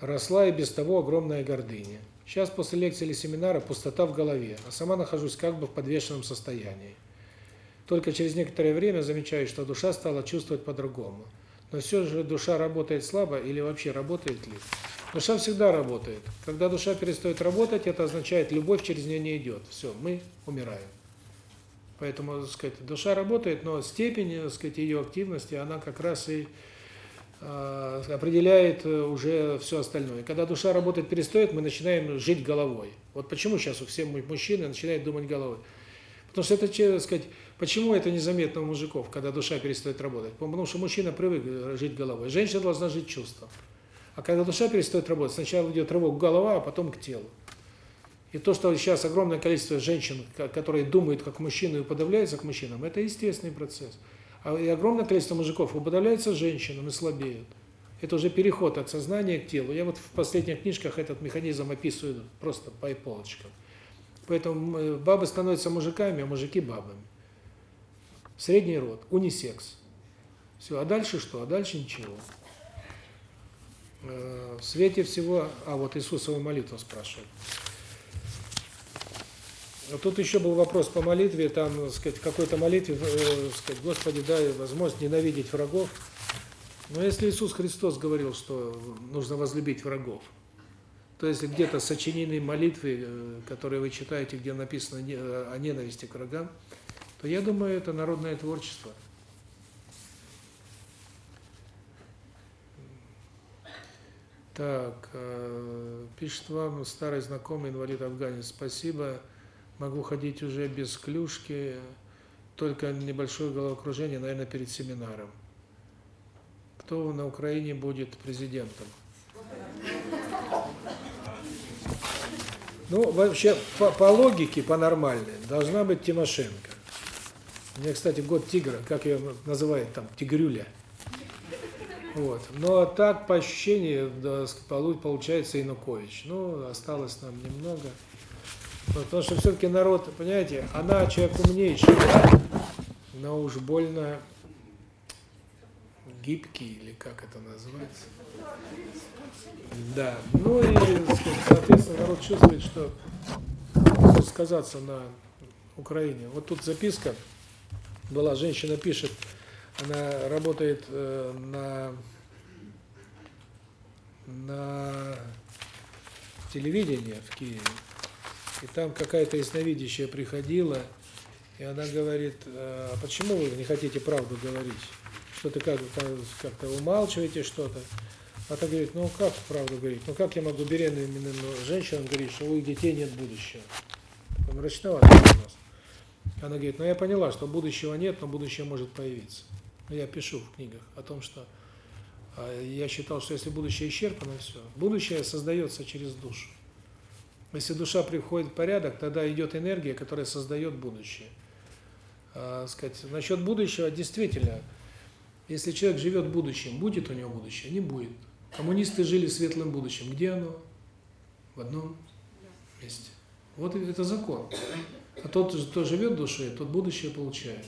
Росла и без того огромная гордыня. Сейчас после лекции или семинара пустота в голове, а сама нахожусь как бы в подвешенном состоянии. Только через некоторое время замечаю, что душа стала чувствовать по-другому. Но все же душа работает слабо или вообще работает ли? Душа всегда работает. Когда душа перестает работать, это означает, любовь через нее не идет. Все, мы умираем. Поэтому, так сказать, душа работает, но степень, так сказать, ее активности, она как раз и определяет уже все остальное. Когда душа работать перестает, мы начинаем жить головой. Вот почему сейчас у всех мужчины начинают думать головой. Потому что это, так сказать, почему это незаметно у мужиков, когда душа перестает работать? Потому что мужчина привык жить головой. Женщина должна жить чувством. А когда душа перестает работать, сначала идет рывок голова, а потом к телу. И то, что сейчас огромное количество женщин, которые думают как мужчины и уподобляются к мужчинам, это естественный процесс. А и огромное количество мужиков уподобляются женщинам и слабеют. Это уже переход от сознания к телу. Я вот в последних книжках этот механизм описываю просто по полочкам. Поэтому бабы становятся мужиками, а мужики бабами. Средний род, унисекс. Все, а дальше что? А дальше ничего. Э, в свете всего... А, вот Иисусова молитва спрашивает. Тут еще был вопрос по молитве, там, сказать, какой-то молитве, э, сказать, Господи, дай возможность ненавидеть врагов. Но если Иисус Христос говорил, что нужно возлюбить врагов, то если где-то сочиненные молитвы, э, которые вы читаете, где написано о ненависти к врагам, то я думаю, это народное творчество. Так, э, пишет вам старый знакомый инвалид афганец. Спасибо, могу ходить уже без клюшки, только небольшое головокружение, наверное, перед семинаром. Кто на Украине будет президентом? Ну, вообще, по, по логике, по нормальной, должна быть Тимошенко. У меня, кстати, год тигра, как ее называют там, тигрюля. Вот. Но так, по ощущению, да, получается Янукович. Ну, осталось нам немного. Потому что все-таки народ, понимаете, она человек умнейший, но уж больно гибкий, или как это называется. Да. Ну и, соответственно, народ чувствует, что сказаться на Украине. Вот тут записка была, женщина пишет, она работает э, на на телевидении в Киеве. И там какая-то ясновидящая приходила, и она говорит: "А почему вы не хотите правду говорить? Что-то как как-то умалчиваете что-то?" А та говорит: "Ну как правду говорить? Ну как я могу беременным женщинам говорить, что у их детей нет будущего?" Мрачновато у нас. Она говорит: "Ну я поняла, что будущего нет, но будущее может появиться". Но я пишу в книгах о том, что а, я считал, что если будущее исчерпано, все. Будущее создается через душу. Если душа приходит в порядок, тогда идет энергия, которая создает будущее. А, сказать, насчет будущего, действительно, если человек живет будущим, будет у него будущее? Не будет. Коммунисты жили светлым будущим. Где оно? В одном месте. Вот это закон. А тот, кто живет душой, тот будущее получает.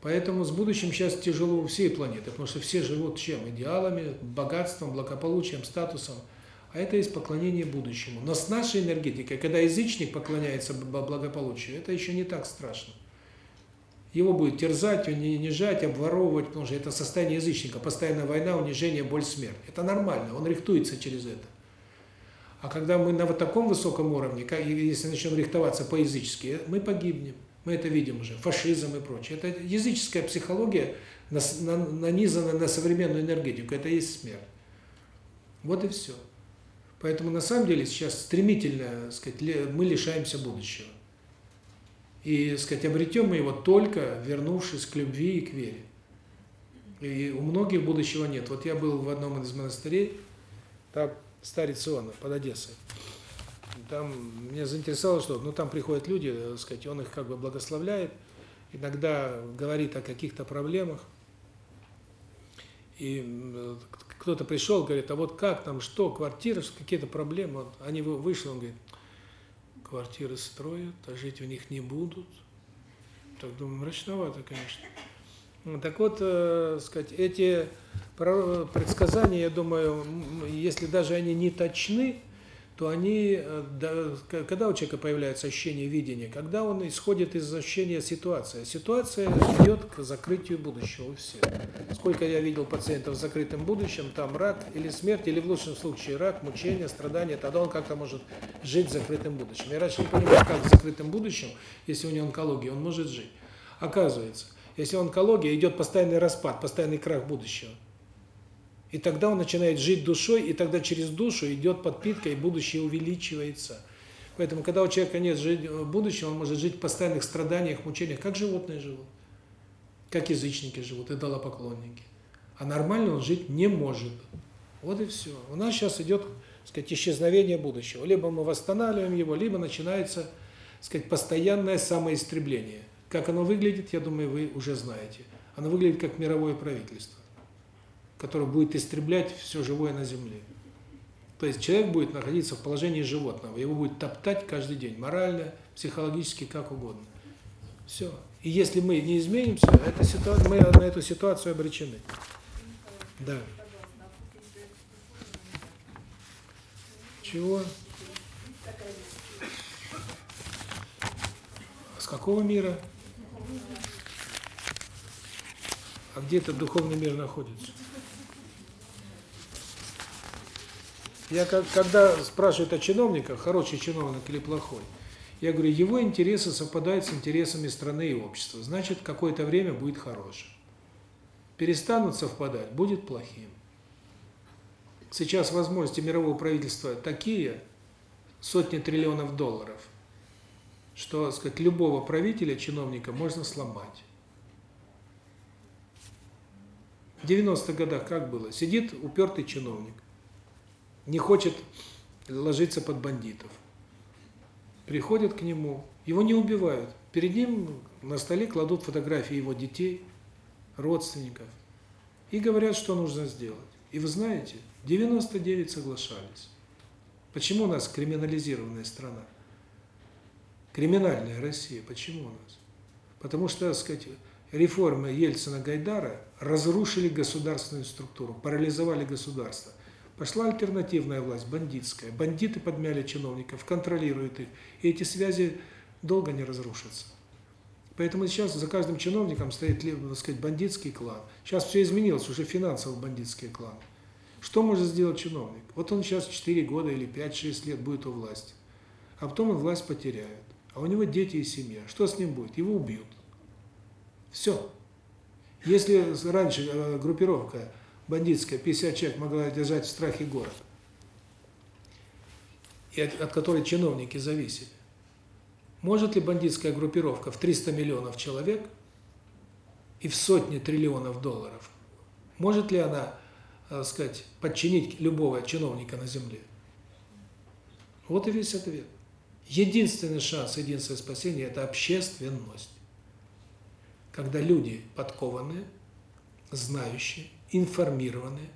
Поэтому с будущим сейчас тяжело у всей планеты, потому что все живут чем? Идеалами, богатством, благополучием, статусом. А это есть поклонение будущему. Но с нашей энергетикой, когда язычник поклоняется благополучию, это еще не так страшно. Его будет терзать, унижать, обворовывать, потому что это состояние язычника. Постоянная война, унижение, боль, смерть. Это нормально, он рихтуется через это. А когда мы на вот таком высоком уровне, если начнем рихтоваться по-язычески, мы погибнем. Мы это видим уже, фашизм и прочее. Это языческая психология, нанизана на современную энергетику, это есть смерть. Вот и все. Поэтому на самом деле сейчас стремительно, сказать, мы лишаемся будущего. И, сказать, обретем мы его только вернувшись к любви и к вере. И у многих будущего нет. Вот я был в одном из монастырей, там старец Иона, под Одессой там меня заинтересовало, что ну там приходят люди, сказать, он их как бы благословляет, иногда говорит о каких-то проблемах. И кто-то пришел, говорит: "А вот как там, что, квартира, какие-то проблемы?" Вот они вышли, он говорит: "Квартиры строят, а жить в них не будут". Так думаю, мрачновато, конечно. Так вот, э, сказать, эти предсказания, я думаю, если даже они не точны, то они, э, да, когда у человека появляется ощущение видения, когда он исходит из ощущения ситуации. Ситуация идет к закрытию будущего у всех. Сколько я видел пациентов с закрытым будущим, там рак или смерть, или в лучшем случае рак, мучения, страдания, тогда он как-то может жить с закрытым будущим. Я раньше не понимал, как с закрытым будущим, если у него онкология, он может жить. Оказывается, если онкология, идет постоянный распад, постоянный крах будущего – и тогда он начинает жить душой, и тогда через душу идет подпитка, и будущее увеличивается. Поэтому, когда у человека нет будущего, он может жить в постоянных страданиях, мучениях, как животные живут, как язычники живут, идолопоклонники. А нормально он жить не может. Вот и все. У нас сейчас идет, сказать, исчезновение будущего. Либо мы восстанавливаем его, либо начинается, сказать, постоянное самоистребление. Как оно выглядит, я думаю, вы уже знаете. Оно выглядит как мировое правительство который будет истреблять все живое на земле. То есть человек будет находиться в положении животного, его будет топтать каждый день, морально, психологически, как угодно. Все. И если мы не изменимся, эта ситуация, мы на эту ситуацию обречены. Да. Чего? С какого мира? А где этот духовный мир находится? Я когда спрашивают о чиновниках, хороший чиновник или плохой, я говорю, его интересы совпадают с интересами страны и общества. Значит, какое-то время будет хорошим. Перестанут совпадать, будет плохим. Сейчас возможности мирового правительства такие, сотни триллионов долларов, что, сказать, любого правителя, чиновника можно сломать. В 90-х годах как было? Сидит упертый чиновник, не хочет ложиться под бандитов. Приходят к нему, его не убивают. Перед ним на столе кладут фотографии его детей, родственников. И говорят, что нужно сделать. И вы знаете, 99 соглашались. Почему у нас криминализированная страна? Криминальная Россия. Почему у нас? Потому что, так сказать, реформы Ельцина-Гайдара разрушили государственную структуру, парализовали государство. Пошла альтернативная власть, бандитская. Бандиты подмяли чиновников, контролируют их. И эти связи долго не разрушатся. Поэтому сейчас за каждым чиновником стоит, так сказать, бандитский клан. Сейчас все изменилось, уже финансово бандитский клан. Что может сделать чиновник? Вот он сейчас 4 года или 5-6 лет будет у власти. А потом он власть потеряет. А у него дети и семья. Что с ним будет? Его убьют. Все. Если раньше э, группировка бандитская, 50 человек могла держать в страхе город, и от, от которой чиновники зависели. Может ли бандитская группировка в 300 миллионов человек и в сотни триллионов долларов, может ли она, так сказать, подчинить любого чиновника на земле? Вот и весь ответ. Единственный шанс, единственное спасение – это общественность. Когда люди подкованные, знающие, информированы,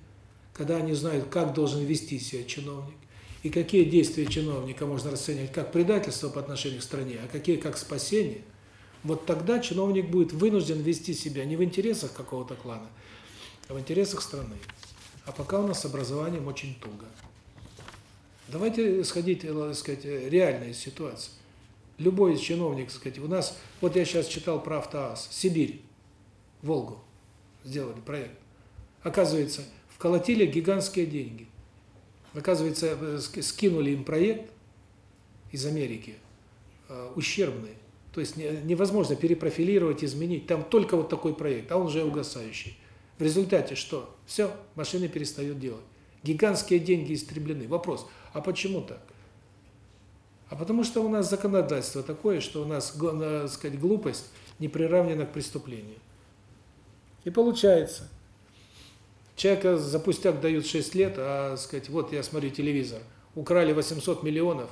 когда они знают, как должен вести себя чиновник, и какие действия чиновника можно расценивать как предательство по отношению к стране, а какие как спасение, вот тогда чиновник будет вынужден вести себя не в интересах какого-то клана, а в интересах страны. А пока у нас с образованием очень туго. Давайте исходить, так сказать, реальной ситуации. Любой чиновник, так сказать, у нас, вот я сейчас читал про автоаз, Сибирь, Волгу сделали проект. Оказывается, вколотили гигантские деньги. Оказывается, э, скинули им проект из Америки, э, ущербный. То есть невозможно перепрофилировать, изменить. Там только вот такой проект, а он уже угасающий. В результате что? Все, машины перестают делать. Гигантские деньги истреблены. Вопрос, а почему так? А потому что у нас законодательство такое, что у нас, так сказать, глупость не приравнена к преступлению. И получается, Человека за пустяк дают 6 лет, а, сказать, вот я смотрю телевизор, украли 800 миллионов,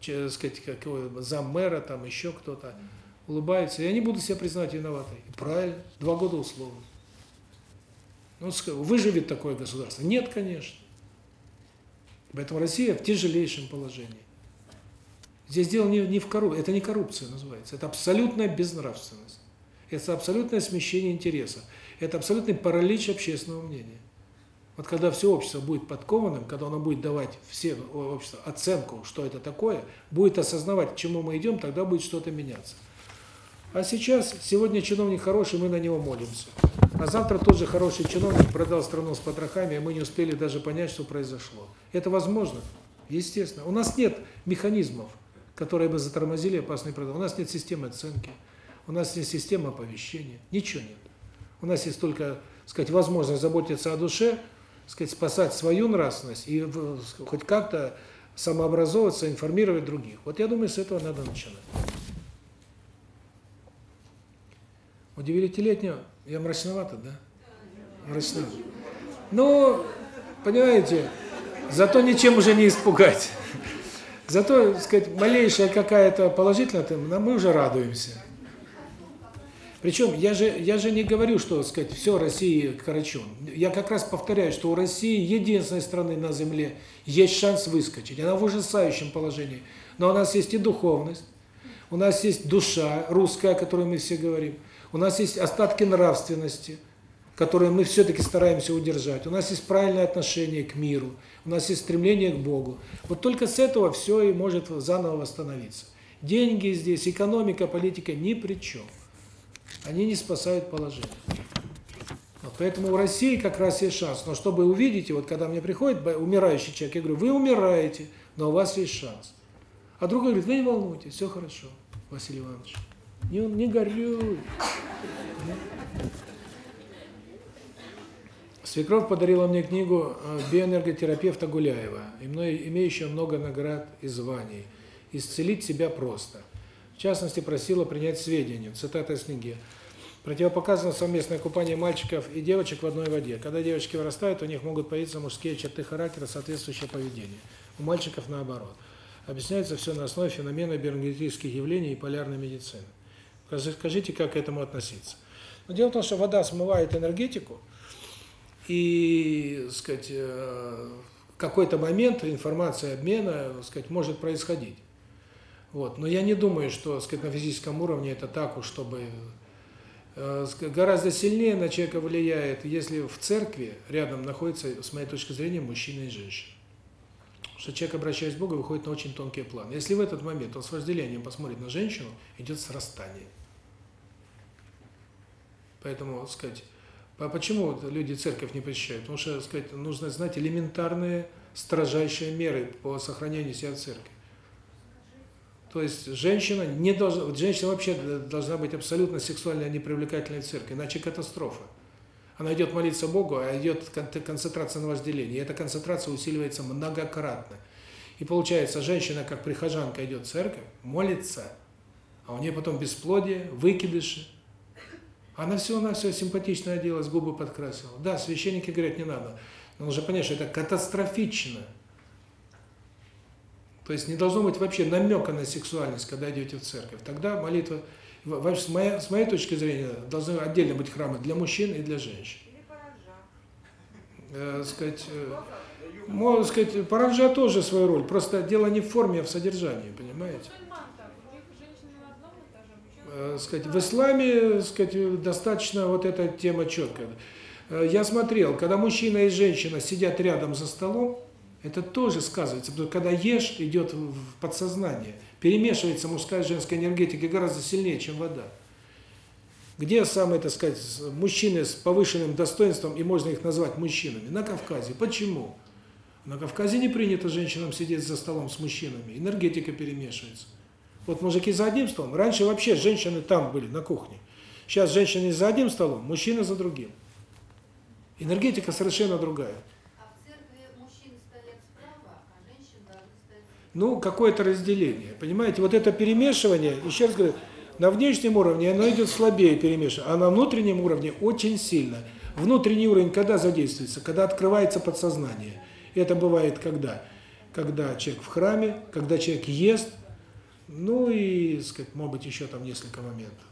сказать, какой зам мэра, там еще кто-то, улыбается, и они будут себя признать виноватой. правильно, два года условно. Ну, выживет такое государство? Нет, конечно. Поэтому Россия в тяжелейшем положении. Здесь дело не, не в коррупции, это не коррупция называется, это абсолютная безнравственность. Это абсолютное смещение интересов. Это абсолютный паралич общественного мнения. Вот когда все общество будет подкованным, когда оно будет давать все общество оценку, что это такое, будет осознавать, к чему мы идем, тогда будет что-то меняться. А сейчас, сегодня чиновник хороший, мы на него молимся. А завтра тот же хороший чиновник продал страну с потрохами, а мы не успели даже понять, что произошло. Это возможно? Естественно. У нас нет механизмов, которые бы затормозили опасный продукт. У нас нет системы оценки, у нас нет системы оповещения, ничего нет. У нас есть только, сказать, возможность заботиться о душе, сказать, спасать свою нравственность и хоть как-то самообразовываться, информировать других. Вот я думаю, с этого надо начинать. У девятилетнего, я мрачновато, да? Мрачновато. Ну, понимаете, зато ничем уже не испугать. Зато, сказать, малейшая какая-то положительная, мы уже радуемся. Причем я же я же не говорю, что, сказать, все России корочен. Я как раз повторяю, что у России единственной страны на земле есть шанс выскочить. Она в ужасающем положении. Но у нас есть и духовность, у нас есть душа русская, о которой мы все говорим. У нас есть остатки нравственности, которые мы все-таки стараемся удержать. У нас есть правильное отношение к миру, у нас есть стремление к Богу. Вот только с этого все и может заново восстановиться. Деньги здесь, экономика, политика ни при чем. Они не спасают положение. Вот поэтому у России как раз есть шанс. Но чтобы увидеть, вот когда мне приходит умирающий человек, я говорю, вы умираете, но у вас есть шанс. А другой говорит, вы не волнуйтесь, все хорошо, Василий Иванович. Не, не горюй. Свекровь подарила мне книгу э, биоэнерготерапевта Гуляева, имеющая много наград и званий. «Исцелить себя просто». В частности, просила принять сведения. Цитата из книги. Противопоказано совместное купание мальчиков и девочек в одной воде. Когда девочки вырастают, у них могут появиться мужские черты характера, соответствующее поведение. У мальчиков наоборот. Объясняется все на основе феномена биоэнергетических явлений и полярной медицины. Скажите, как к этому относиться? Но дело в том, что вода смывает энергетику, и, сказать, э, какой-то момент информация обмена, сказать, может происходить. Вот. Но я не думаю, что, сказать, на физическом уровне это так уж, чтобы э, гораздо сильнее на человека влияет, если в церкви рядом находится, с моей точки зрения, мужчина и женщина. Что человек, обращаясь к Богу, выходит на очень тонкий план. Если в этот момент он с вожделением посмотрит на женщину, идет срастание. Поэтому, сказать, а почему люди церковь не посещают? Потому что, сказать, нужно знать элементарные, строжайшие меры по сохранению себя в церкви. То есть женщина не должна, женщина вообще должна быть абсолютно сексуально непривлекательной в церкви, иначе катастрофа. Она идет молиться Богу, а идет концентрация на вожделении. И эта концентрация усиливается многократно. И получается, женщина, как прихожанка, идет в церковь, молится, а у нее потом бесплодие, выкидыши, она все на все симпатично оделась, губы подкрасила. Да, священники говорят, не надо. Но нужно понять, что это катастрофично. То есть не должно быть вообще намека на сексуальность, когда идете в церковь. Тогда молитва, с моей, с моей точки зрения, должны отдельно быть храмы для мужчин и для женщин. Э, сказать, э, можно сказать, паранжа тоже свою роль. Просто дело не в форме, а в содержании, понимаете? э, сказать, в исламе, сказать, достаточно вот эта тема четкая. Э, я смотрел, когда мужчина и женщина сидят рядом за столом, это тоже сказывается, потому что когда ешь, идет в подсознание, перемешивается мужская и женская энергетика гораздо сильнее, чем вода. Где самые, так сказать, мужчины с повышенным достоинством, и можно их назвать мужчинами? На Кавказе. Почему? На Кавказе не принято женщинам сидеть за столом с мужчинами, энергетика перемешивается. Вот мужики за одним столом. Раньше вообще женщины там были, на кухне. Сейчас женщины за одним столом, мужчины за другим. Энергетика совершенно другая. А в церкви мужчины стоят справа, а женщины должны стоять... Ну, какое-то разделение. Понимаете, вот это перемешивание, еще раз говорю, на внешнем уровне оно идет слабее перемешивание, а на внутреннем уровне очень сильно. Внутренний уровень когда задействуется? Когда открывается подсознание. Это бывает когда? Когда человек в храме, когда человек ест, ну и, сказать, может быть, еще там несколько моментов.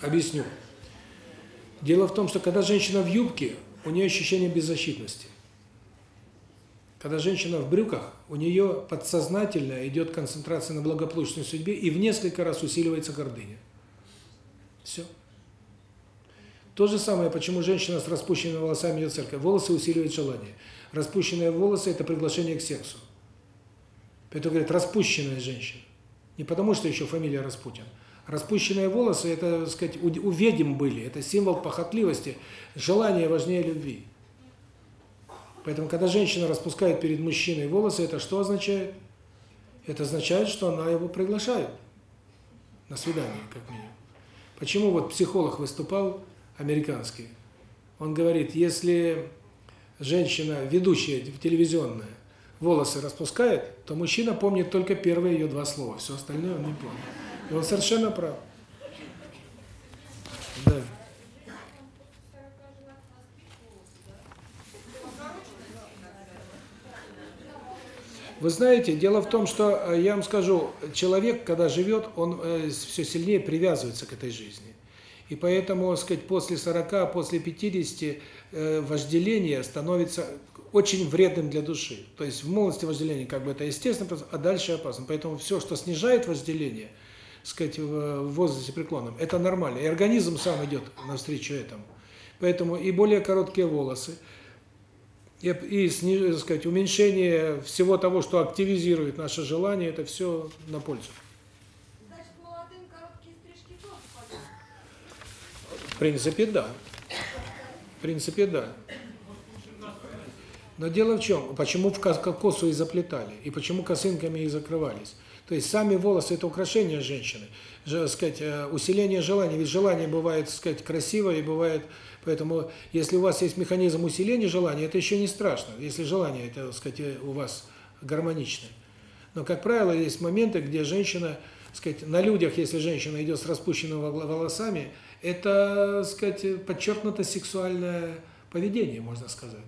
Объясню. Дело в том, что когда женщина в юбке, у нее ощущение беззащитности. Когда женщина в брюках, у нее подсознательно идет концентрация на благополучной судьбе и в несколько раз усиливается гордыня. Все. То же самое, почему женщина с распущенными волосами идет в церковь. Волосы усиливают желание. Распущенные волосы – это приглашение к сексу. Поэтому говорят, распущенная женщина. Не потому, что еще фамилия Распутин. Распущенные волосы – это, так сказать, у ведьм были. Это символ похотливости. Желание важнее любви. Поэтому, когда женщина распускает перед мужчиной волосы, это что означает? Это означает, что она его приглашает на свидание, как минимум. Почему вот психолог выступал, американский, он говорит, если женщина, ведущая телевизионная, волосы распускает, то мужчина помнит только первые ее два слова, все остальное он не помнит. И он совершенно прав. Да. Вы знаете, дело в том, что, э, я вам скажу, человек, когда живет, он э, все сильнее привязывается к этой жизни. И поэтому, сказать, после 40, после 50 э, вожделение становится очень вредным для души. То есть в молодости вожделение как бы это естественно, а дальше опасно. Поэтому все, что снижает вожделение, сказать, в возрасте преклонном, это нормально. И организм сам идет навстречу этому. Поэтому и более короткие волосы, и, и сказать, уменьшение всего того, что активизирует наше желание, это все на пользу. Значит, молодым короткие стрижки тоже В принципе, да. В принципе, да. Но дело в чем? Почему в косу и заплетали? И почему косынками и закрывались? То есть сами волосы – это украшение женщины. Же, сказать, э, усиление желания. Ведь желание бывает, сказать, красивое и бывает Поэтому, если у вас есть механизм усиления желания, это еще не страшно, если желание, это, сказать, у вас гармоничное. Но, как правило, есть моменты, где женщина, сказать, на людях, если женщина идет с распущенными волосами, это, сказать, подчеркнуто сексуальное поведение, можно сказать.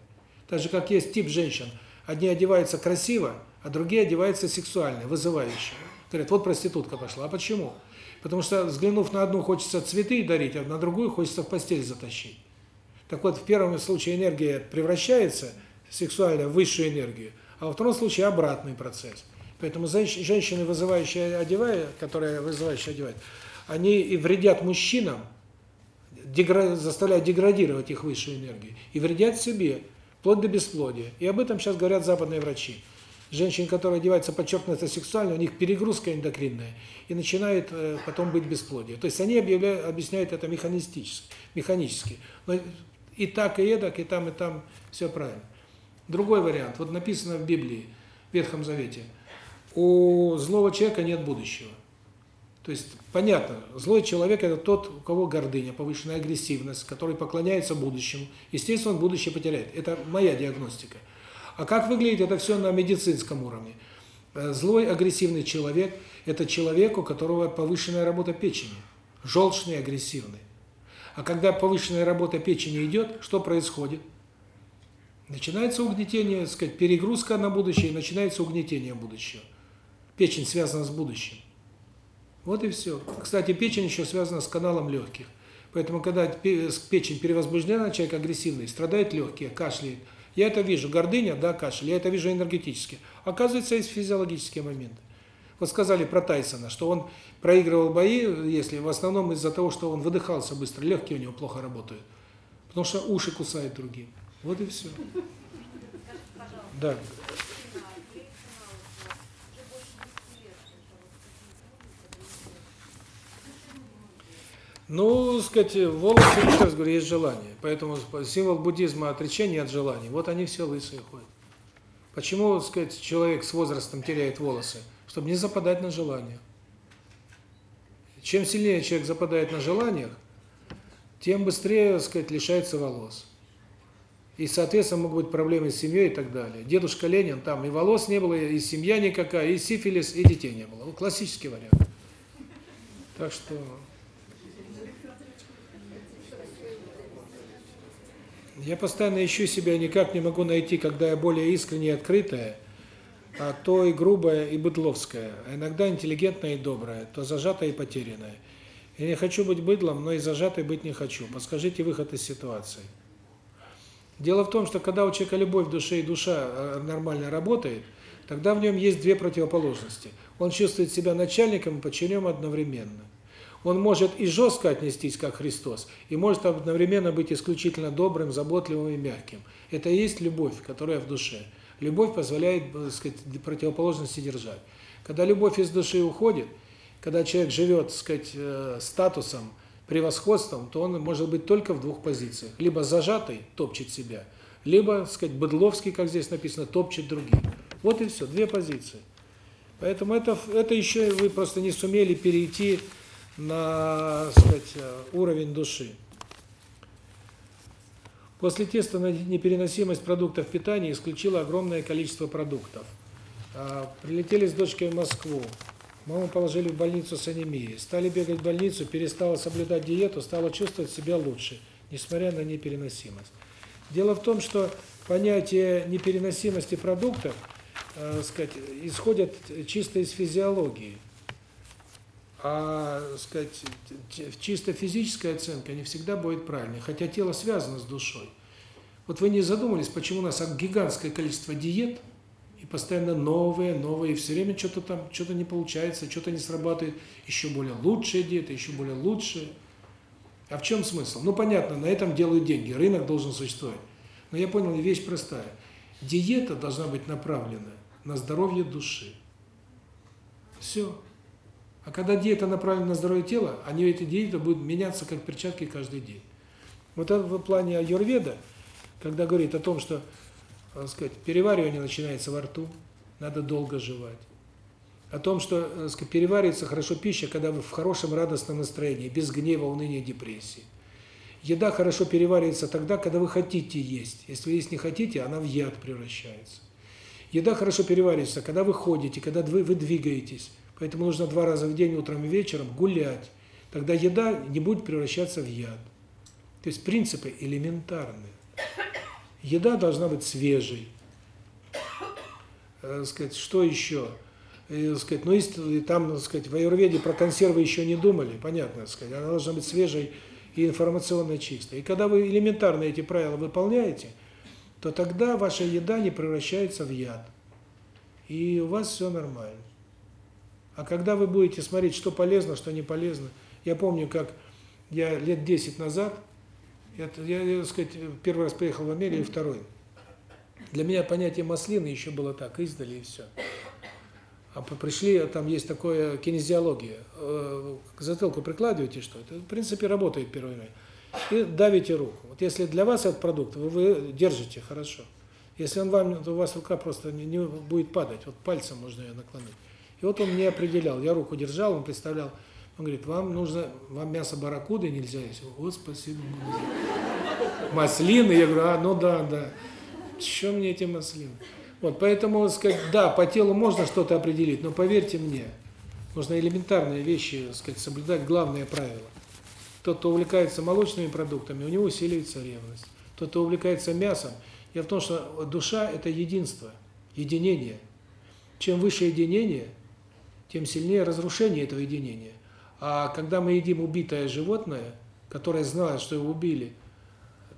Так же, как есть тип женщин. Одни одеваются красиво, а другие одеваются сексуально, вызывающе. Говорят, вот проститутка пошла. А почему? Потому что, взглянув на одну, хочется цветы дарить, а на другую хочется в постель затащить. Так вот, в первом случае энергия превращается сексуально в высшую энергию, а во втором случае обратный процесс. Поэтому женщины, вызывающие одевая, которые вызывающие одевают, они и вредят мужчинам, дегра... заставляют деградировать их высшую энергию, и вредят себе, вплоть до бесплодия. И об этом сейчас говорят западные врачи женщин, которые одеваются подчеркнуто сексуально, у них перегрузка эндокринная, и начинает э, потом быть бесплодие. То есть они объявляют, объясняют это механистически, механически. Но и так, и эдак, и там, и там все правильно. Другой вариант. Вот написано в Библии, в Ветхом Завете, у злого человека нет будущего. То есть, понятно, злой человек – это тот, у кого гордыня, повышенная агрессивность, который поклоняется будущему. Естественно, он будущее потеряет. Это моя диагностика. А как выглядит это все на медицинском уровне? Э, злой, агрессивный человек – это человек, у которого повышенная работа печени, желчный, агрессивный. А когда повышенная работа печени идет, что происходит? Начинается угнетение, сказать, перегрузка на будущее, начинается угнетение будущего. Печень связана с будущим. Вот и все. Кстати, печень еще связана с каналом легких. Поэтому, когда печень перевозбуждена, человек агрессивный, страдает легкие, кашляет, я это вижу, гордыня, да, кашель, я это вижу энергетически. Оказывается, есть физиологические моменты. Вот сказали про Тайсона, что он проигрывал бои, если в основном из-за того, что он выдыхался быстро, легкие у него плохо работают. Потому что уши кусают другим. Вот и все. Да. Ну, сказать, волосы, еще раз говорю, есть желание. Поэтому символ буддизма отречения от желаний. Вот они все лысые ходят. Почему, сказать, человек с возрастом теряет волосы? Чтобы не западать на желания. Чем сильнее человек западает на желаниях, тем быстрее, сказать, лишается волос. И, соответственно, могут быть проблемы с семьей и так далее. Дедушка Ленин, там и волос не было, и семья никакая, и сифилис, и детей не было. Классический вариант. Так что... Я постоянно ищу себя, никак не могу найти, когда я более искренне открытая, а то и грубая, и быдловская, а иногда интеллигентная и добрая, то зажатая и потерянная. Я не хочу быть быдлом, но и зажатой быть не хочу. Подскажите выход из ситуации. Дело в том, что когда у человека любовь в душе и душа э, нормально работает, тогда в нем есть две противоположности. Он чувствует себя начальником и подчиненным одновременно. Он может и жестко отнестись, как Христос, и может одновременно быть исключительно добрым, заботливым и мягким. Это и есть любовь, которая в душе. Любовь позволяет, э, так сказать, противоположности держать. Когда любовь из души уходит, когда человек живет, так сказать, э, статусом, превосходством, то он может быть только в двух позициях. Либо зажатый, топчет себя, либо, так сказать, быдловский, как здесь написано, топчет других. Вот и все, две позиции. Поэтому это это еще вы просто не сумели перейти на, сказать, уровень души. После теста на непереносимость продуктов питания исключила огромное количество продуктов. А, прилетели с дочкой в Москву. Маму положили в больницу с анемией. Стали бегать в больницу, перестала соблюдать диету, стала чувствовать себя лучше, несмотря на непереносимость. Дело в том, что понятие непереносимости продуктов, э, сказать, исходят чисто из физиологии. А, сказать, чисто физическая оценка не всегда будет правильной, хотя тело связано с душой. Вот вы не задумывались, почему у нас гигантское количество диет – и постоянно новые, новые, и все время что-то там, что-то не получается, что-то не срабатывает, еще более лучшие диеты, еще более лучшие. А в чем смысл? Ну, понятно, на этом делают деньги, рынок должен существовать. Но я понял, вещь простая. Диета должна быть направлена на здоровье души. Все. А когда диета направлена на здоровье тела, они эти диеты будут меняться как перчатки каждый день. Вот это в плане аюрведа, когда говорит о том, что так сказать, переваривание начинается во рту, надо долго жевать. О том, что, так сказать, переваривается хорошо пища, когда вы в хорошем радостном настроении, без гнева, уныния, депрессии. Еда хорошо переваривается тогда, когда вы хотите есть. Если вы есть не хотите, она в яд превращается. Еда хорошо переваривается, когда вы ходите, когда вы, вы двигаетесь. Поэтому нужно два раза в день, утром и вечером, гулять. Тогда еда не будет превращаться в яд. То есть принципы элементарные. Еда должна быть свежей. Э, сказать, что еще? Э, сказать, ну если там, сказать, в аюрведе про консервы еще не думали, понятно, сказать, она должна быть свежей и информационно чистой. И когда вы элементарно эти правила выполняете, то тогда ваша еда не превращается в яд. И у вас все нормально. А когда вы будете смотреть, что полезно, что не полезно, я помню, как я лет 10 назад это, я, я, так сказать, первый раз приехал в Америку, и второй. Для меня понятие маслины еще было так, издали и все. А пришли, там есть такое кинезиология. Э, к затылку прикладываете что это, в принципе, работает первый раз. И давите руку. Вот если для вас этот продукт, вы, вы держите хорошо. Если он вам, то у вас рука просто не, не будет падать. Вот пальцем можно ее наклонить. И вот он мне определял. Я руку держал, он представлял, он говорит, вам нужно, вам мясо барракуды нельзя есть. О, спасибо. Маслины, я говорю, а, ну да, да. Что мне эти маслины? Вот, поэтому, сказать, да, по телу можно что-то определить, но поверьте мне, нужно элементарные вещи, сказать, соблюдать главное правило. Тот, кто увлекается молочными продуктами, у него усиливается ревность. Тот, кто увлекается мясом, я в том, что душа – это единство, единение. Чем выше единение, тем сильнее разрушение этого единения. А когда мы едим убитое животное, которое знает, что его убили,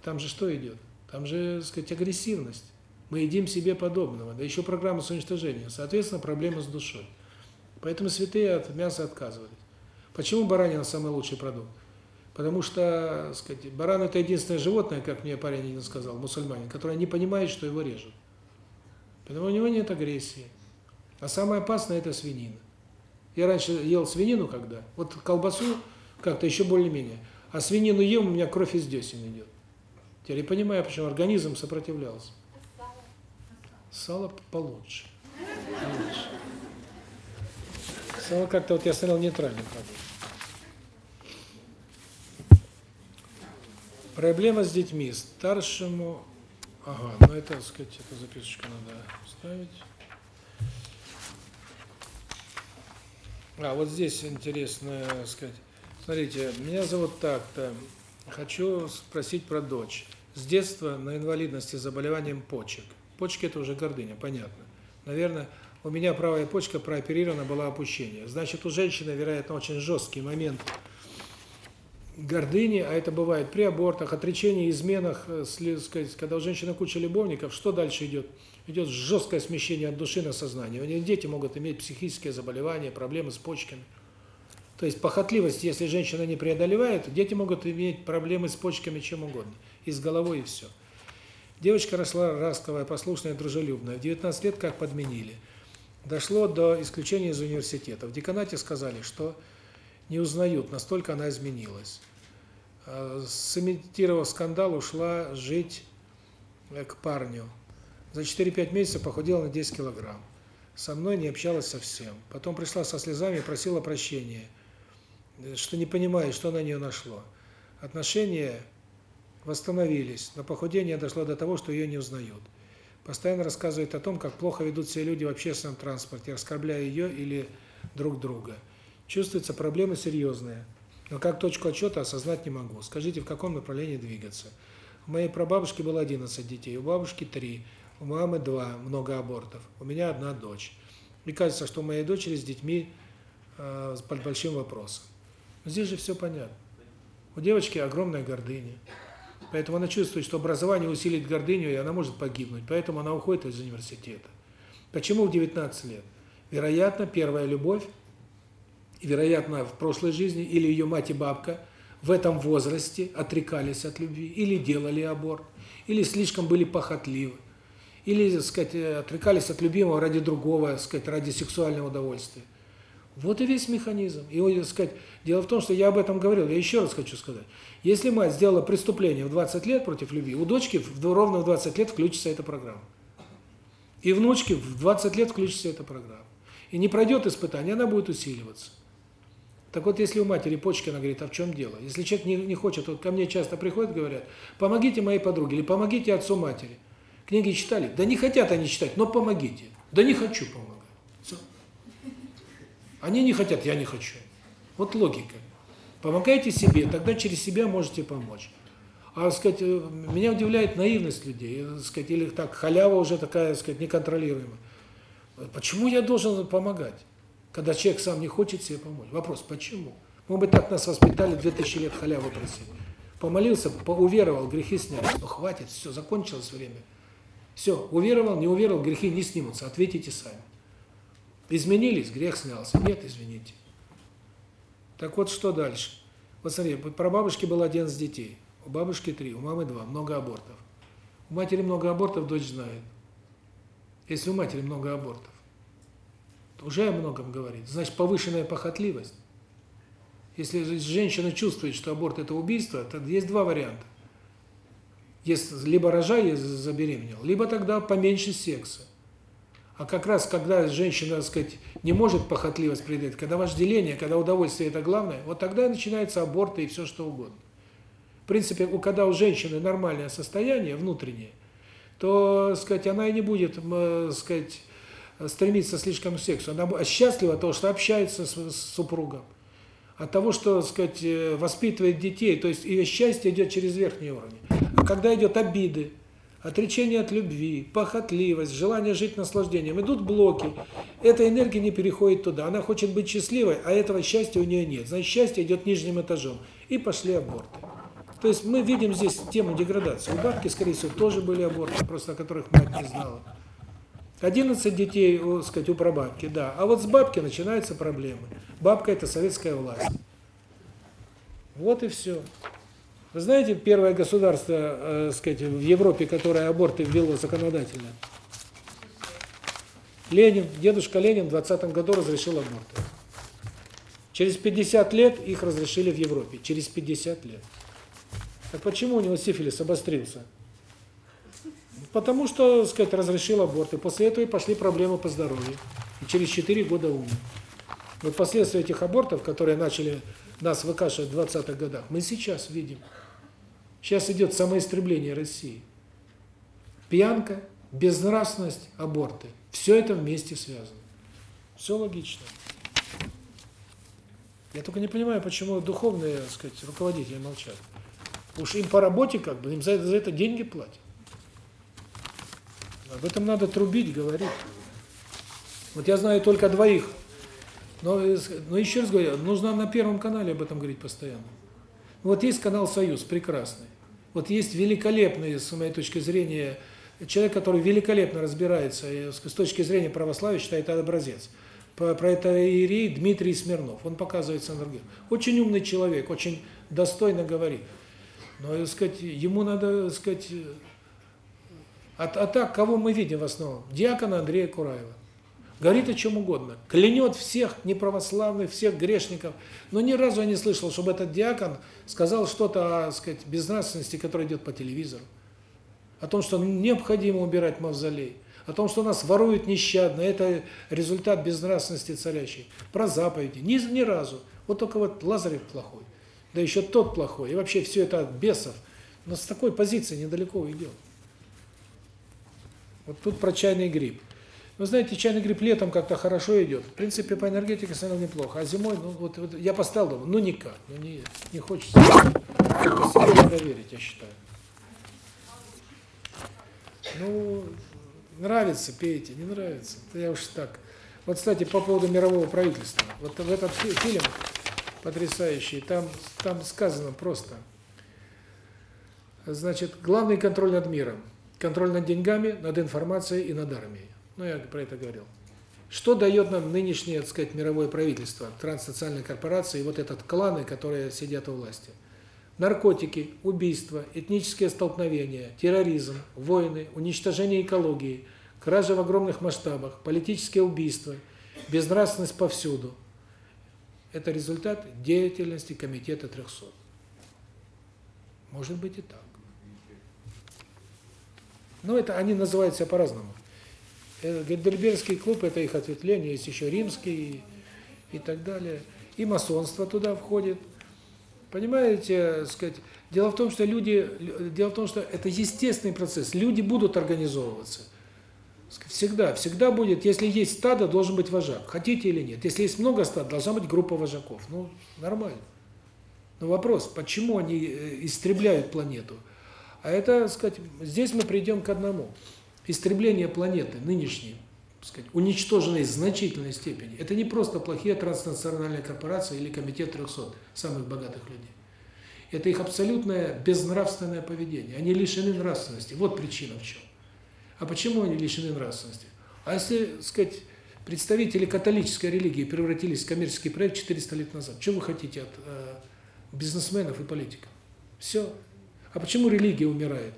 там же что идет? Там же, так сказать, агрессивность. Мы едим себе подобного, да еще программа с уничтожением. Соответственно, проблема с душой. Поэтому святые от мяса отказывались. Почему баранина самый лучший продукт? Потому что, так сказать, баран это единственное животное, как мне парень один сказал, мусульманин, которое не понимает, что его режут. Потому у него нет агрессии. А самое опасное это свинина. Я раньше ел свинину когда, вот колбасу как-то еще более-менее, а свинину ем, у меня кровь из десен идет. Теперь я понимаю, почему организм сопротивлялся. Сало получше. получше. Сало как-то, вот я смотрел, нейтральный продукт. Проблема с детьми. Старшему... Ага, ну это, так сказать, эту записочку надо ставить. А, вот здесь интересно сказать. Смотрите, меня зовут так-то. Хочу спросить про дочь. С детства на инвалидности с заболеванием почек. Почки – это уже гордыня, понятно. Наверное, у меня правая почка прооперирована была опущение. Значит, у женщины, вероятно, очень жесткий момент гордыни, а это бывает при абортах, отречении, изменах, э, сказать, когда у женщины куча любовников, что дальше идет? Идет жесткое смещение от души на сознание. У них дети могут иметь психические заболевания, проблемы с почками. То есть похотливость, если женщина не преодолевает, дети могут иметь проблемы с почками, чем угодно. И с головой, и все. Девочка росла расковая, послушная, дружелюбная. В 19 лет как подменили. Дошло до исключения из университета. В деканате сказали, что не узнают, настолько она изменилась. А, сымитировав скандал, ушла жить э, к парню. За 4-5 месяцев похудела на 10 килограмм. Со мной не общалась совсем. Потом пришла со слезами и просила прощения, э, что не понимает, что на нее нашло. Отношения восстановились, но похудение дошло до того, что ее не узнают. Постоянно рассказывает о том, как плохо ведут себя люди в общественном транспорте, оскорбляя ее или друг друга. Чувствуется проблема серьезная, но как точку отчета осознать не могу. Скажите, в каком направлении двигаться? У моей прабабушки было 11 детей, у бабушки 3, у мамы 2, много абортов, у меня одна дочь. И кажется, что у моей дочери с детьми э, под большим вопросом. Но здесь же все понятно. У девочки огромная гордыня. Поэтому она чувствует, что образование усилит гордыню, и она может погибнуть. Поэтому она уходит из университета. Почему в 19 лет? Вероятно, первая любовь вероятно, в прошлой жизни, или ее мать и бабка в этом возрасте отрекались от любви, или делали аборт, или слишком были похотливы, или, так сказать, отрекались от любимого ради другого, так сказать, ради сексуального удовольствия. Вот и весь механизм. И, так сказать, дело в том, что я об этом говорил, я еще раз хочу сказать. Если мать сделала преступление в 20 лет против любви, у дочки в, ровно в 20 лет включится эта программа. И внучки в 20 лет включится эта программа. И не пройдет испытание, она будет усиливаться. Так вот, если у матери почки, она говорит, а в чем дело? Если человек не, не хочет, вот ко мне часто приходят, говорят, помогите моей подруге или помогите отцу матери. Книги читали? Да не хотят они читать, но помогите. Да не хочу помогать. Все. Они не хотят, я не хочу. Вот логика. Помогайте себе, тогда через себя можете помочь. А, сказать, э, меня удивляет наивность людей, э, сказать, или так, халява уже такая, сказать, неконтролируемая. Почему я должен помогать? Когда человек сам не хочет себе помочь. Вопрос, почему? Мы бы так нас воспитали 2000 лет халявы просили. Помолился, уверовал, грехи снялись. Ну хватит, все, закончилось время. Все, уверовал, не уверовал, грехи не снимутся, ответите сами. Изменились, грех снялся. Нет, извините. Так вот, что дальше? Вот смотри, про бабушки было 11 детей, у бабушки три, у мамы два, много абортов. У матери много абортов, дочь знает. Если у матери много абортов, уже о многом говорит. Значит, повышенная похотливость. Если женщина чувствует, что аборт – это убийство, то есть два варианта. Есть либо рожай, и забеременел, либо тогда поменьше секса. А как раз, когда женщина, так сказать, не может похотливость преодолеть, когда вожделение, когда удовольствие – это главное, вот тогда начинается аборт и все что угодно. В принципе, когда у женщины нормальное состояние внутреннее, то, сказать, она и не будет, так сказать, стремится слишком к сексу. Она счастлива от того, что общается с, с супругом. От того, что, так сказать, э, воспитывает детей. То есть ее счастье идет через верхние уровни. А когда идет обиды, отречение от любви, похотливость, желание жить наслаждением, идут блоки. Эта энергия не переходит туда. Она хочет быть счастливой, а этого счастья у нее нет. Значит, счастье идет нижним этажом. И пошли аборты. То есть мы видим здесь тему деградации. У бабки, скорее всего, тоже были аборты, просто о которых мать не знала. 11 детей, сказать, у прабабки, да. А вот с бабки начинаются проблемы. Бабка – это советская власть. Вот и все. Вы знаете, первое государство, э, сказать, в Европе, которое аборты ввело законодательно? Ленин, дедушка Ленин в 20 году разрешил аборты. Через 50 лет их разрешили в Европе. Через 50 лет. Так почему у него сифилис обострился? Потому что, так сказать, разрешил аборт. И после этого и пошли проблемы по здоровью. И через 4 года умер. Вот последствия этих абортов, которые начали нас выкашивать в 20-х годах, мы сейчас видим. Сейчас идет самоистребление России. Пьянка, безнравственность, аборты. Все это вместе связано. Все логично. Я только не понимаю, почему духовные, так сказать, руководители молчат. Уж им по работе как бы, им за это, за это деньги платят. Об этом надо трубить, говорить. Вот я знаю только двоих. Но, но еще раз говорю, нужно на Первом канале об этом говорить постоянно. Вот есть канал «Союз», прекрасный. Вот есть великолепный, с моей точки зрения, человек, который великолепно разбирается с точки зрения православия, считает это образец. Про это Иерей Дмитрий Смирнов. Он показывается на других. Очень умный человек, очень достойно говорит. Но, так сказать, ему надо, так сказать, а, а так, кого мы видим в основном? Диакона Андрея Кураева. Говорит о чем угодно. Клянет всех неправославных, всех грешников. Но ни разу я не слышал, чтобы этот диакон сказал что-то о, сказать, безнравственности, которая идет по телевизору. О том, что необходимо убирать мавзолей. О том, что нас воруют нещадно. Это результат безнравственности царящей. Про заповеди. Ни, ни разу. Вот только вот Лазарев плохой. Да еще тот плохой. И вообще все это от бесов. Но с такой позиции недалеко уйдем. Вот тут про чайный гриб. Вы знаете, чайный гриб летом как-то хорошо идет. В принципе, по энергетике все равно неплохо. А зимой, ну вот, вот я поставил дома, ну никак, ну не, не хочется. Верить, я считаю. Ну, нравится, пейте, не нравится. Это я уж так. Вот, кстати, по поводу мирового правительства. Вот в этот фильм потрясающий, там, там сказано просто. Значит, главный контроль над миром. Контроль над деньгами, над информацией и над армией. Ну, я про это говорил. Что дает нам нынешнее, так сказать, мировое правительство, транснациональные корпорации и вот этот кланы, которые сидят у власти? Наркотики, убийства, этнические столкновения, терроризм, войны, уничтожение экологии, кражи в огромных масштабах, политические убийства, безнравственность повсюду. Это результат деятельности комитета 300. Может быть и так. Но это они называются по-разному. Гейдельбергский клуб – это их ответвление, есть еще римский и, и так далее. И масонство туда входит. Понимаете, сказать, дело в том, что люди, дело в том, что это естественный процесс. Люди будут организовываться. Всегда, всегда будет, если есть стадо, должен быть вожак, хотите или нет. Если есть много стад, должна быть группа вожаков. Ну, нормально. Но вопрос, почему они э, истребляют планету? А это, сказать, здесь мы придем к одному – истребление планеты нынешней, сказать, уничтоженной в значительной степени, это не просто плохие транснациональные корпорации или комитет 300 самых богатых людей. Это их абсолютное безнравственное поведение. Они лишены нравственности. Вот причина в чем. А почему они лишены нравственности? А если, сказать, представители католической религии превратились в коммерческий проект 400 лет назад, что вы хотите от э, бизнесменов и политиков? Все. А почему религия умирает?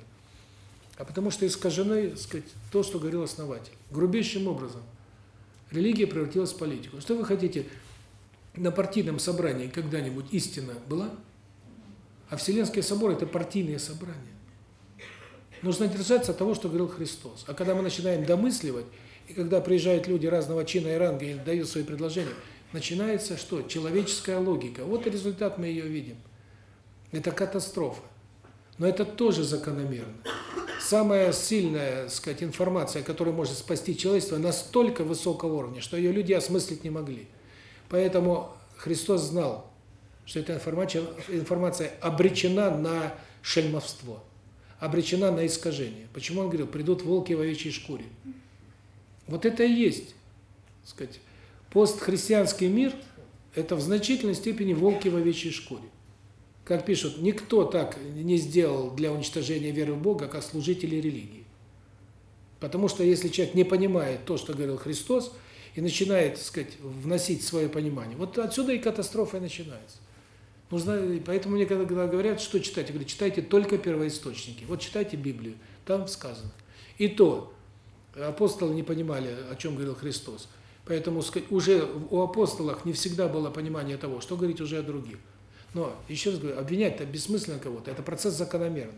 а потому что искажены, так сказать, то, что говорил основатель. Грубейшим образом. Религия превратилась в политику. Что вы хотите, на партийном собрании когда-нибудь истина была? А Вселенский собор – это партийное собрание. Нужно держаться того, что говорил Христос. А когда мы начинаем домысливать, и когда приезжают люди разного чина и ранга и дают свои предложения, начинается что? Человеческая логика. Вот и результат мы ее видим. Это катастрофа. Но это тоже закономерно самая сильная, сказать, информация, которая может спасти человечество, настолько высокого уровня, что ее люди осмыслить не могли. Поэтому Христос знал, что эта информация, информация обречена на шельмовство, обречена на искажение. Почему он говорил, придут волки в овечьей шкуре? Вот это и есть, сказать, постхристианский мир – это в значительной степени волки в овечьей шкуре. Как пишут, никто так не сделал для уничтожения веры в Бога, как служители религии. Потому что если человек не понимает то, что говорил Христос, и начинает, так сказать, вносить свое понимание, вот отсюда и катастрофа начинается. Нужно, поэтому мне когда говорят, что читать, я говорю, читайте только первоисточники. Вот читайте Библию, там сказано. И то апостолы не понимали, о чем говорил Христос. Поэтому сказать, уже у апостолов не всегда было понимание того, что говорить уже о других. Но, еще раз говорю, обвинять-то бессмысленно кого-то, это процесс закономерный.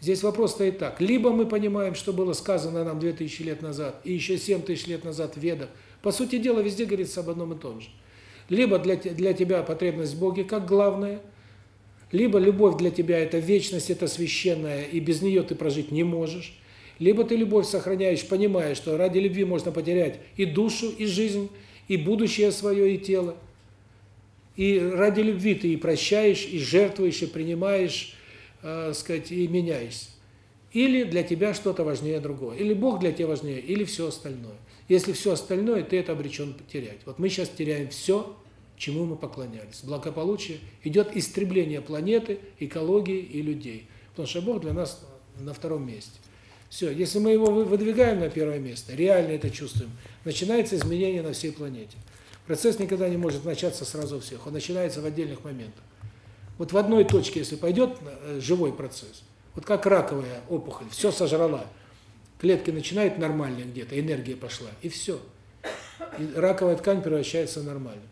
Здесь вопрос стоит так. Либо мы понимаем, что было сказано нам 2000 лет назад, и еще 7000 лет назад в Ведах. По сути дела, везде говорится об одном и том же. Либо для, для тебя потребность в Боге как главное, либо любовь для тебя – это вечность, это священная, и без нее ты прожить не можешь. Либо ты любовь сохраняешь, понимая, что ради любви можно потерять и душу, и жизнь, и будущее свое, и тело. И ради любви ты и прощаешь, и жертвуешь, и принимаешь, э, сказать, и меняешься. Или для тебя что-то важнее другого. Или Бог для тебя важнее, или все остальное. Если все остальное, ты это обречен потерять. Вот мы сейчас теряем все, чему мы поклонялись. Благополучие идет истребление планеты, экологии и людей. Потому что Бог для нас на втором месте. Все, если мы его выдвигаем на первое место, реально это чувствуем, начинается изменение на всей планете. Процесс никогда не может начаться сразу у всех, он начинается в отдельных моментах. Вот в одной точке, если пойдет э, живой процесс, вот как раковая опухоль, все сожрала, клетки начинают нормальные где-то, энергия пошла, и все. И раковая ткань превращается в нормальную.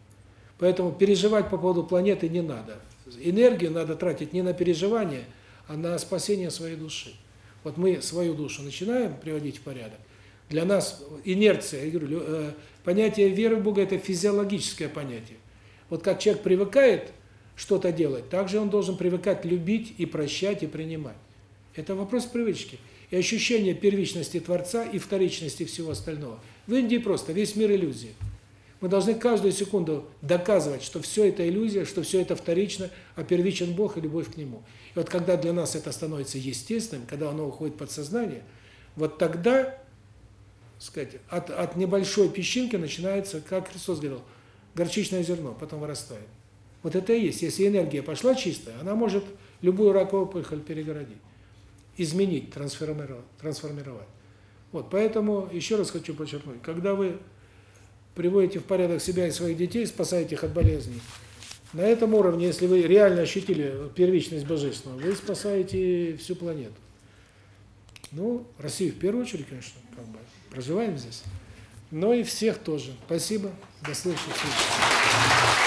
Поэтому переживать по поводу планеты не надо. Энергию надо тратить не на переживание, а на спасение своей души. Вот мы свою душу начинаем приводить в порядок. Для нас инерция, я говорю, э, понятие веры в Бога – это физиологическое понятие. Вот как человек привыкает что-то делать, так же он должен привыкать любить и прощать, и принимать. Это вопрос привычки. И ощущение первичности Творца и вторичности всего остального. В Индии просто весь мир иллюзии. Мы должны каждую секунду доказывать, что все это иллюзия, что все это вторично, а первичен Бог и любовь к Нему. И вот когда для нас это становится естественным, когда оно уходит под сознание, вот тогда, сказать, от, от небольшой песчинки начинается, как Христос говорил, горчичное зерно, потом вырастает. Вот это и есть. Если энергия пошла чистая, она может любую раковую опухоль перегородить, изменить, трансформировать. трансформировать. Вот, поэтому еще раз хочу подчеркнуть, когда вы приводите в порядок себя и своих детей, спасаете их от болезней. На этом уровне, если вы реально ощутили первичность Божественного, вы спасаете всю планету. Ну, Россию в первую очередь, конечно, как бы проживаем здесь, но и всех тоже. Спасибо. До следующих встреч.